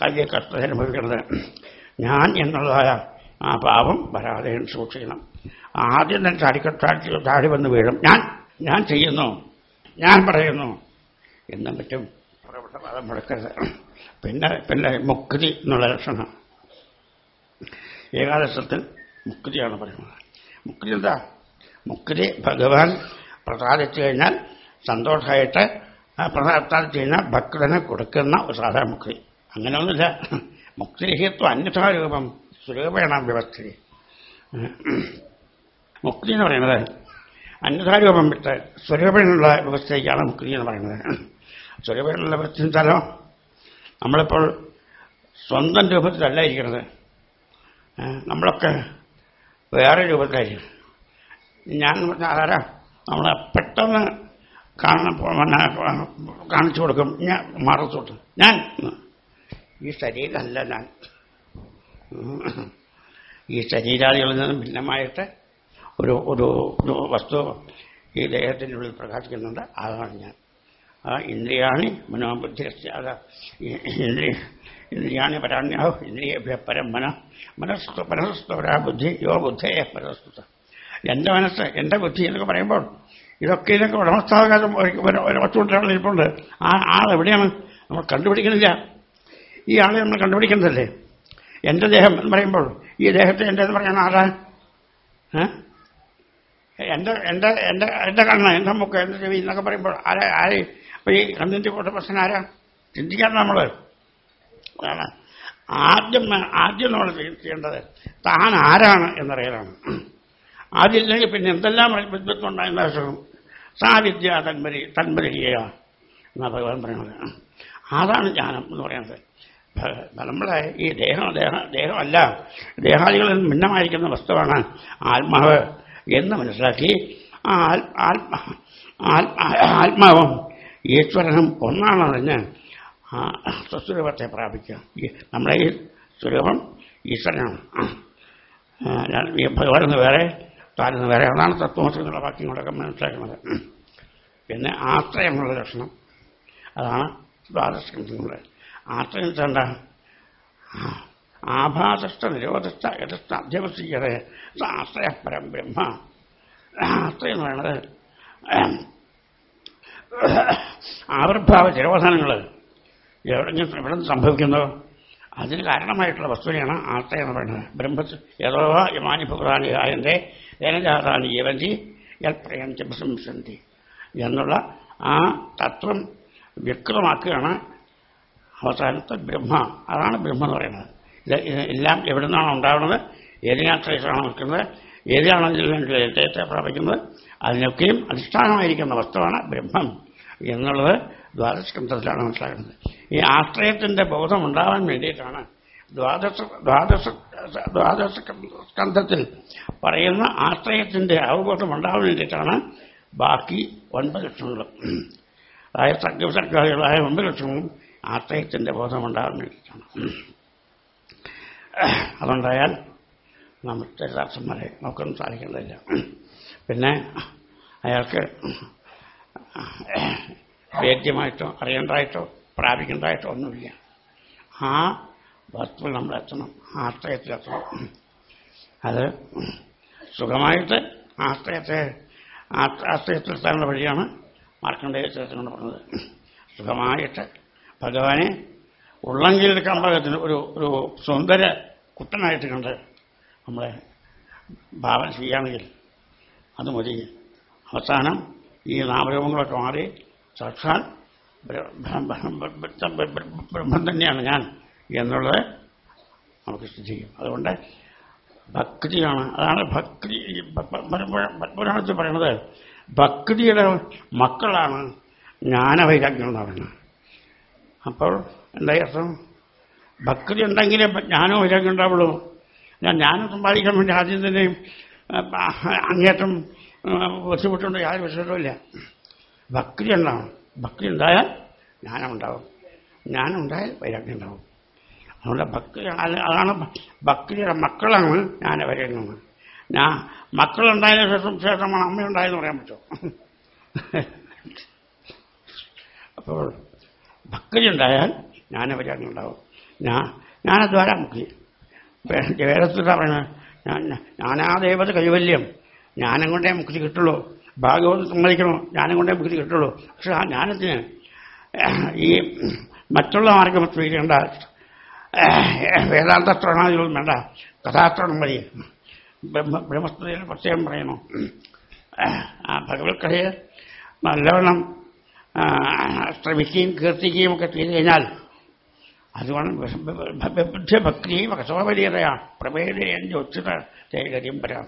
കയ്യെ കഷ്ടത അനുഭവിക്കുന്നത് ഞാൻ എന്നുള്ളതായ ആ പാപം വരാതെ സൂക്ഷിക്കണം. ആദ്യം തന്നെ ചാടിക്കൊട്ടാടി ചാടി വന്ന് വീഴും. ഞാൻ ഞാൻ ചെയ്യുന്നു. ഞാൻ പറയുന്നു. എന്നും പറ്റും പദം മുടക്കരുത്. പിന്നെ പിന്നെ മുക്തി എന്നുള്ള ലക്ഷണം. ഏകാദശത്തിൽ മുക്തിയാണ് പറയുന്നത്. മുക്തി എന്താ? മുക്തി ഭഗവാൻ പ്രസാദിച്ചു കഴിഞ്ഞാൽ സന്തോഷമായിട്ട് പ്രസാദിച്ചു കഴിഞ്ഞാൽ ഭക്തന് കൊടുക്കുന്ന ഒരു സാധാരണ മുക്തി. അങ്ങനെയൊന്നുമില്ല. മുക്തിരഹിത്വം അന്യഥാരൂപം. സ്വരൂപേണ വ്യവസ്ഥ മുക്തി എന്ന് പറയുന്നത് അന്നധാരൂപം വിട്ട് സ്വരൂപനുള്ള വ്യവസ്ഥയ്ക്കാണ് മുക്തി എന്ന് പറയുന്നത്. സ്വരൂപനുള്ള വ്യവസ്ഥ വെച്ചാലോ നമ്മളിപ്പോൾ സ്വന്തം രൂപത്തിലല്ല ഇരിക്കുന്നത്. നമ്മളൊക്കെ വേറെ രൂപത്തിലായിരിക്കും. ഞാൻ ആരാ? നമ്മളെ പെട്ടെന്ന് കാണണം കാണിച്ചു കൊടുക്കും. ഞാൻ മറച്ചു കൊടുക്കും. ഞാൻ. ഈ ശരീരമല്ല ഞാൻ. ഈ ശരീരാദികളിൽ നിന്നും ഭിന്നമായിട്ട് ഒരു ഒരു വസ്തു ഈ ദേഹത്തിന്റെ ഉള്ളിൽ പ്രകാശിക്കുന്നുണ്ട്. അതാണ് ഞാൻ. ആ ഇന്ദ്രിയാണി മനോബുദ്ധി ഇന്ദ്രിയാണി പരാണ്യാഹു ഇന്ദ്രിയഭ്യ പരം മന മനസ്തു മനസ്സ്തുപരാ ബുദ്ധി യോ ബുദ്ധയെ പരസ്തുത എന്റെ മനസ്സ് എന്റെ ബുദ്ധി എന്നൊക്കെ പറയുമ്പോൾ ഇതൊക്കെ ഇതൊക്കെ ഉടമസ്ഥാവകാശം ഒറ്റ ഇരിപ്പുണ്ട്. ആ ആൾ എവിടെയാണ്? നമ്മൾ കണ്ടുപിടിക്കുന്നില്ല. ഈ ആളെ നമ്മൾ കണ്ടുപിടിക്കുന്നതല്ലേ എന്റെ ദേഹം എന്ന് പറയുമ്പോൾ ഈ ദേഹത്തെ എന്റെ എന്ന് പറയാൻ ആരാ? എന്റെ എന്റെ എന്റെ എന്റെ കണ്ണ് എന്റെ മുക്ക് എന്റെ ചെവി എന്നൊക്കെ പറയുമ്പോൾ ആരാ ആര് അപ്പൊ ഈ കണ്ണിന്റെ കൂട്ട പ്രശ്നം ആരാ? ചിന്തിക്കാൻ നമ്മൾ അതാണ്. ആദ്യം ആദ്യം നമ്മൾ ചെയ്യേണ്ടത് താൻ ആരാണ് എന്നറിയലാണ്. ആദ്യമില്ലെങ്കിൽ പിന്നെ എന്തെല്ലാം വിദ്വത്തുണ്ടായിരുന്ന ആവശ്യം സാ വിദ്യ തന്മരി തന്മരിയ എന്നാ ഭഗവാൻ പറയുന്നത്. അതാണ് ജ്ഞാനം എന്ന് പറയുന്നത്. നമ്മളെ ഈ ദേഹം ദേഹ ദേഹമല്ല. ദേഹാദികളിൽ ഭിന്നമായിരിക്കുന്ന വസ്തുവാണ് ആത്മാവ്. എന്ന് മനസ്സിലാക്കി ആ ആത്മാ ആത്മാവും. ഈശ്വരനും ഒന്നാണെന്നറിഞ്ഞ് സ്വസ്വരൂപത്തെ പ്രാപിക്കുക. നമ്മുടെ ഈ സ്വരൂപം ഈശ്വരനാണ്. ഭഗവാനെന്ന് വേറെ താനെന്ന് വേറെ. അതാണ് തത്വമസി എന്നുള്ള വാക്യങ്ങളൊക്കെ മനസ്സിലാക്കുന്നത്. പിന്നെ ആശ്രയമുള്ള ലക്ഷണം. അതാണ് ദ്വാദശ ആശ്രയം ചെണ്ട ആഭാസസ്ഥ നിരോധസ്ഥ യഥസ്ഥ അധ്യവസിക്കത് ആശ്രയ ബ്രഹ്മ. ആശ്രയം എന്ന് പറയുന്നത് ആവിർഭാവ തിരോധാനങ്ങൾ എവിടെങ്കിലും എവിടെ സംഭവിക്കുന്നോ? അതിന് കാരണമായിട്ടുള്ള വസ്തുവിനെയാണ് ആശ്രയം എന്ന് പറയുന്നത്. ബ്രഹ്മത്തിൽ ഏതോ യമാനിഭുപ്രാണിയായന്റെ ഏനജാതാനി ജീവന്തി യൽപ്രയം പ്രശംസന്തി എന്നുള്ള ആ തത്വം വ്യക്തമാക്കുകയാണ് അവസാനത്തെ ബ്രഹ്മ. അതാണ് ബ്രഹ്മ എന്ന് പറയുന്നത്. എല്ലാം എവിടെ നിന്നാണ് ഉണ്ടാവുന്നത് ഏതിനാശ്രയിച്ചാണ് നിൽക്കുന്നത് ഏതിനാണ് ലയത്തെ പ്രാപിക്കുന്നത് അതിനൊക്കെയും അധിഷ്ഠാനമായിരിക്കുന്ന വസ്തുവാണ് ബ്രഹ്മം എന്നുള്ളത് ദ്വാദശസ്കന്ധത്തിലാണ് മനസ്സിലാക്കുന്നത്. ഈ ആശ്രയത്തിന്റെ ബോധം ഉണ്ടാവാൻ വേണ്ടിയിട്ടാണ് ദ്വാദശ ദ്വാദശ ദ്വാദശ സ്കന്ധത്തിൽ പറയുന്ന ആശ്രയത്തിന്റെ അവബോധം ഉണ്ടാവാൻ വേണ്ടിയിട്ടാണ് ബാക്കി ഒൻപത് ലക്ഷങ്ങളും. അതായത് സർഗസർഗാദികളായ ഒൻപത് ലക്ഷങ്ങളും ആശ്രയത്തിന്റെ ബോധം ഉണ്ടാവാൻ വേണ്ടിയിട്ടാണ്. അതുണ്ടായാൽ നമുക്ക് ദാസന്മാരെ നമുക്കൊന്നും സാധിക്കുന്നില്ല പിന്നെ അയാൾക്ക് വേദ്യമായിട്ടോ അറിയേണ്ടതായിട്ടോ പ്രാപിക്കേണ്ടതായിട്ടോ ഒന്നുമില്ല. ആ വസ്തു നമ്മളെത്തണം ആശ്രയത്തിലെത്തണം അത് സുഖമായിട്ട് ആശ്രയത്തെ ആശ്രയത്തിലെത്താനുള്ള വഴിയാണ് മാർക്കണ്ഡേയ ചരിത്രം പറഞ്ഞത്. സുഖമായിട്ട് ഭഗവാനെ ഉള്ളെങ്കിൽ കമ്പകത്തിന് ഒരു ഒരു സുന്ദര കുട്ടനായിട്ട് കണ്ട് നമ്മളെ ഭാവന ചെയ്യുകയാണെങ്കിൽ അത് മതി. അവസാനം ഈ നാമരൂപങ്ങളൊക്കെ മാറി സാക്ഷാൽ ബ്രഹ്മം തന്നെയാണ് ഞാൻ എന്നുള്ളത് നമുക്ക് സ്ഥിതിക്കും അതുകൊണ്ട് ഭക്തിയാണ്. അതാണ് ഭക്തി പത്മപുരാണത്തിൽ പറയുന്നത് ഭക്തിയുടെ മക്കളാണ് ജ്ഞാനവൈരാഗ്യം എന്ന് പറയുന്നത്. അപ്പോൾ എന്താ അർത്ഥം? ഭക്തി ഉണ്ടെങ്കിലേ ജ്ഞാനവും ഇല്ലെങ്കിൽ ഉണ്ടാവുള്ളൂ. ഞാൻ ജ്ഞാനം സമ്പാദിക്കാൻ വേണ്ടി ആദ്യം തന്നെ അങ്ങേറ്റം ബുദ്ധിമുട്ടുണ്ട് യാതൊരു വിഷയമില്ല ഭക്തി ഉണ്ടാവും ഭക്തി ഉണ്ടായാൽ ജ്ഞാനം ഉണ്ടാവും. ജ്ഞാനം ഉണ്ടായാൽ വൈരാഗ്യം ഉണ്ടാവും. അതുകൊണ്ട് ഭക്തി അതാണ് ഭക്തിയുടെ മക്കളാണ് ഞാൻ വരേണ്ടത് ഞാൻ മക്കളുണ്ടായതിനു ശേഷം ശേഷമാണ് അമ്മയുണ്ടായെന്ന് പറയാൻ പറ്റും [LAUGHS] അപ്പോൾ ഭക്തി ഉണ്ടായാൽ ജ്ഞാനവൈരാഗ്യം ഉണ്ടാവും ഞാൻ ജ്ഞാനദ്വാരാ മുക്തി വേദത്തിൽ പറയുന്നത് ജ്ഞാനാദേവത കൈവല്യം. ജ്ഞാനം കൊണ്ടേ മുക്തി കിട്ടുള്ളൂ. ഭാഗവതം സമ്മതിക്കണോ? ജ്ഞാനം കൊണ്ടേ മുക്തി കിട്ടുള്ളൂ. പക്ഷെ ആ ജ്ഞാനത്തിന് ഈ മറ്റുള്ള മാർഗം സ്വീകരിക്കേണ്ട വേദാന്ത ശ്രവണാദികളും വേണ്ട. കഥാശ്രവണം മതി. ബ്രഹ്മ ബ്രഹ്മസ്തുതിയിൽ പ്രത്യേകം പറയണു? ആ ഭഗവത് കഥയെ നല്ലവണ്ണം ശ്രമിക്കുകയും കീർത്തിക്കുകയും ഒക്കെ ചെയ്തു കഴിഞ്ഞാൽ അതുകൊണ്ട് ഭക്തി കസവരീതയാണ് പ്രഭേദയം ജ്യോതിത തേകരിയും വരാം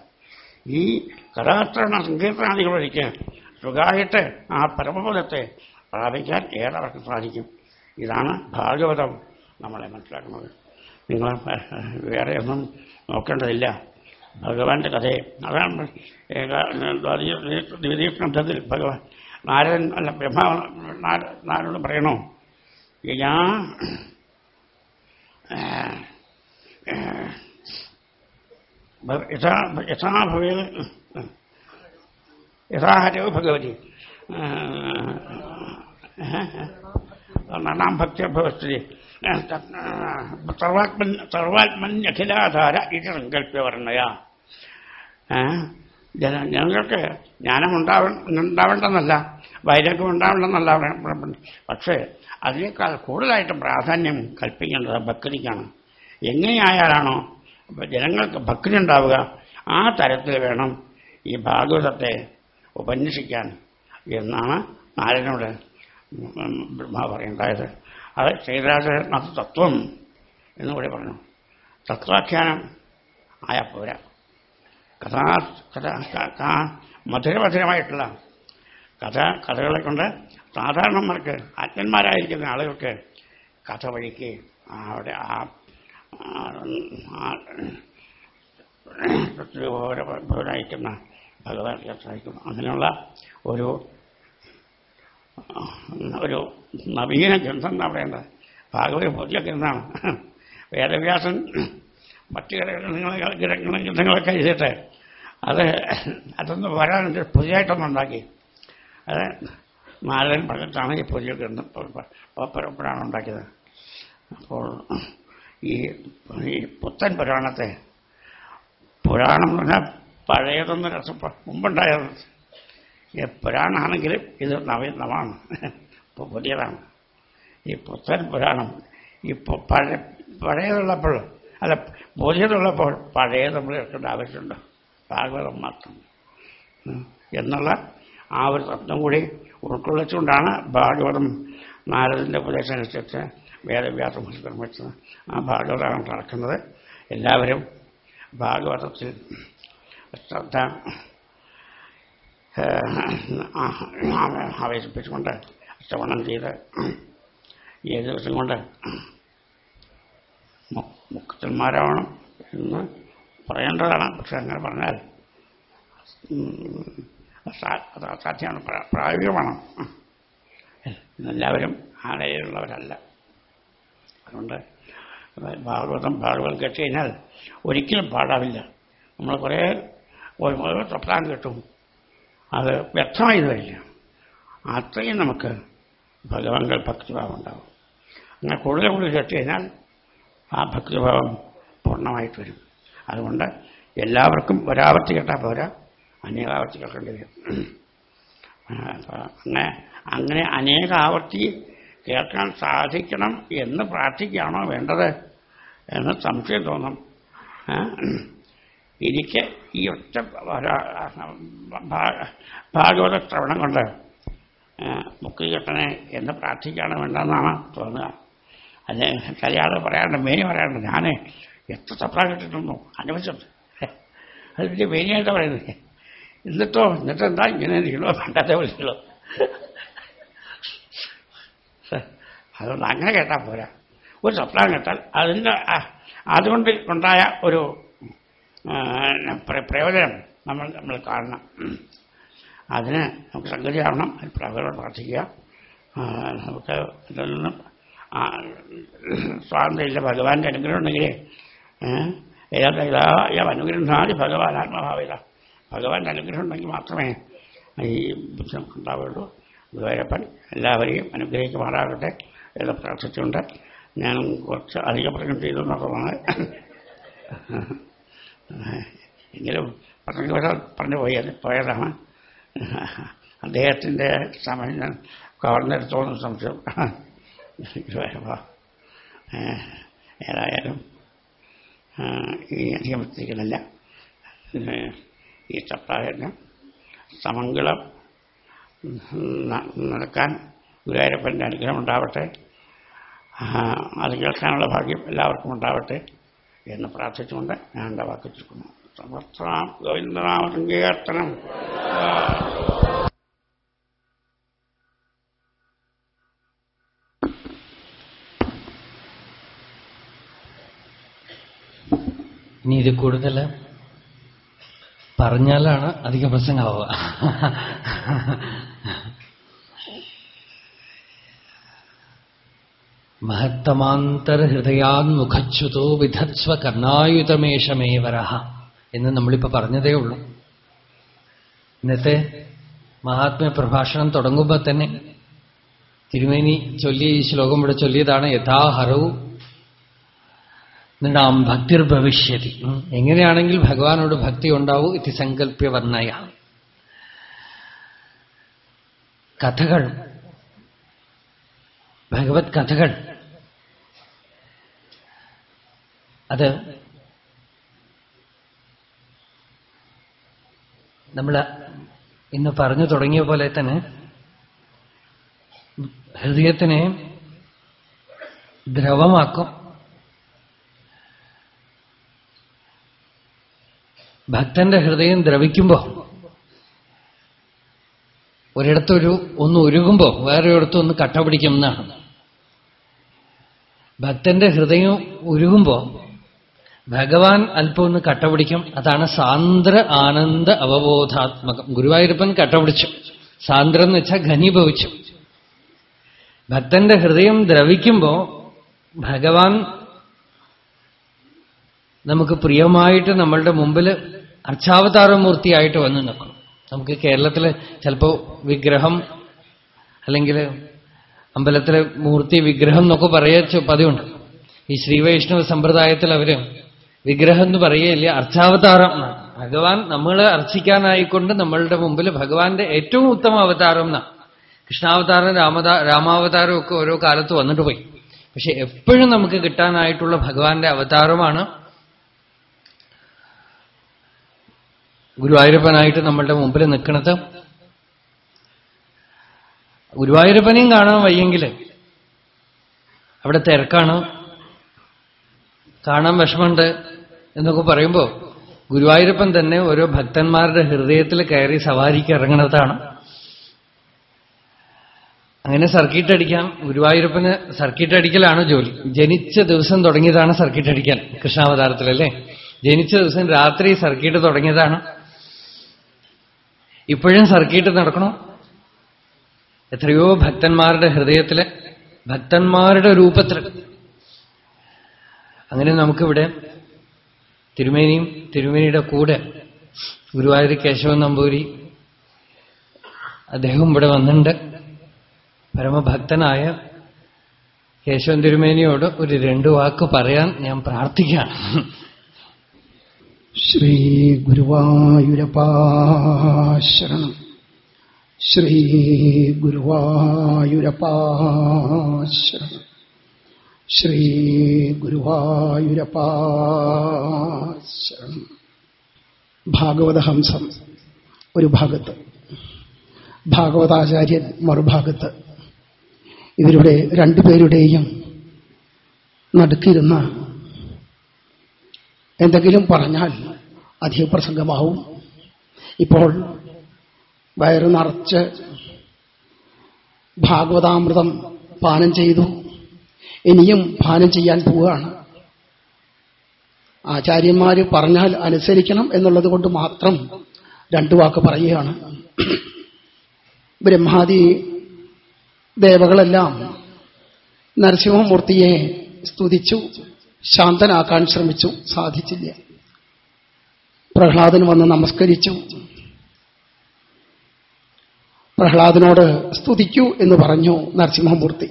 ഈ കഥാശ്രവണ സങ്കീർത്തനാദികളൊരിക്കൽ സുഖമായിട്ട് ആ പരമപദത്തെ പ്രാപിക്കാൻ ഏറെ സാധിക്കും. ഇതാണ് ഭാഗവതം നമ്മളെ മനസ്സിലാക്കുന്നത്. നിങ്ങൾ വേറെ ഒന്നും നോക്കേണ്ടതില്ല. ഭഗവാന്റെ കഥയെ. അതാണ് ദ്വിതീയഗ്രന്ഥത്തിൽ ഭഗവാൻ നാരദൻ അല്ല ബ്രഹ്മ നാരോട് പറയണോ? ഞാൻ യഥാഭവേ യഥാഹരോ ഭഗവതി നാം ഭക്തിർഭവസ്ഥിതി സർവാത്മൻ സർവാത്മന്യഖിലാധാര ഇത് സങ്കല്പ്യ വർണയ ജനങ്ങൾക്ക് ജ്ഞാനം ഉണ്ടാവ ഉണ്ടാവേണ്ടെന്നല്ല വൈരാഗ്യം ഉണ്ടാവണമെന്നല്ല പക്ഷേ അതിനേക്കാൾ കൂടുതലായിട്ട് പ്രാധാന്യം കൽപ്പിക്കേണ്ടത് ഭക്തിക്കാണ് എങ്ങനെയായാലാണോ ജനങ്ങൾക്ക് ഭക്തി ഉണ്ടാവുക ആ തരത്തിൽ വേണം ഈ ഭാഗവതത്തെ ഉപന്യസിക്കാൻ എന്നാണ് നാരനോട് ബ്രഹ്മ പറയുണ്ടായത് അത് ശ്രീരാജനാഥ തത്വം എന്നുകൂടി പറഞ്ഞു. തത്വാഖ്യാനം ആയ പോരാ. കഥാ കഥ മധുരമധുരമായിട്ടുള്ള കഥ കഥകളെ കൊണ്ട് സാധാരണന്മാർക്ക് അച്ഛന്മാരായിരിക്കുന്ന ആളുകൾക്ക് കഥ വഴിക്ക് അവിടെ ആ ഭവനായിരിക്കുന്ന ഭഗവാൻ സഹായിക്കും അങ്ങനെയുള്ള ഒരു ഒരു നവീന ഗ്രന്ഥം എന്നാ പറയേണ്ടത് ഭാഗവത പുതിയ ഗ്രന്ഥമാണ്. വേദവ്യാസൻ മറ്റു ഗ്രന്ഥങ്ങളൊക്കെ എഴുതിയിട്ട് അത് അതൊന്ന് വരാൻ പുതിയതായിട്ടൊന്നും ഉണ്ടാക്കി. അത് നാരദൻ പറഞ്ഞിട്ടാണ് ഈ പുതിയ ഗ്രന്ഥം പുരാണം ഉണ്ടാക്കിയത്. അപ്പോൾ ഈ പുത്തൻ പുരാണത്തെ പുരാണം എന്ന് പറഞ്ഞാൽ പഴയതൊന്നും രസം മുമ്പുണ്ടായത്. പുരാണമാണെങ്കിലും ഇത് നവീനമാണ് ഇപ്പോൾ പുതിയതാണ്. ഈ പുത്തൻ പുരാണം ഇപ്പോൾ പഴയ പഴയതുള്ളപ്പോൾ അല്ല പുതിയതുള്ളപ്പോൾ പഴയ നമ്മൾ എടുക്കേണ്ട ആവശ്യമുണ്ട്. ഭാഗവതം മാത്രം. എന്നുള്ള ആ ഒരു തത്വം കൂടി ഉൾക്കൊള്ളിച്ചുകൊണ്ടാണ് ഭാഗവതം നാരദിന്റെ ഉപദേശമനുസരിച്ച് വേദവ്യാസം നിർമ്മിച്ചത് ആ ഭാഗവതമാണ് നടക്കുന്നത്. എല്ലാവരും ഭാഗവതത്തിൽ ശ്രദ്ധ ആവേശിപ്പിച്ചുകൊണ്ട് ശ്രവണം ചെയ്ത് ഏഴ് ദിവസം കൊണ്ട് മുക്തന്മാരാവണം എന്ന് പറയേണ്ടതാണ്. പക്ഷെ അങ്ങനെ പറഞ്ഞാൽ അസാധ്യമാണ് പ്രായോഗികമാണ്. എല്ലാവരും ആ നിലയിലുള്ളവരല്ല അതുകൊണ്ട് ഭാഗവതം ഭാഗവതം കേട്ട് കഴിഞ്ഞാൽ ഒരിക്കലും പാടാവില്ല. നമ്മൾ കുറേ ഓരോ കിട്ടും. അത് വ്യക്തമായി വരില്ല. അത്രയും നമുക്ക് ഭഗവാൻ ഭക്തിഭാവം ഉണ്ടാവും. അങ്ങനെ കൂടുതൽ കൂടുതൽ കേട്ട് കഴിഞ്ഞാൽ ആ ഭക്തിഭാവം പൂർണമായിട്ട് വരും. അതുകൊണ്ട് എല്ലാവർക്കും ഒരാവർത്തി കേട്ടാൽ പോരാ. അനേകാവർത്തി അങ്ങനെ അങ്ങനെ അനേക ആവർത്തി കേൾക്കാൻ സാധിക്കണം എന്ന് പ്രാർത്ഥിക്കുകയാണോ വേണ്ടത്? എന്ന് സംശയം തോന്നും. എനിക്ക് ഈ ഒറ്റ ഭാഗവത ശ്രവണം കൊണ്ട് മുക്ക് കിട്ടണേ എന്ന് പ്രാർത്ഥിക്കുകയാണോ വേണ്ടതെന്നാണ് തോന്നുക. അല്ലെ ചില പറയാണ്ട് മേനി പറയാണ്ട് ഞാൻ എത്ര തപ്ര കിട്ടിയിട്ടുണ്ടോ അനുഭവിച്ചിട്ടുണ്ട്. അത് വലിയ മേനിയായിട്ട് പറയുന്നത്. എന്നിട്ടോ? എന്നിട്ട് എന്താ ഇങ്ങനെ ഇരിക്കണോ പണ്ടത്തെ വിളിക്കണോ അതുകൊണ്ട് അങ്ങനെ കേട്ടാൽ പോരാ. ഒരു സ്വപ്നം കേട്ടാൽ അതിന്റെ അതുകൊണ്ട് ഉണ്ടായ ഒരു പ്രയോജനം നമ്മൾ നമ്മൾ കാണണം. അതിന് നമുക്ക് സംഗതിയാവണം പ്രകടനം പ്രാർത്ഥിക്കുക. നമുക്ക് ഇതിൽ നിന്നും സ്വാതന്ത്ര്യമില്ല. ഭഗവാന്റെ അനുഗ്രഹം ഉണ്ടെങ്കിൽ ഏതാ അനുഗ്രഹാദി ഭഗവാൻ ആത്മഭാവിത. ഭഗവാന്റെ അനുഗ്രഹം ഉണ്ടെങ്കിൽ മാത്രമേ ഈ ബുദ്ധി നമുക്ക് ഉണ്ടാവുകയുള്ളൂ ഗുരുവായൂരപ്പൻ എല്ലാവരെയും അനുഗ്രഹിക്കുമാറാകട്ടെ എന്ന് പ്രാർത്ഥിച്ചുകൊണ്ട് ഞാൻ കുറച്ച് അധികം പ്രശ്നം ചെയ്തു എന്നുള്ളതാണ് എങ്കിലും പറഞ്ഞു പറഞ്ഞു പോയത് പോയതാണ്. അദ്ദേഹത്തിന്റെ സമയം ഞാൻ കവർന്നെടുത്തോന്ന് സംശയം. ഏതായാലും ഇനി അധികം എത്തിക്കുന്നില്ല ഈ സപ്താഹത്തിന് സമംഗളം നടക്കാൻ ഗുരുവായൂരപ്പന്റെ അനുഗ്രഹം ഉണ്ടാവട്ടെ. അത് കേൾക്കാനുള്ള ഭാഗ്യം എല്ലാവർക്കും ഉണ്ടാവട്ടെ എന്ന് പ്രാർത്ഥിച്ചുകൊണ്ട് ഞാൻ എന്റെ വാക്ക് ചുരുക്കുന്നു. സമർത്ഥാം ഗോവിന്ദനാമ സങ്കീർത്തനം ഇനി ഇത് കൂടുതൽ പറഞ്ഞാലാണ് അധിക പ്രസംഗമാവുക മഹത്തമാന്തർഹൃദയാന്മുഖച്യുതോ വിധത്സ്വ കർണായുധമേഷമേവര എന്ന് നമ്മളിപ്പോ പറഞ്ഞതേ ഉള്ളൂ. ഇന്നത്തെ മഹാത്മ്യ പ്രഭാഷണം തുടങ്ങുമ്പോൾ തന്നെ തിരുമേനി ചൊല്ലിയ ഈ ശ്ലോകം ഇവിടെ ചൊല്ലിയതാണ് യഥാഹരവും നൃണാം ഭക്തിർ ഭവിഷ്യതി. എങ്ങനെയാണെങ്കിൽ ഭഗവാനോട് ഭക്തി ഉണ്ടാവൂ ഇത് സങ്കല്പ്യ വർണയ കഥകൾ. ഭഗവത് കഥകൾ. അത് നമ്മൾ ഇന്ന് പറഞ്ഞു തുടങ്ങിയ പോലെ തന്നെ ഹൃദയത്തിനെ ദ്രവമാക്കും. ഭക്തന്റെ ഹൃദയം ദ്രവിക്കുമ്പോ ഒരിടത്തൊരു ഒന്ന് ഉരുകുമ്പോ വേറെ ഒരിടത്തും ഒന്ന് കട്ട പിടിക്കും എന്നാണ്. ഭക്തന്റെ ഹൃദയം ഉരുകുമ്പോ ഭഗവാൻ അല്പം ഒന്ന് കട്ട പിടിക്കും. അതാണ് സാന്ദ്ര ആനന്ദ അവബോധാത്മകം. ഗുരുവായൂരപ്പൻ കട്ട പിടിച്ചു. സാന്ദ്രം എന്ന് വെച്ചാൽ ഘനീഭവിച്ചു. ഭക്തന്റെ ഹൃദയം ദ്രവിക്കുമ്പോ ഭഗവാൻ നമുക്ക് പ്രിയമായിട്ട് നമ്മളുടെ മുമ്പിൽ അർച്ചാവതാരമൂർത്തിയായിട്ട് വന്ന് നിൽക്കും നമുക്ക് കേരളത്തിൽ ചിലപ്പോൾ വിഗ്രഹം അല്ലെങ്കിൽ അമ്പലത്തിലെ മൂർത്തി വിഗ്രഹം എന്നൊക്കെ പറയുക പതിവുണ്ട് ഈ ശ്രീവൈഷ്ണവ സമ്പ്രദായത്തിൽ അവർ വിഗ്രഹം എന്ന് പറയുകയില്ല അർച്ചാവതാരം എന്നാണ്. ഭഗവാൻ നമ്മളെ അർച്ചിക്കാനായിക്കൊണ്ട് നമ്മളുടെ മുമ്പിൽ ഭഗവാന്റെ ഏറ്റവും ഉത്തമ അവതാരം എന്നാണ്. കൃഷ്ണാവതാരം രാമതാ രാമാവതാരം ഓരോ കാലത്ത് വന്നിട്ട് പോയി. പക്ഷെ എപ്പോഴും നമുക്ക് കിട്ടാനായിട്ടുള്ള ഭഗവാന്റെ അവതാരമാണ് ഗുരുവായൂരപ്പനായിട്ട് നമ്മളുടെ മുമ്പിൽ നിൽക്കുന്നത് ഗുരുവായൂരപ്പനെയും കാണാൻ വയ്യെങ്കിൽ അവിടെ തിരക്കാണ്. കാണാൻ വിഷമമുണ്ട് എന്നൊക്കെ പറയുമ്പോ ഗുരുവായൂരപ്പൻ തന്നെ ഓരോ ഭക്തന്മാരുടെ ഹൃദയത്തിൽ കയറി സവാരിക്ക് ഇറങ്ങുന്നതാണ്. അങ്ങനെ സർക്കിട്ട് അടിക്കാം. ഗുരുവായൂരപ്പന് സർക്കിട്ട് അടിക്കലാണ് ജോലി. ജനിച്ച ദിവസം തുടങ്ങിയതാണ് സർക്കിട്ട് അടിക്കാൻ കൃഷ്ണാവതാരത്തിലല്ലേ? ജനിച്ച ദിവസം രാത്രി സർക്കിട്ട് തുടങ്ങിയതാണ്. ഇപ്പോഴും സർക്കിട്ട് നടക്കണോ? എത്രയോ ഭക്തന്മാരുടെ ഹൃദയത്തിലെ ഭക്തന്മാരുടെ രൂപത്തിൽ അങ്ങനെ നമുക്കിവിടെ തിരുമേനിയും തിരുമേനിയുടെ കൂടെ ഗുരുവായൂർ കേശവൻ നമ്പൂരി അദ്ദേഹം ഇവിടെ വന്നിട്ടുണ്ട്. പരമഭക്തനായ കേശവൻ തിരുമേനിയോട് ഒരു രണ്ടു വാക്ക് പറയാൻ ഞാൻ പ്രാർത്ഥിക്കുകയാണ്. ശ്രീ ഗുരുവായൂരപ്പാശരണം ശ്രീ ഗുരുവായൂരപ്പാശരണം ശ്രീ ഗുരുവായൂരപ്പാശരണം ഭാഗവതഹംസം ഒരു ഭാഗത്ത്. ഭാഗവതാചാര്യൻ മറുഭാഗത്ത്. ഇവരുടെ രണ്ടുപേരുടെയും നടുക്കിരുന്ന എന്തെങ്കിലും പറഞ്ഞാൽ അധിക പ്രസംഗമാവും. ഇപ്പോൾ വയറ് നിറച്ച് ഭാഗവതാമൃതം പാനം ചെയ്തു. ഇനിയും പാനം ചെയ്യാൻ പോവുകയാണ്. ആചാര്യന്മാർ പറഞ്ഞാൽ അനുസരിക്കണം എന്നുള്ളത് കൊണ്ട് മാത്രം രണ്ടു വാക്ക് പറയുകയാണ്. ബ്രഹ്മാദി ദേവകളെല്ലാം നരസിംഹമൂർത്തിയെ സ്തുതിച്ചു. ശാന്തനാക്കാൻ ശ്രമിച്ചു. സാധിച്ചില്ല. പ്രഹ്ലാദൻ വന്ന് നമസ്കരിച്ചു. പ്രഹ്ലാദനോട് സ്തുതിക്കൂ എന്ന് പറഞ്ഞു നരസിംഹമൂർത്തി.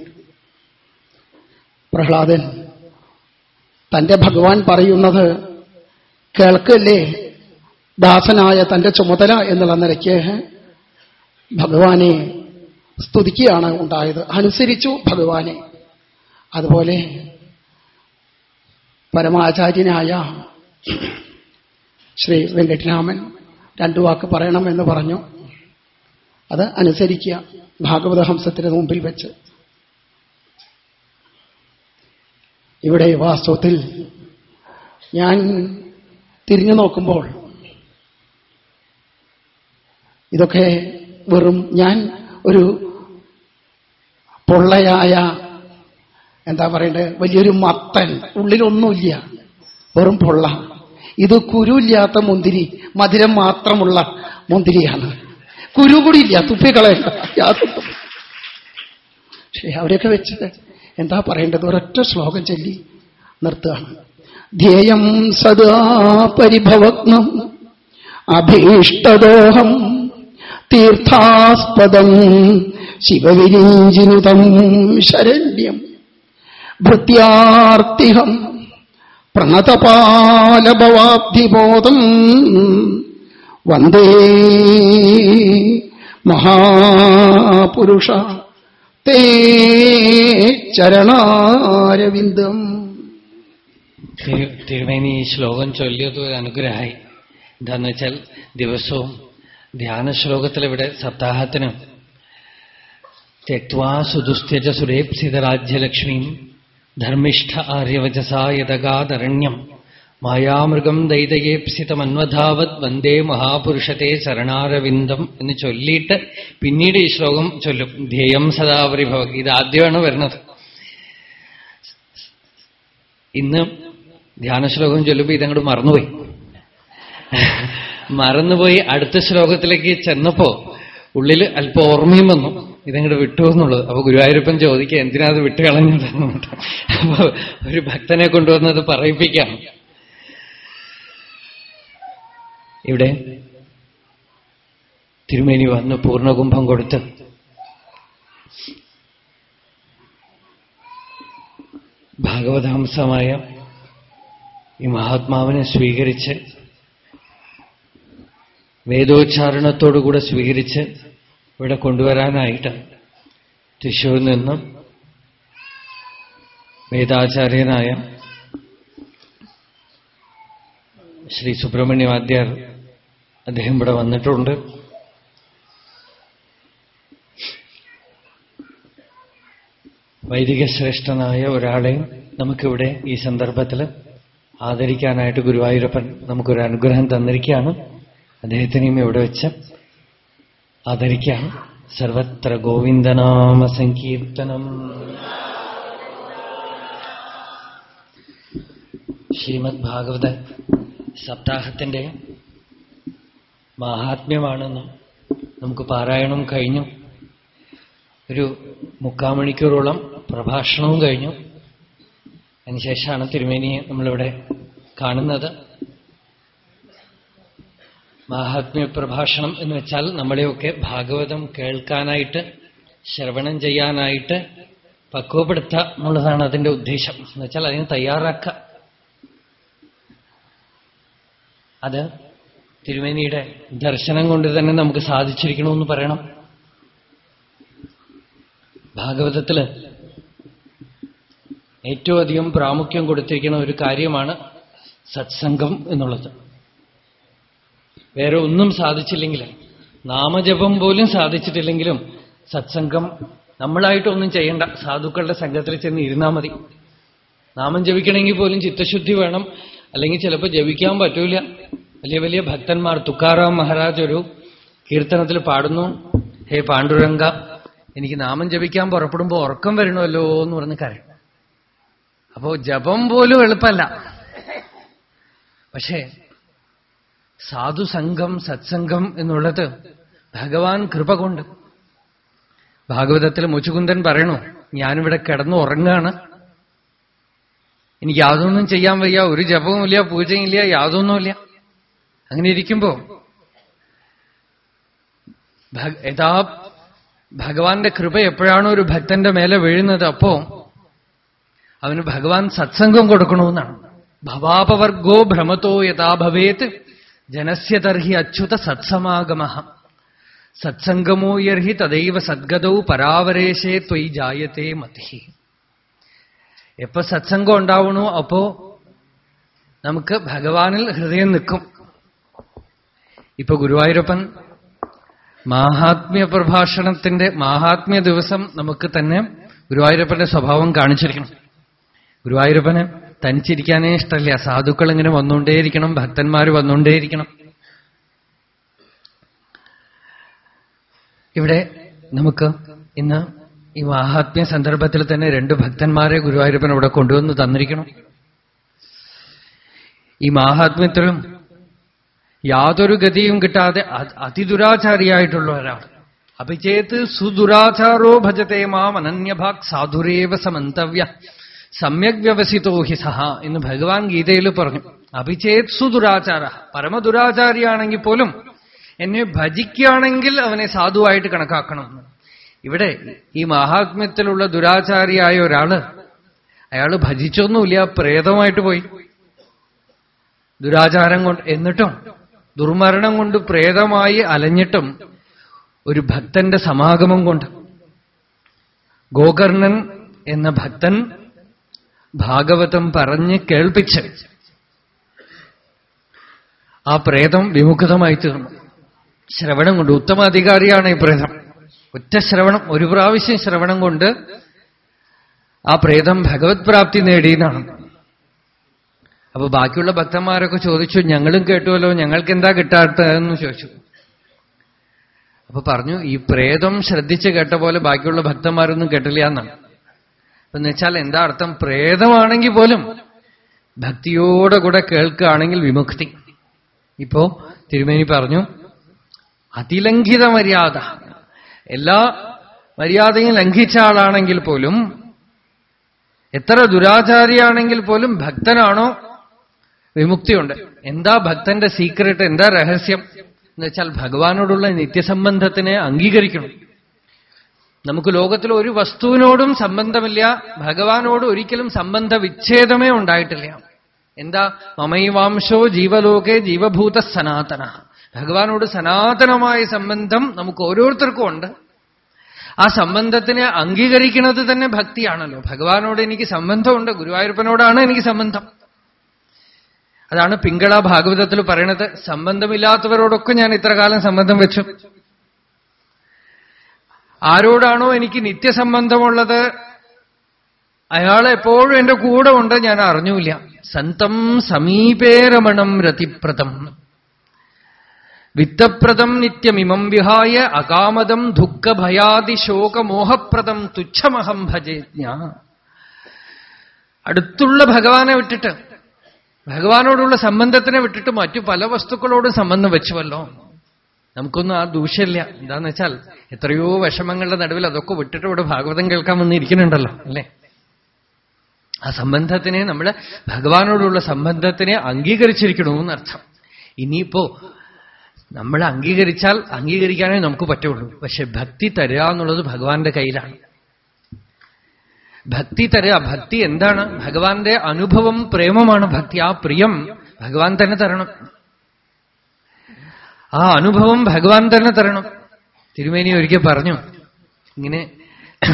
പ്രഹ്ലാദൻ തന്റെ ഭഗവാൻ പറയുന്നത് കേൾക്കല്ലേ? ദാസനായ തന്റെ ചുമതല എന്നുള്ള നിലയ്ക്ക് ഭഗവാനെ സ്തുതിക്കുകയാണ് ഉണ്ടായത്. അനുസരിച്ചു ഭഗവാനെ. അതുപോലെ പരമാചാര്യനായ ശ്രീ വെങ്കട്ടരാമൻ രണ്ടു വാക്ക് പറയണമെന്ന് പറഞ്ഞു. അത് അനുസരിക്കുക. ഭാഗവത ഹംസത്തിന് മുമ്പിൽ വെച്ച്. ഇവിടെ വാസ്തവത്തിൽ ഞാൻ തിരിഞ്ഞു നോക്കുമ്പോൾ ഇതൊക്കെ വെറും ഞാൻ ഒരു പൊള്ളയായ എന്താ പറയണ്ടത് വലിയൊരു മത്തൻ. ഉള്ളിലൊന്നുമില്ല. വെറും പൊള്ള. ഇത് കുരുല്ലാത്ത മുന്തിരി മധുരം മാത്രമുള്ള മുന്തിരിയാണ്. കുരു കൂടി ഇല്ല തുപ്പിക്കളയണ്ട യാതൊന്നും പക്ഷേ അവരെയൊക്കെ വെച്ചിട്ട് എന്താ പറയേണ്ടത്? ഒരൊറ്റ ശ്ലോകം ചൊല്ലി നിർത്തുകയാണ്. ധ്യേയം സദാ പരിഭവഗ്നം അഭീഷ്ടദോഹം തീർത്ഥാസ്പദം ശിവവിരീഞ്ചിനുതം ശരണ്യം. ഭൃത്യാർത്തിഹം പ്രണതപാലഭവാബ്ധിബോധം വന്ദേ മഹാപുരുഷ തേ ചരണാരവിന്ദം. തിരു- തിരുമേനി ഈ ശ്ലോകം ചൊല്ലിയത് ഒരു അനുഗ്രഹമായി. എന്താന്ന് വെച്ചാൽ ദിവസവും ധ്യാന ശ്ലോകത്തിൽ ഇവിടെ സപ്താഹത്തിനും തെക്വാ സുദുസ്ഥ്യജ സുരേപ്സിതരാജ്യലക്ഷ്മീം ധർമ്മിഷ്ഠ ആര്യവചസായതകാതരണ്യം മായാമൃഗം ദൈതയേപ്സിതമന്വധാവത് വന്ദേ മഹാപുരുഷത്തെ ശരണാരവിന്ദം എന്ന് ചൊല്ലിയിട്ട് പിന്നീട് ഈ ശ്ലോകം ചൊല്ലും. ധ്യേയം സദാപരിഭവ ഇത് ആദ്യമാണ് വരുന്നത്. ഇന്ന് ധ്യാനശ്ലോകം ചൊല്ലുമ്പോൾ ഇതങ്ങോട്ട് മറന്നുപോയി. മറന്നുപോയി അടുത്ത ശ്ലോകത്തിലേക്ക് ചെന്നപ്പോ ഉള്ളിൽ അല്പ ഓർമ്മയും വന്നു. ഇതങ്ങോട്ട് വിട്ടു എന്നുള്ളത്. അപ്പൊ ഗുരുവായൂരപ്പൻ ചോദിക്കുക എന്തിനാ അത് വിട്ടുകളഞ്ഞത് അപ്പൊ ഒരു ഭക്തനെ കൊണ്ടുവന്നത് പറയിപ്പിക്കാം. ഇവിടെ തിരുമേനി വന്ന് പൂർണകുംഭം കൊടുത്ത് ഭാഗവതാംസമായ ഈ മഹാത്മാവിനെ സ്വീകരിച്ച് വേദോച്ചാരണത്തോടുകൂടെ സ്വീകരിച്ച് ഇവിടെ കൊണ്ടുവരാനായിട്ട് തൃശൂരിൽ നിന്നും വേദാചാര്യനായ ശ്രീ സുബ്രഹ്മണ്യ വാദ്യാർ അദ്ദേഹം ഇവിടെ വന്നിട്ടുണ്ട്. വൈദിക ശ്രേഷ്ഠനായ ഒരാളെയും നമുക്കിവിടെ ഈ സന്ദർഭത്തിൽ ആദരിക്കാനായിട്ട് ഗുരുവായൂരപ്പൻ നമുക്കൊരു അനുഗ്രഹം തന്നിരിക്കുകയാണ്. അദ്ദേഹത്തിനെയും ഇവിടെ വെച്ച് ആദരിക്കുകയാണ് സർവത്ര ഗോവിന്ദനാമ സങ്കീർത്തനം. ശ്രീമദ് ഭാഗവത സപ്താഹത്തിന്റെ മാഹാത്മ്യമാണെന്നും നമുക്ക് പാരായണം കഴിഞ്ഞു. ഒരു മുക്കാൽ മണിക്കൂറോളം പ്രഭാഷണവും കഴിഞ്ഞു. അതിനുശേഷമാണ് തിരുമേനിയെ നമ്മളിവിടെ കാണുന്നത്. മാഹാത്മ്യ പ്രഭാഷണം എന്ന് വെച്ചാൽ നമ്മളെയൊക്കെ ഭാഗവതം കേൾക്കാനായിട്ട് ശ്രവണം ചെയ്യാനായിട്ട് പക്വപ്പെടുത്തുക എന്നുള്ളതാണ് അതിന്റെ ഉദ്ദേശം. എന്ന് വെച്ചാൽ അതിന് തയ്യാറാക്കുക. അത് തിരുമേനിയുടെ ദർശനം കൊണ്ട് തന്നെ നമുക്ക് സാധിച്ചിരിക്കണമെന്ന് പറയണം. ഭാഗവതത്തിൽ ഏറ്റവും അധികം പ്രാമുഖ്യം കൊടുത്തിരിക്കുന്ന ഒരു കാര്യമാണ് സത്സംഗം എന്നുള്ളത്. വേറെ ഒന്നും സാധിച്ചില്ലെങ്കിൽ നാമജപം പോലും സാധിച്ചിട്ടില്ലെങ്കിലും സത്സംഗം നമ്മളായിട്ടൊന്നും ചെയ്യേണ്ട. സാധുക്കളുടെ സംഘത്തിൽ ചെന്ന് ഇരുന്നാൽ മതി. നാമം ജപിക്കണമെങ്കിൽ പോലും ചിത്തശുദ്ധി വേണം. അല്ലെങ്കിൽ ചിലപ്പോൾ ജപിക്കാൻ പറ്റൂല. വലിയ വലിയ ഭക്തന്മാർ തുക്കാറാം മഹാരാജ് ഒരു കീർത്തനത്തിൽ പാടുന്നു. ഹേ പാണ്ഡുരംഗ എനിക്ക് നാമം ജപിക്കാൻ പുറപ്പെടുമ്പോൾ ഉറക്കം വരണമല്ലോ എന്ന് പറഞ്ഞ് കരയും. അപ്പോ ജപം പോലും എളുപ്പമല്ല. പക്ഷേ സാധുസംഘം സത്സംഗം എന്നുള്ളത് ഭഗവാൻ കൃപ കൊണ്ട്. ഭാഗവതത്തിൽ മുച്ചുകുന്ദൻ പറയണു ഞാനിവിടെ കിടന്നു ഉറങ്ങാണ്. എനിക്ക് യാതൊന്നും ചെയ്യാൻ വയ്യ ഒരു ജപവുമില്ല പൂജയില്ല യാതൊന്നുമില്ല. അങ്ങനെ ഇരിക്കുമ്പോ യഥാ ഭഗവാന്റെ കൃപ എപ്പോഴാണോ ഒരു ഭക്തന്റെ മേലെ വീഴുന്നത് അപ്പോ അവന് ഭഗവാൻ സത്സംഗം കൊടുക്കണമെന്നാണ് ഭവാപവർഗോ ഭ്രമത്തോ യഥാ ഭവേത്. ജനസ്യ തർഹി അച്യുത സത്സമാഗമ സത്സംഗമോ യർഹി തദൈവ സദ്ഗതൗ പരാവരേശേ ത്വയി ജായത്തെ മതി എപ്പോ സത്സംഗം ഉണ്ടാവണോ അപ്പോ നമുക്ക് ഭഗവാനിൽ ഹൃദയം നിൽക്കും. ഇപ്പൊ ഗുരുവായൂരപ്പൻ മാഹാത്മ്യ പ്രഭാഷണത്തിന്റെ മാഹാത്മ്യ ദിവസം നമുക്ക് തന്നെ ഗുരുവായൂരപ്പന്റെ സ്വഭാവം കാണിച്ചിരിക്കണം. ഗുരുവായൂരപ്പന് തനിച്ചിരിക്കാനേ ഇഷ്ടമല്ല സാധുക്കൾ ഇങ്ങനെ വന്നുകൊണ്ടേയിരിക്കണം. ഭക്തന്മാർ വന്നുകൊണ്ടേയിരിക്കണം. ഇവിടെ നമുക്ക് ഇന്ന് ഈ മഹാത്മ്യ സന്ദർഭത്തിൽ തന്നെ രണ്ട് ഭക്തന്മാരെ ഗുരുവായൂരപ്പൻ ഇവിടെ കൊണ്ടുവന്ന് തന്നിരിക്കണം. ഈ മഹാത്മ്യത്തിലും യാതൊരു ഗതിയും കിട്ടാതെ അതിദുരാചാരിയായിട്ടുള്ള ഒരാൾ. അഭിചേത് സുദുരാചാരോ ഭജത്തെ മാം അനന്യഭാക് സാധുരേവ സമന്തവ്യ. സമ്യക് വ്യവസിതോ ഹി സഹ എന്ന് ഭഗവാൻ ഗീതയിൽ പറഞ്ഞു. അഭിചേത് സുദുരാചാര. പരമദുരാചാരിയാണെങ്കിൽ പോലും എന്നെ ഭജിക്കുകയാണെങ്കിൽ അവനെ സാധുവായിട്ട് കണക്കാക്കണം. ഇവിടെ ഈ മഹാത്മ്യത്തിലുള്ള ദുരാചാരിയായ ഒരാൾ അയാൾ ഭജിച്ചൊന്നുമില്ല പ്രേതമായിട്ട് പോയി. ദുരാചാരം കൊണ്ട് എന്നിട്ടും ദുർമരണം കൊണ്ട് പ്രേതമായി അലഞ്ഞിട്ടും ഒരു ഭക്തന്റെ സമാഗമം കൊണ്ട്. ഗോകർണൻ എന്ന ഭക്തൻ ഭാഗവതം പറഞ്ഞ് കേൾപ്പിച്ച് ആ പ്രേതം വിമുഖതമായി തീർന്നു. ശ്രവണം കൊണ്ട് ഉത്തമാധികാരിയാണ് ഈ പ്രേതം. ഒറ്റ ശ്രവണം ഒരു പ്രാവശ്യം ശ്രവണം കൊണ്ട് ആ പ്രേതം ഭഗവത് പ്രാപ്തി നേടിയെന്നാണ്. അപ്പൊ ബാക്കിയുള്ള ഭക്തന്മാരൊക്കെ ചോദിച്ചു ഞങ്ങളും കേട്ടുവല്ലോ ഞങ്ങൾക്ക് എന്താ കിട്ടാത്തതെന്ന് ചോദിച്ചു. അപ്പൊ പറഞ്ഞു ഈ പ്രേതം ശ്രദ്ധിച്ച് കേട്ട പോലെ ബാക്കിയുള്ള ഭക്തന്മാരൊന്നും കേട്ടില്ല എന്നാണ്. എന്ന് വെച്ചാൽ എന്താ അർത്ഥം? പ്രേതമാണെങ്കിൽ പോലും ഭക്തിയോടെ കൂടെ കേൾക്കുകയാണെങ്കിൽ വിമുക്തി. ഇപ്പോ തിരുമേനി പറഞ്ഞു അതിലംഘിത മര്യാദ. എല്ലാ മര്യാദയും ലംഘിച്ച ആളാണെങ്കിൽ പോലും എത്ര ദുരാചാരിയാണെങ്കിൽ പോലും ഭക്തനാണോ? വിമുക്തിയുണ്ട്. എന്താ ഭക്തന്റെ സീക്രട്ട് എന്താ രഹസ്യം? എന്ന് വെച്ചാൽ ഭഗവാനോടുള്ള നിത്യസംബന്ധത്തിനെ അംഗീകരിക്കണം. നമുക്ക് ലോകത്തിൽ ഒരു വസ്തുവിനോടും സംബന്ധമില്ല ഭഗവാനോട് ഒരിക്കലും സംബന്ധ വിച്ഛേദമേ ഉണ്ടായിട്ടില്ല. എന്താ? മമൈവാംശോ ജീവലോകെ ജീവഭൂത സനാതന. ഭഗവാനോട് സനാതനമായ സംബന്ധം നമുക്ക് ഓരോരുത്തർക്കും ഉണ്ട്. ആ സംബന്ധത്തിനെ അംഗീകരിക്കുന്നത് തന്നെ ഭക്തിയാണല്ലോ. ഭഗവാനോട് എനിക്ക് സംബന്ധമുണ്ട് ഗുരുവായൂരപ്പനോടാണ് എനിക്ക് സംബന്ധം. അതാണ് പിങ്കള ഭാഗവതത്തിൽ പറയണത് സംബന്ധമില്ലാത്തവരോടൊക്കെ ഞാൻ ഇത്ര കാലം സംബന്ധം വെച്ചു. ആരോടാണോ എനിക്ക് നിത്യസംബന്ധമുള്ളത്? അയാൾ എപ്പോഴും എന്റെ കൂടെ ഉണ്ട് ഞാൻ അറിഞ്ഞൂല സന്തം സമീപേരമണം രതിപ്രദം. വിത്തപ്രദം നിത്യമിമം വിഹായ അകാമതം ദുഃഖഭയാതിശോകമോഹപ്രദം തുച്ഛമഹം ഭജേജ്ഞ അടുത്തുള്ള ഭഗവാനെ വിട്ടിട്ട് ഭഗവാനോടുള്ള സംബന്ധത്തിനെ വിട്ടിട്ട് മറ്റു പല വസ്തുക്കളോടും സംബന്ധം വെച്ചുവല്ലോ. നമുക്കൊന്നും ആ ദൂഷ്യമില്ല എന്താന്ന് വെച്ചാൽ എത്രയോ വിഷമങ്ങളുടെ നടുവിൽ അതൊക്കെ വിട്ടിട്ട് ഇവിടെ ഭാഗവതം കേൾക്കാൻ വന്നിരിക്കുന്നുണ്ടല്ലോ അല്ലേ? ആ സംബന്ധത്തിനെ നമ്മൾ ഭഗവാനോടുള്ള സംബന്ധത്തിനെ അംഗീകരിച്ചിരിക്കണമെന്നർത്ഥം ഇനിയിപ്പോ നമ്മൾ അംഗീകരിച്ചാൽ അംഗീകരിക്കാനേ നമുക്ക് പറ്റുള്ളൂ. പക്ഷെ ഭക്തി തരിക എന്നുള്ളത് ഭഗവാന്റെ കയ്യിലാണ്. ഭക്തി തരിക ഭക്തി എന്താണ്? ഭഗവാന്റെ അനുഭവം പ്രേമമാണ് ഭക്തി. ആ പ്രിയം ഭഗവാൻ തന്നെ തരണം. ആ അനുഭവം ഭഗവാൻ തന്നെ തരണം. തിരുമേനി ഒരിക്കൽ പറഞ്ഞു ഇങ്ങനെ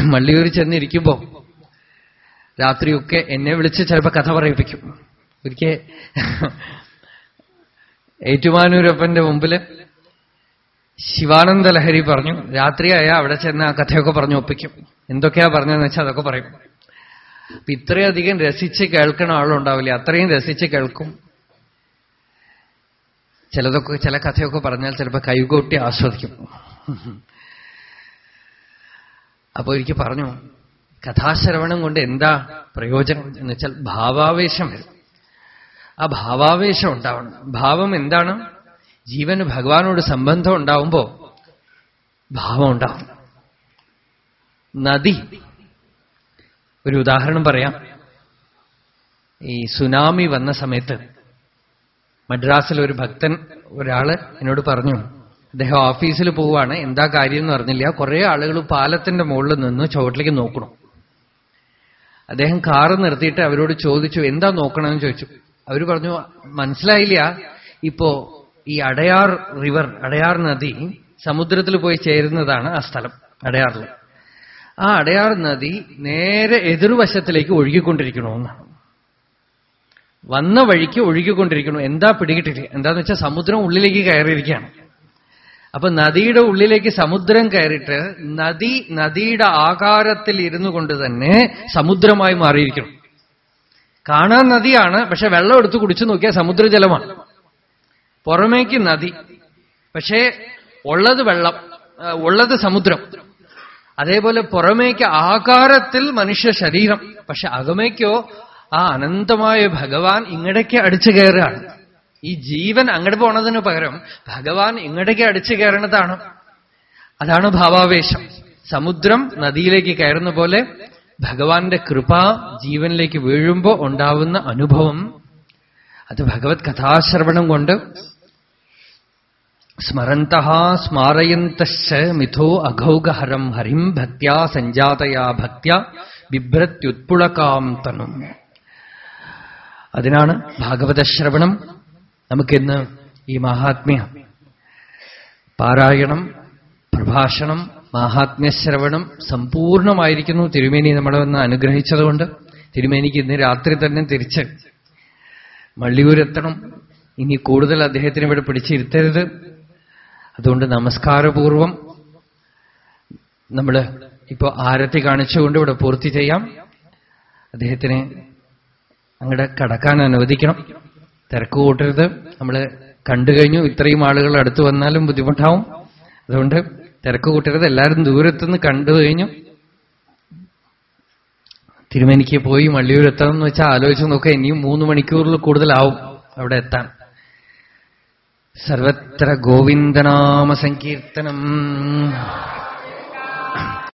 മള്ളിയൂർ ചെന്നിരിക്കുമ്പോ രാത്രിയൊക്കെ എന്നെ വിളിച്ച് ചിലപ്പോ കഥ പറയിപ്പിക്കും. ഒരിക്കൽ ഏറ്റുമാനൂരപ്പന്റെ മുമ്പിൽ ശിവാനന്ദ ലഹരി പറഞ്ഞു രാത്രിയായ അവിടെ ചെന്ന് ആ കഥയൊക്കെ പറഞ്ഞു ഒപ്പിക്കും. എന്തൊക്കെയാ പറഞ്ഞതെന്ന് വെച്ചാൽ അതൊക്കെ പറയും. അപ്പൊ ഇത്രയധികം രസിച്ച് കേൾക്കണ ആളുണ്ടാവില്ല അത്രയും രസിച്ച് കേൾക്കും. ചിലതൊക്കെ ചില കഥയൊക്കെ പറഞ്ഞാൽ ചിലപ്പോൾ കൈകൊട്ടി ആസ്വദിക്കും. അപ്പോൾ എനിക്ക് പറഞ്ഞു കഥാശ്രവണം കൊണ്ട് എന്താ പ്രയോജനം എന്ന് വെച്ചാൽ ഭാവാവേശം വരും. ആ ഭാവാവേശം ഉണ്ടാവണം. ഭാവം എന്താണ്? ജീവന് ഭഗവാനോട് സംബന്ധം ഉണ്ടാവുമ്പോ ഭാവം ഉണ്ടാവും നദി. ഒരു ഉദാഹരണം പറയാം. ഈ സുനാമി വന്ന സമയത്ത് മദ്രാസിൽ ഒരു ഭക്തൻ ഒരാൾ എന്നോട് പറഞ്ഞു അദ്ദേഹം ഓഫീസിൽ പോവാണ് എന്താ കാര്യം എന്ന് പറഞ്ഞില്ല കുറെ ആളുകൾ പാലത്തിന്റെ മുകളിൽ നിന്ന് ചുവട്ടിലേക്ക് നോക്കണം അദ്ദേഹം കാറ് നിർത്തിയിട്ട് അവരോട് ചോദിച്ചു എന്താ നോക്കണമെന്ന് ചോദിച്ചു? അവർ പറഞ്ഞു മനസ്സിലായില്ല. ഇപ്പോ ഈ അടയാർ റിവർ അടയാർ നദി സമുദ്രത്തിൽ പോയി ചേരുന്നതാണ് ആ സ്ഥലം അടയാറിൽ. ആ അടയാർ നദി നേരെ എതിർവശത്തിലേക്ക് ഒഴുകിക്കൊണ്ടിരിക്കണമെന്നാണ് വന്ന വഴിക്ക് ഒഴുകിക്കൊണ്ടിരിക്കണം എന്താ പിടികിട്ടില്ല എന്താന്ന് വെച്ചാൽ സമുദ്രം ഉള്ളിലേക്ക് കയറിയിരിക്കുകയാണ്. അപ്പൊ നദിയുടെ ഉള്ളിലേക്ക് സമുദ്രം കയറിയിട്ട് നദി നദിയുടെ ആകാരത്തിൽ ഇരുന്നു കൊണ്ട് തന്നെ സമുദ്രമായി മാറിയിരിക്കണം കാണാൻ നദിയാണ് പക്ഷെ വെള്ളം എടുത്ത് കുടിച്ചു നോക്കിയാൽ സമുദ്രജലമാണ് പുറമേക്ക് നദി പക്ഷേ ഉള്ളത് വെള്ളം ഉള്ളത് സമുദ്രം. അതേപോലെ പുറമേക്ക് ആകാരത്തിൽ മനുഷ്യ ശരീരം പക്ഷെ അകമേക്കോ ആ അനന്തമായ ഭഗവാൻ ഇങ്ങടേക്ക് അടിച്ചു കയറുകയാണ്. ഈ ജീവൻ അങ്ങോട്ട് പോണതിന് പകരം ഭഗവാൻ ഇങ്ങടേക്ക് അടിച്ചു കയറണതാണ്. അതാണ് ഭാവാവേശം. സമുദ്രം നദിയിലേക്ക് കയറുന്ന പോലെ ഭഗവാന്റെ കൃപ ജീവനിലേക്ക് വീഴുമ്പോ ഉണ്ടാവുന്ന അനുഭവം. അത് ഭഗവത് കഥാശ്രവണം കൊണ്ട് സ്മരന്ത സ്മാരയന്തശ്ച മിഥോ അഘൗഗഹരം ഹരിം ഭക്യാ സഞ്ജാതയാ ഭക്യ ബിഭ്രത്യുത്പുളകാം തനും. അതിനാണ് ഭാഗവത ശ്രവണം നമുക്കിന്ന് ഈ മഹാത്മ്യ. പാരായണം പ്രഭാഷണം മാഹാത്മ്യശ്രവണം സമ്പൂർണമായിരിക്കുന്നു. തിരുമേനി നമ്മളെ ഒന്ന് അനുഗ്രഹിച്ചതുകൊണ്ട് തിരുമേനിക്ക് ഇന്ന് രാത്രി തന്നെ തിരിച്ച് മള്ളിയൂരെത്തണം. ഇനി കൂടുതൽ അദ്ദേഹത്തിന് ഇവിടെ പിടിച്ചിരുത്തരുത്. അതുകൊണ്ട് നമസ്കാരപൂർവം നമ്മൾ ഇപ്പോ ആരത്തി കാണിച്ചുകൊണ്ട് ഇവിടെ പൂർത്തി ചെയ്യാം. അദ്ദേഹത്തിനെ അങ്ങോട്ട് കടക്കാൻ അനുവദിക്കണം. തിരക്ക് കൂട്ടരുത്. നമ്മൾ കണ്ടു കഴിഞ്ഞു ഇത്രയും ആളുകൾ അടുത്ത് വന്നാലും ബുദ്ധിമുട്ടാവും. അതുകൊണ്ട് തിരക്ക് കൂട്ടരുത്. എല്ലാവരും ദൂരത്തുനിന്ന് കണ്ടു കഴിഞ്ഞു. തിരുമേനിക്ക് പോയി മള്ളിയൂർ എത്തണം എന്ന് വെച്ചാൽ ആലോചിച്ച് നോക്കുക ഇനിയും മൂന്ന് മണിക്കൂറിൽ കൂടുതലാവും അവിടെ എത്താൻ. സർവത്ര ഗോവിന്ദനാമ സങ്കീർത്തനം.